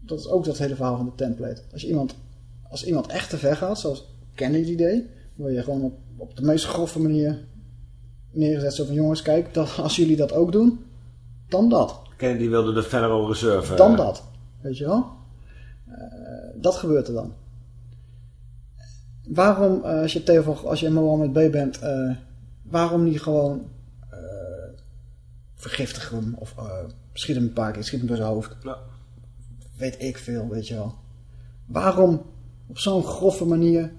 dat is ook dat hele verhaal van de template. Als je iemand, als iemand echt te ver gaat, zoals Kennedy deed, waar je gewoon op, op de meest grove manier neergezet zo van jongens, kijk, dat, als jullie dat ook doen, dan dat. Kennedy wilde de Federal Reserve. Dan dat, weet je wel. Uh, dat gebeurt er dan. Waarom, uh, als je Theo als je Mohammed B bent, uh, waarom niet gewoon vergiftig hem of schiet hem een paar keer, schiet hem door zijn hoofd? Ja. Weet ik veel, weet je wel. Waarom op zo'n grove manier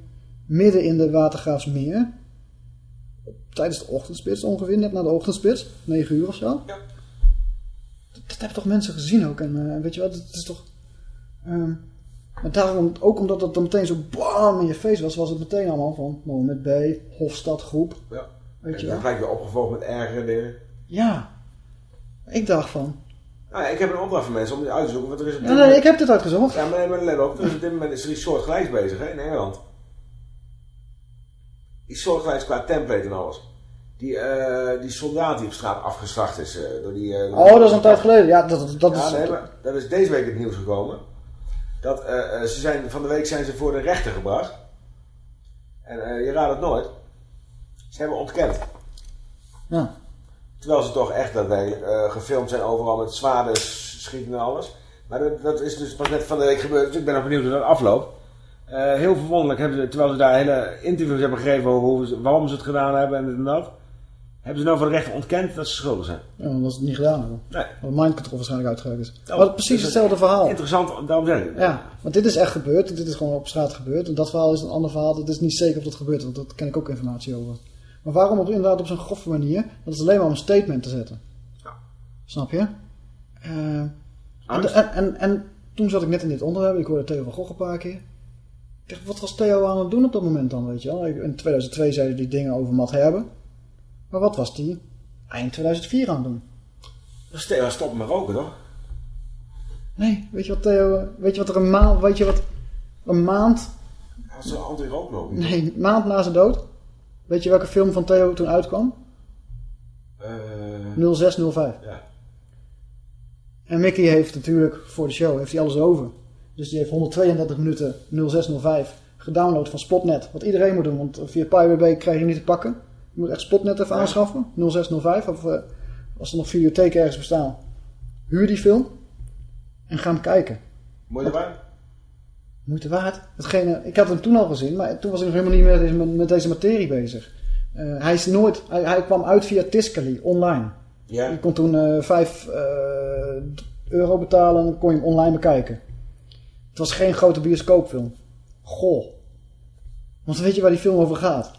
midden in de Watergraafsmeer, tijdens de ochtendspits ongeveer, net na de ochtendspits, 9 uur of zo? Ja. Dat, dat hebben toch mensen gezien ook en weet je wel, dat is toch... Um, Maar daarom, ook omdat het dan meteen zo bam in je face was, was het meteen allemaal van Moment B, Hofstad groep. Ja. Weet en je dan wel? gelijk weer opgevolgd met ergere dingen. Ja. Ik dacht van, Nou ja, ik heb een opdracht voor mensen om dit uit te zoeken. Want er is nee, ik heb dit uitgezocht. Ja, maar, maar let op. Er is op dit moment is er iets soortgelijks bezig hè, in Engeland. Iets soortgelijks qua template en alles. Die, eh, die soldaat die op straat afgeslacht is. eh, door die, eh, oh, dat is een tijd geleden. Ja, dat, dat, ja, is... nee, maar dat is deze week het nieuws gekomen. Dat, ze zijn, van de week zijn ze voor de rechter gebracht. En je raadt het nooit. Ze hebben ontkend. Ja. Terwijl ze toch echt daadwerkelijk gefilmd zijn overal met zwaarden schieten en alles. Maar dat, dat is dus pas net van de week gebeurd. Dus ik ben nog benieuwd hoe dat afloopt. Eh, heel verwonderlijk hebben ze, terwijl ze daar hele interviews hebben gegeven over hoe waarom ze het gedaan hebben en dit en dat. Hebben ze nou voor de rechter ontkend dat ze schuldig zijn. Ja, omdat ze het niet gedaan hebben. Nee. Want Mind Control waarschijnlijk uitgewerkt is. Oh, maar precies dus hetzelfde verhaal. Interessant, daarom zeg ik. Ja, want dit is echt gebeurd. Dit is gewoon op straat gebeurd. En dat verhaal is een ander verhaal. Het is niet zeker of dat gebeurt. Want daar ken ik ook informatie over. Maar waarom op, inderdaad op zo'n grove manier? Dat is alleen maar om een statement te zetten. Snap je? En, Angst? en, en, en toen zat ik net in dit onderwerp. Ik hoorde Theo van Gogh een paar keer. Dacht, wat was Theo aan het doen op dat moment dan, weet je wel? In 2002 zeiden die dingen over Matt Herben. Maar wat was die eind 2004 aan het doen? Dus Theo stopt met roken toch? Nee, weet je wat Theo... Weet je wat er een maand... Weet je wat... Een maand... Hij had zo'n anti-rooklobby. Nee, een maand na zijn dood. Weet je welke film van Theo toen uitkwam? Eh, 0605. Ja. En Mickey heeft natuurlijk voor de show heeft hij alles over. Dus die heeft 132 minuten 0605 gedownload van Spotnet. Wat iedereen moet doen, want via Pirate krijg je niet te pakken. Je moet echt Spotnet even aanschaffen. 0605. Of eh, als er nog videotheken ergens bestaan. Huur die film. En ga hem kijken. Mooi erbij? Moeite waard. Hetgene, ik had hem toen al gezien, maar toen was ik nog helemaal niet met deze, met deze materie bezig. Eh, hij is nooit, hij, hij kwam uit via Tiscali, online. Ja. Je kon toen eh 5 euro betalen en dan kon je hem online bekijken. Het was geen grote bioscoopfilm. Goh. Want weet je waar die film over gaat?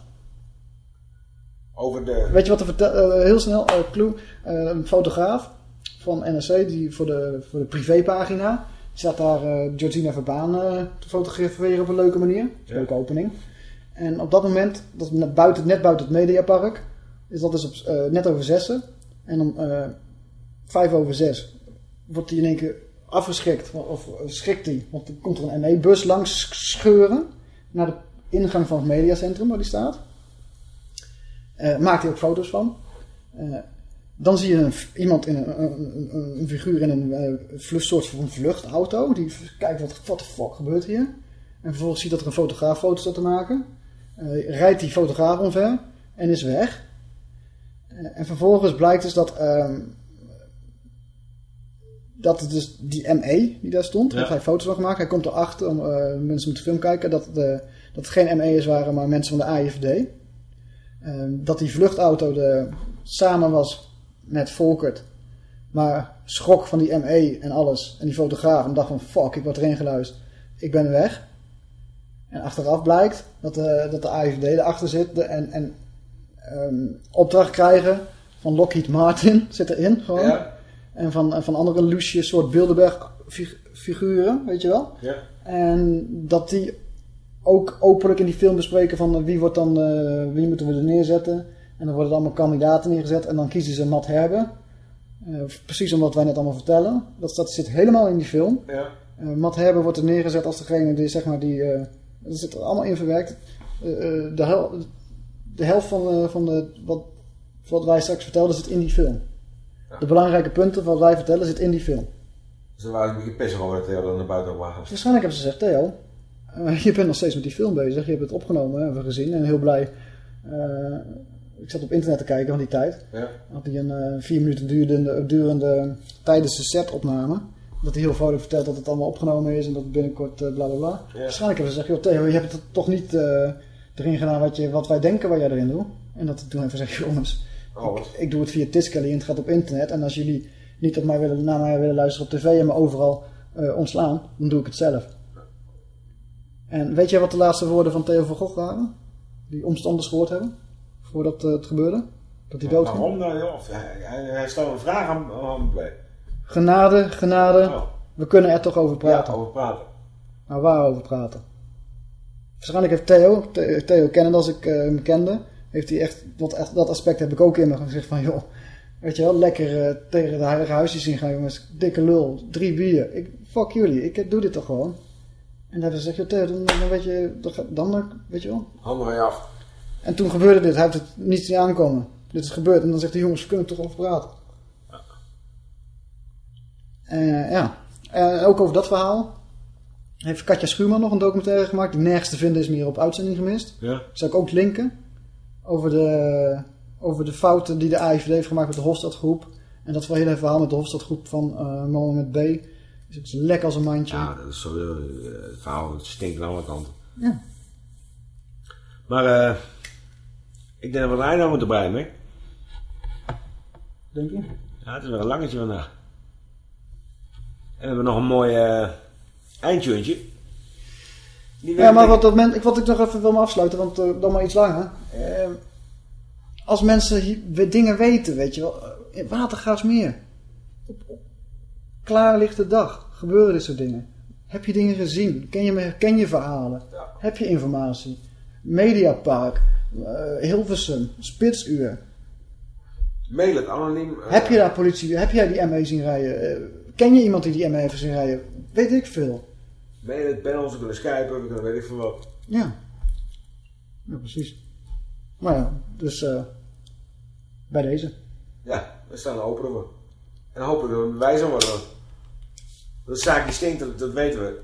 Over de... Weet je wat er vertel, eh, heel snel, eh, clue, eh, een fotograaf van NRC, die voor de, voor de privépagina, die staat daar Georgina Verbaan te fotograferen op een leuke manier. Ja. Leuke opening. En op dat moment, dat is buiten, net buiten het Mediapark, is dat dus op, net over zessen. En om vijf over zes wordt hij in één keer afgeschrikt, of schrikt hij, want er komt er een ME-bus langs scheuren naar de ingang van het mediacentrum waar die staat. Eh, maakt hij ook foto's van. Eh, dan zie je iemand in een, een, een, figuur in een vlucht, soort van vluchtauto. Die kijkt wat the fuck gebeurt hier. En vervolgens ziet dat er een fotograaf foto's staat te maken. Rijdt die fotograaf omver en is weg. En vervolgens blijkt dus dat, ehm, dat het dus die ME die daar stond, Ja. dat hij foto's van gemaakt. Hij komt erachter, om, eh, mensen moeten film kijken, dat, de, dat het geen ME'ers waren, maar mensen van de AIVD. Ehm, dat die vluchtauto de, samen was met Volkert. Maar schrok van die ME en alles. En die fotograaf. En dacht van fuck, ik word erin geluisterd. Ik ben weg. En achteraf blijkt dat de, dat de AIVD erachter zit. de- en en ehm, opdracht krijgen van Lockheed Martin. Zit erin gewoon. Ja. En van, en van andere loesje soort Bilderberg fig- figuren. Weet je wel. Ja. En dat die ook openlijk in die film bespreken van eh, wie wordt dan, eh, wie moeten we er neerzetten. En dan worden er allemaal kandidaten neergezet en dan kiezen ze Matt Herben. Eh, precies om wat wij net allemaal vertellen. Dat, dat zit helemaal in die film. Ja. Eh, Matt Herben wordt er neergezet als degene die, zeg maar, die... dat zit er allemaal in verwerkt. De, hel de helft van, van de, wat, wat wij straks vertelden zit in die film. De belangrijke punten van wat wij vertellen zit in die film. Ze waren een beetje pissig over dat Theo dan naar buiten gebracht. Waarschijnlijk hebben ze gezegd, Theo, eh, je bent nog steeds met die film bezig. Je hebt het opgenomen, hebben we gezien. En heel blij. eh, ik zat op internet te kijken van die tijd. Ja. Had hij een eh, vier minuten durende, durende tijdens de setopname. Dat hij heel vrolijk vertelt dat het allemaal opgenomen is en dat het binnenkort bla bla bla. Ja. Waarschijnlijk hebben ze gezegd, joh Theo, je hebt het toch niet erin gedaan wat, je, wat wij denken wat jij erin doet. En dat hij toen even zegt, jongens, Oh, ik, ik doe het via Tiscali en het gaat op internet. En als jullie niet op mij willen, naar mij willen luisteren op tv en me overal eh, ontslaan, dan doe ik het zelf. En weet jij wat de laatste woorden van Theo van Gogh waren? Die omstanders gehoord hebben? Voordat eh, het gebeurde? Dat hij doodging? Waarom nou, joh? Hij, hij, stelde een vraag aan, aan. Genade, genade. Oh. We kunnen er toch over praten. Ja, over praten. Nou, waarover praten? Waarschijnlijk heeft Theo, Theo, kennende als ik eh, hem kende, heeft hij echt, dat, dat aspect heb ik ook in me gezegd van, joh, weet je wel, lekker eh, tegen de heilige huisjes zien gaan, jongens, dikke lul, drie bier, ik, fuck jullie, ik doe dit toch gewoon. En dan hebben ze gezegd, Theo, dan, dan weet je, dan, dan, weet je wel. Handen van je af. En toen gebeurde dit, hij heeft het niet zien aankomen. Dit is gebeurd en dan zegt de jongens, we kunnen toch over praten. Uh, ja, en ook over dat verhaal heeft Katja Schuurman nog een documentaire gemaakt. Die nergens te vinden is meer op uitzending gemist. Ja. Zal ik ook linken. Over de, over de fouten die de AIVD heeft gemaakt met de Hofstadgroep. En dat hele verhaal met de Hofstadgroep van uh, met B. Is het lek als een mandje. Ja, dat is zo, uh, het verhaal stinkt aan alle kanten. Ja. Maar uh, ik denk dat we eind aan moeten breien, hè? Denk je? Ja, het is weer een langetje vandaag. En we hebben nog een mooi uh, eindtuntje. Ja, maar wat, dat men, wat ik nog even wil me afsluiten, want uh, dan maar iets langer. Uh, als mensen dingen weten, weet je wel. In Watergraafsmeer. Op, op klaarlichte dag gebeuren dit soort dingen. Heb je dingen gezien? Ken je, ken je verhalen? Ja. Heb je informatie? Mediapark, Hilversum, Spitsuur. Mail het anoniem. Heb je daar politie, heb jij die ME zien rijden? ken je iemand die die ME heeft zien rijden? Weet ik veel. Mail het, bel ons, we kunnen skypen, we kunnen weet ik veel wat. Ja. Ja, precies. Maar ja, dus uh, bij deze. Ja, we staan open voor. En hopen dat we wijzer worden. Dat de zaak die stinkt, dat, dat weten we.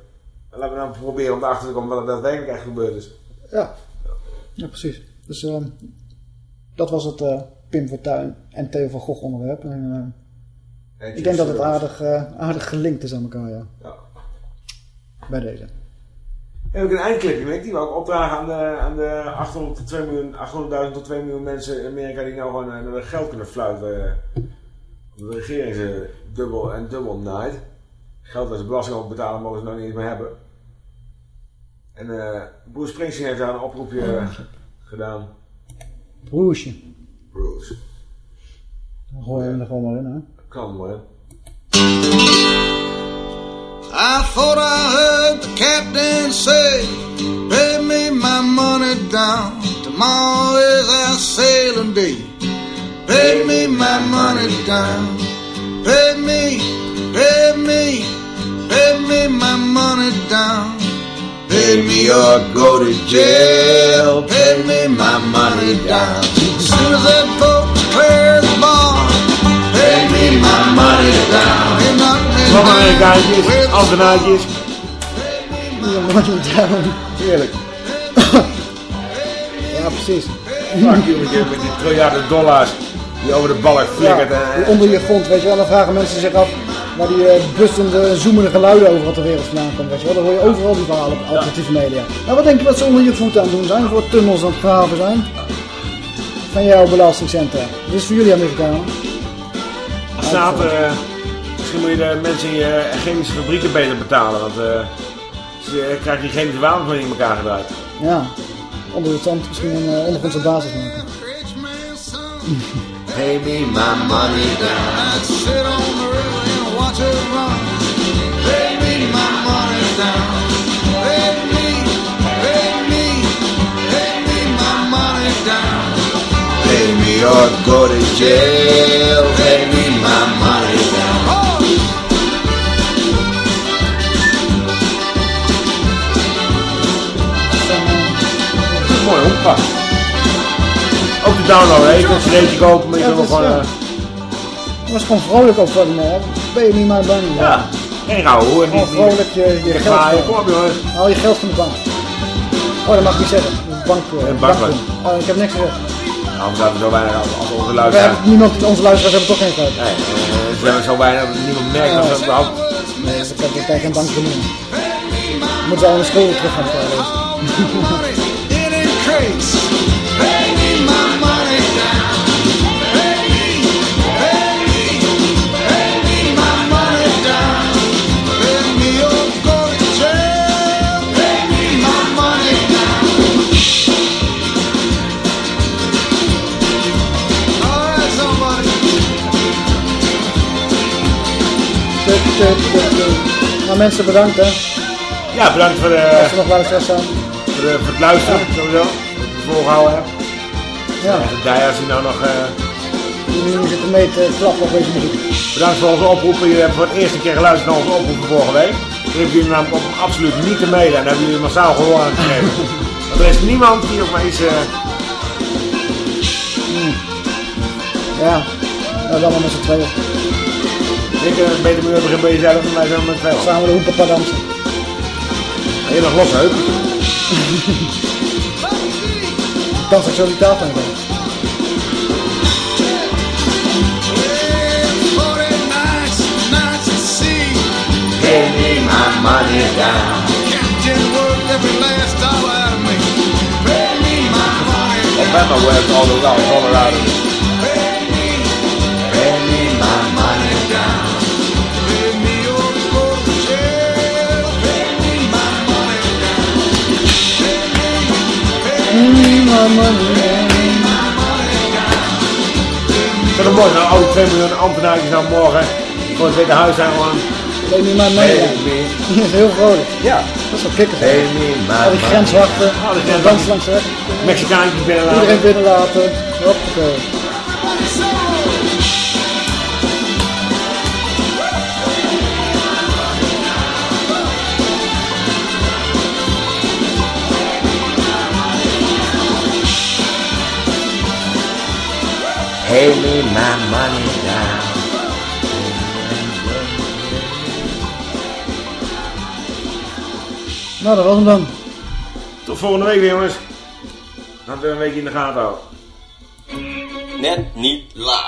En laten we dan proberen om erachter te komen wat er daadwerkelijk echt gebeurd is. Ja, ja precies. Dus uh, dat was het uh, Pim Fortuyn en Theo van Gogh onderwerp. En, uh, ik denk dat het aardig, aardig gelinkt is aan elkaar, ja. ja. Bij deze. En ook een eindclipje, die we ook opdragen aan de, aan de 800.000 tot 2 miljoen mensen in Amerika die nou gewoon naar geld kunnen fluiten. De regering ze dubbel en dubbel naait. Geld dat ze belasting op betalen mogen ze nou niet meer hebben. En uh, Bruce Springsteen heeft daar een oproepje uh, gedaan. Bruce. Bruce. Dan gooi je hem er gewoon maar in, hè? Kan maar? I thought I heard the captain say, Pay me my money down. Tomorrow is our sailing day. Pay me my money down. Pay me, pay me, pay me my money down. Pay me or go to jail. Pay me my money down. As soon as that boat clears the bar, pay me my money down. Ain't nothing Nog Amerikaantjes, ambtenaartjes. Heerlijk. ja, precies. Fuck you met, die triljarden dollars die over de balk flikkert. Ja, onder je grond, weet je wel. Dan vragen mensen zich af waar die uh, bustende, zoemende geluiden over wat de wereld vandaan komt, weet je wel. Dan hoor je overal die verhalen op alternatieve media. Nou, wat denk je wat ze onder je voet aan het doen zijn? Voor tunnels aan het graven zijn? Van jouw belastingcentrum. Dit is voor jullie Amerikanen. Uh, misschien moet je de mensen in je chemische fabrieken beter betalen, want uh, ze krijgen die chemische wapens maar in elkaar gedraaid. Ja, onder de zand misschien een uh, ondergrondse basis maken. Pay me my money down. I sit on the river and watch it run. Pay me my money down. Pay me, pay me, pay me my money down. Pay me or go to jail. Ook de download, hè? Je kunt een cd'tje kopen, maar je kan nog gewoon... Ja. Het was gewoon vrolijk op van, uh, ben je niet mijn bang? Ja, geen rauw hoor. Gewoon vrolijk je, je geld. Zwaaien, kom op jongens. Haal je geld van de bank. Oh, dat mag ik niet zeggen. Bank, uh, bank, bank Oh, ik heb niks gezegd. Zouden we zo weinig als, als onze We luisteraars... hebben, niemand, onze luisteraars hebben toch geen geld. Nee, uh, ze hebben zo weinig dat niemand merkt dat ze überhaupt... Nee, ik kan, ik kan geen bank. Moeten ze al de schulden terug gaan betalen. Nou mensen bedankt hè. Ja, bedankt voor, de, nog voor, de, voor het luisteren, sowieso. Je volgehouden hebt. Ja. En de Dija's die nou nog... eh, nu zitten mee te klappen op deze muziek. Bedankt voor onze oproepen. Jullie hebben voor het eerste keer geluisterd naar onze oproepen vorige week. Toen hebben jullie namelijk op absoluut niet te mailen. En daar hebben jullie massaal gehoor aan gegeven. Want er is niemand die ook maar iets... eh, Ja, dat is allemaal met z'n tweeën. Ik uh, beter meer begin bij jezelf en wij zijn met twee. Samen de hoepapa dansen. En je nog los heup. Dans ik zo die tafel in. Pay me my money down. Obama wears all the all Colorado. Pay Zou dat mooi zijn, oude 2 miljoen ambtenaartjes nou morgen het Witte Huis zijn gewoon... Pay me my money down. Dat is heel vrolijk. Ja. Dat is wel kikker. Pay me my Al die grenswachten. Al die grenswachten. Dans langs de weg. Mexicaantjes binnen laten. Iedereen binnen laten. Hoppakee. Pay me my money down. Nou, dat was hem dan. Tot volgende week weer, jongens. Laten we een weekje in de gaten houden. Net niet live.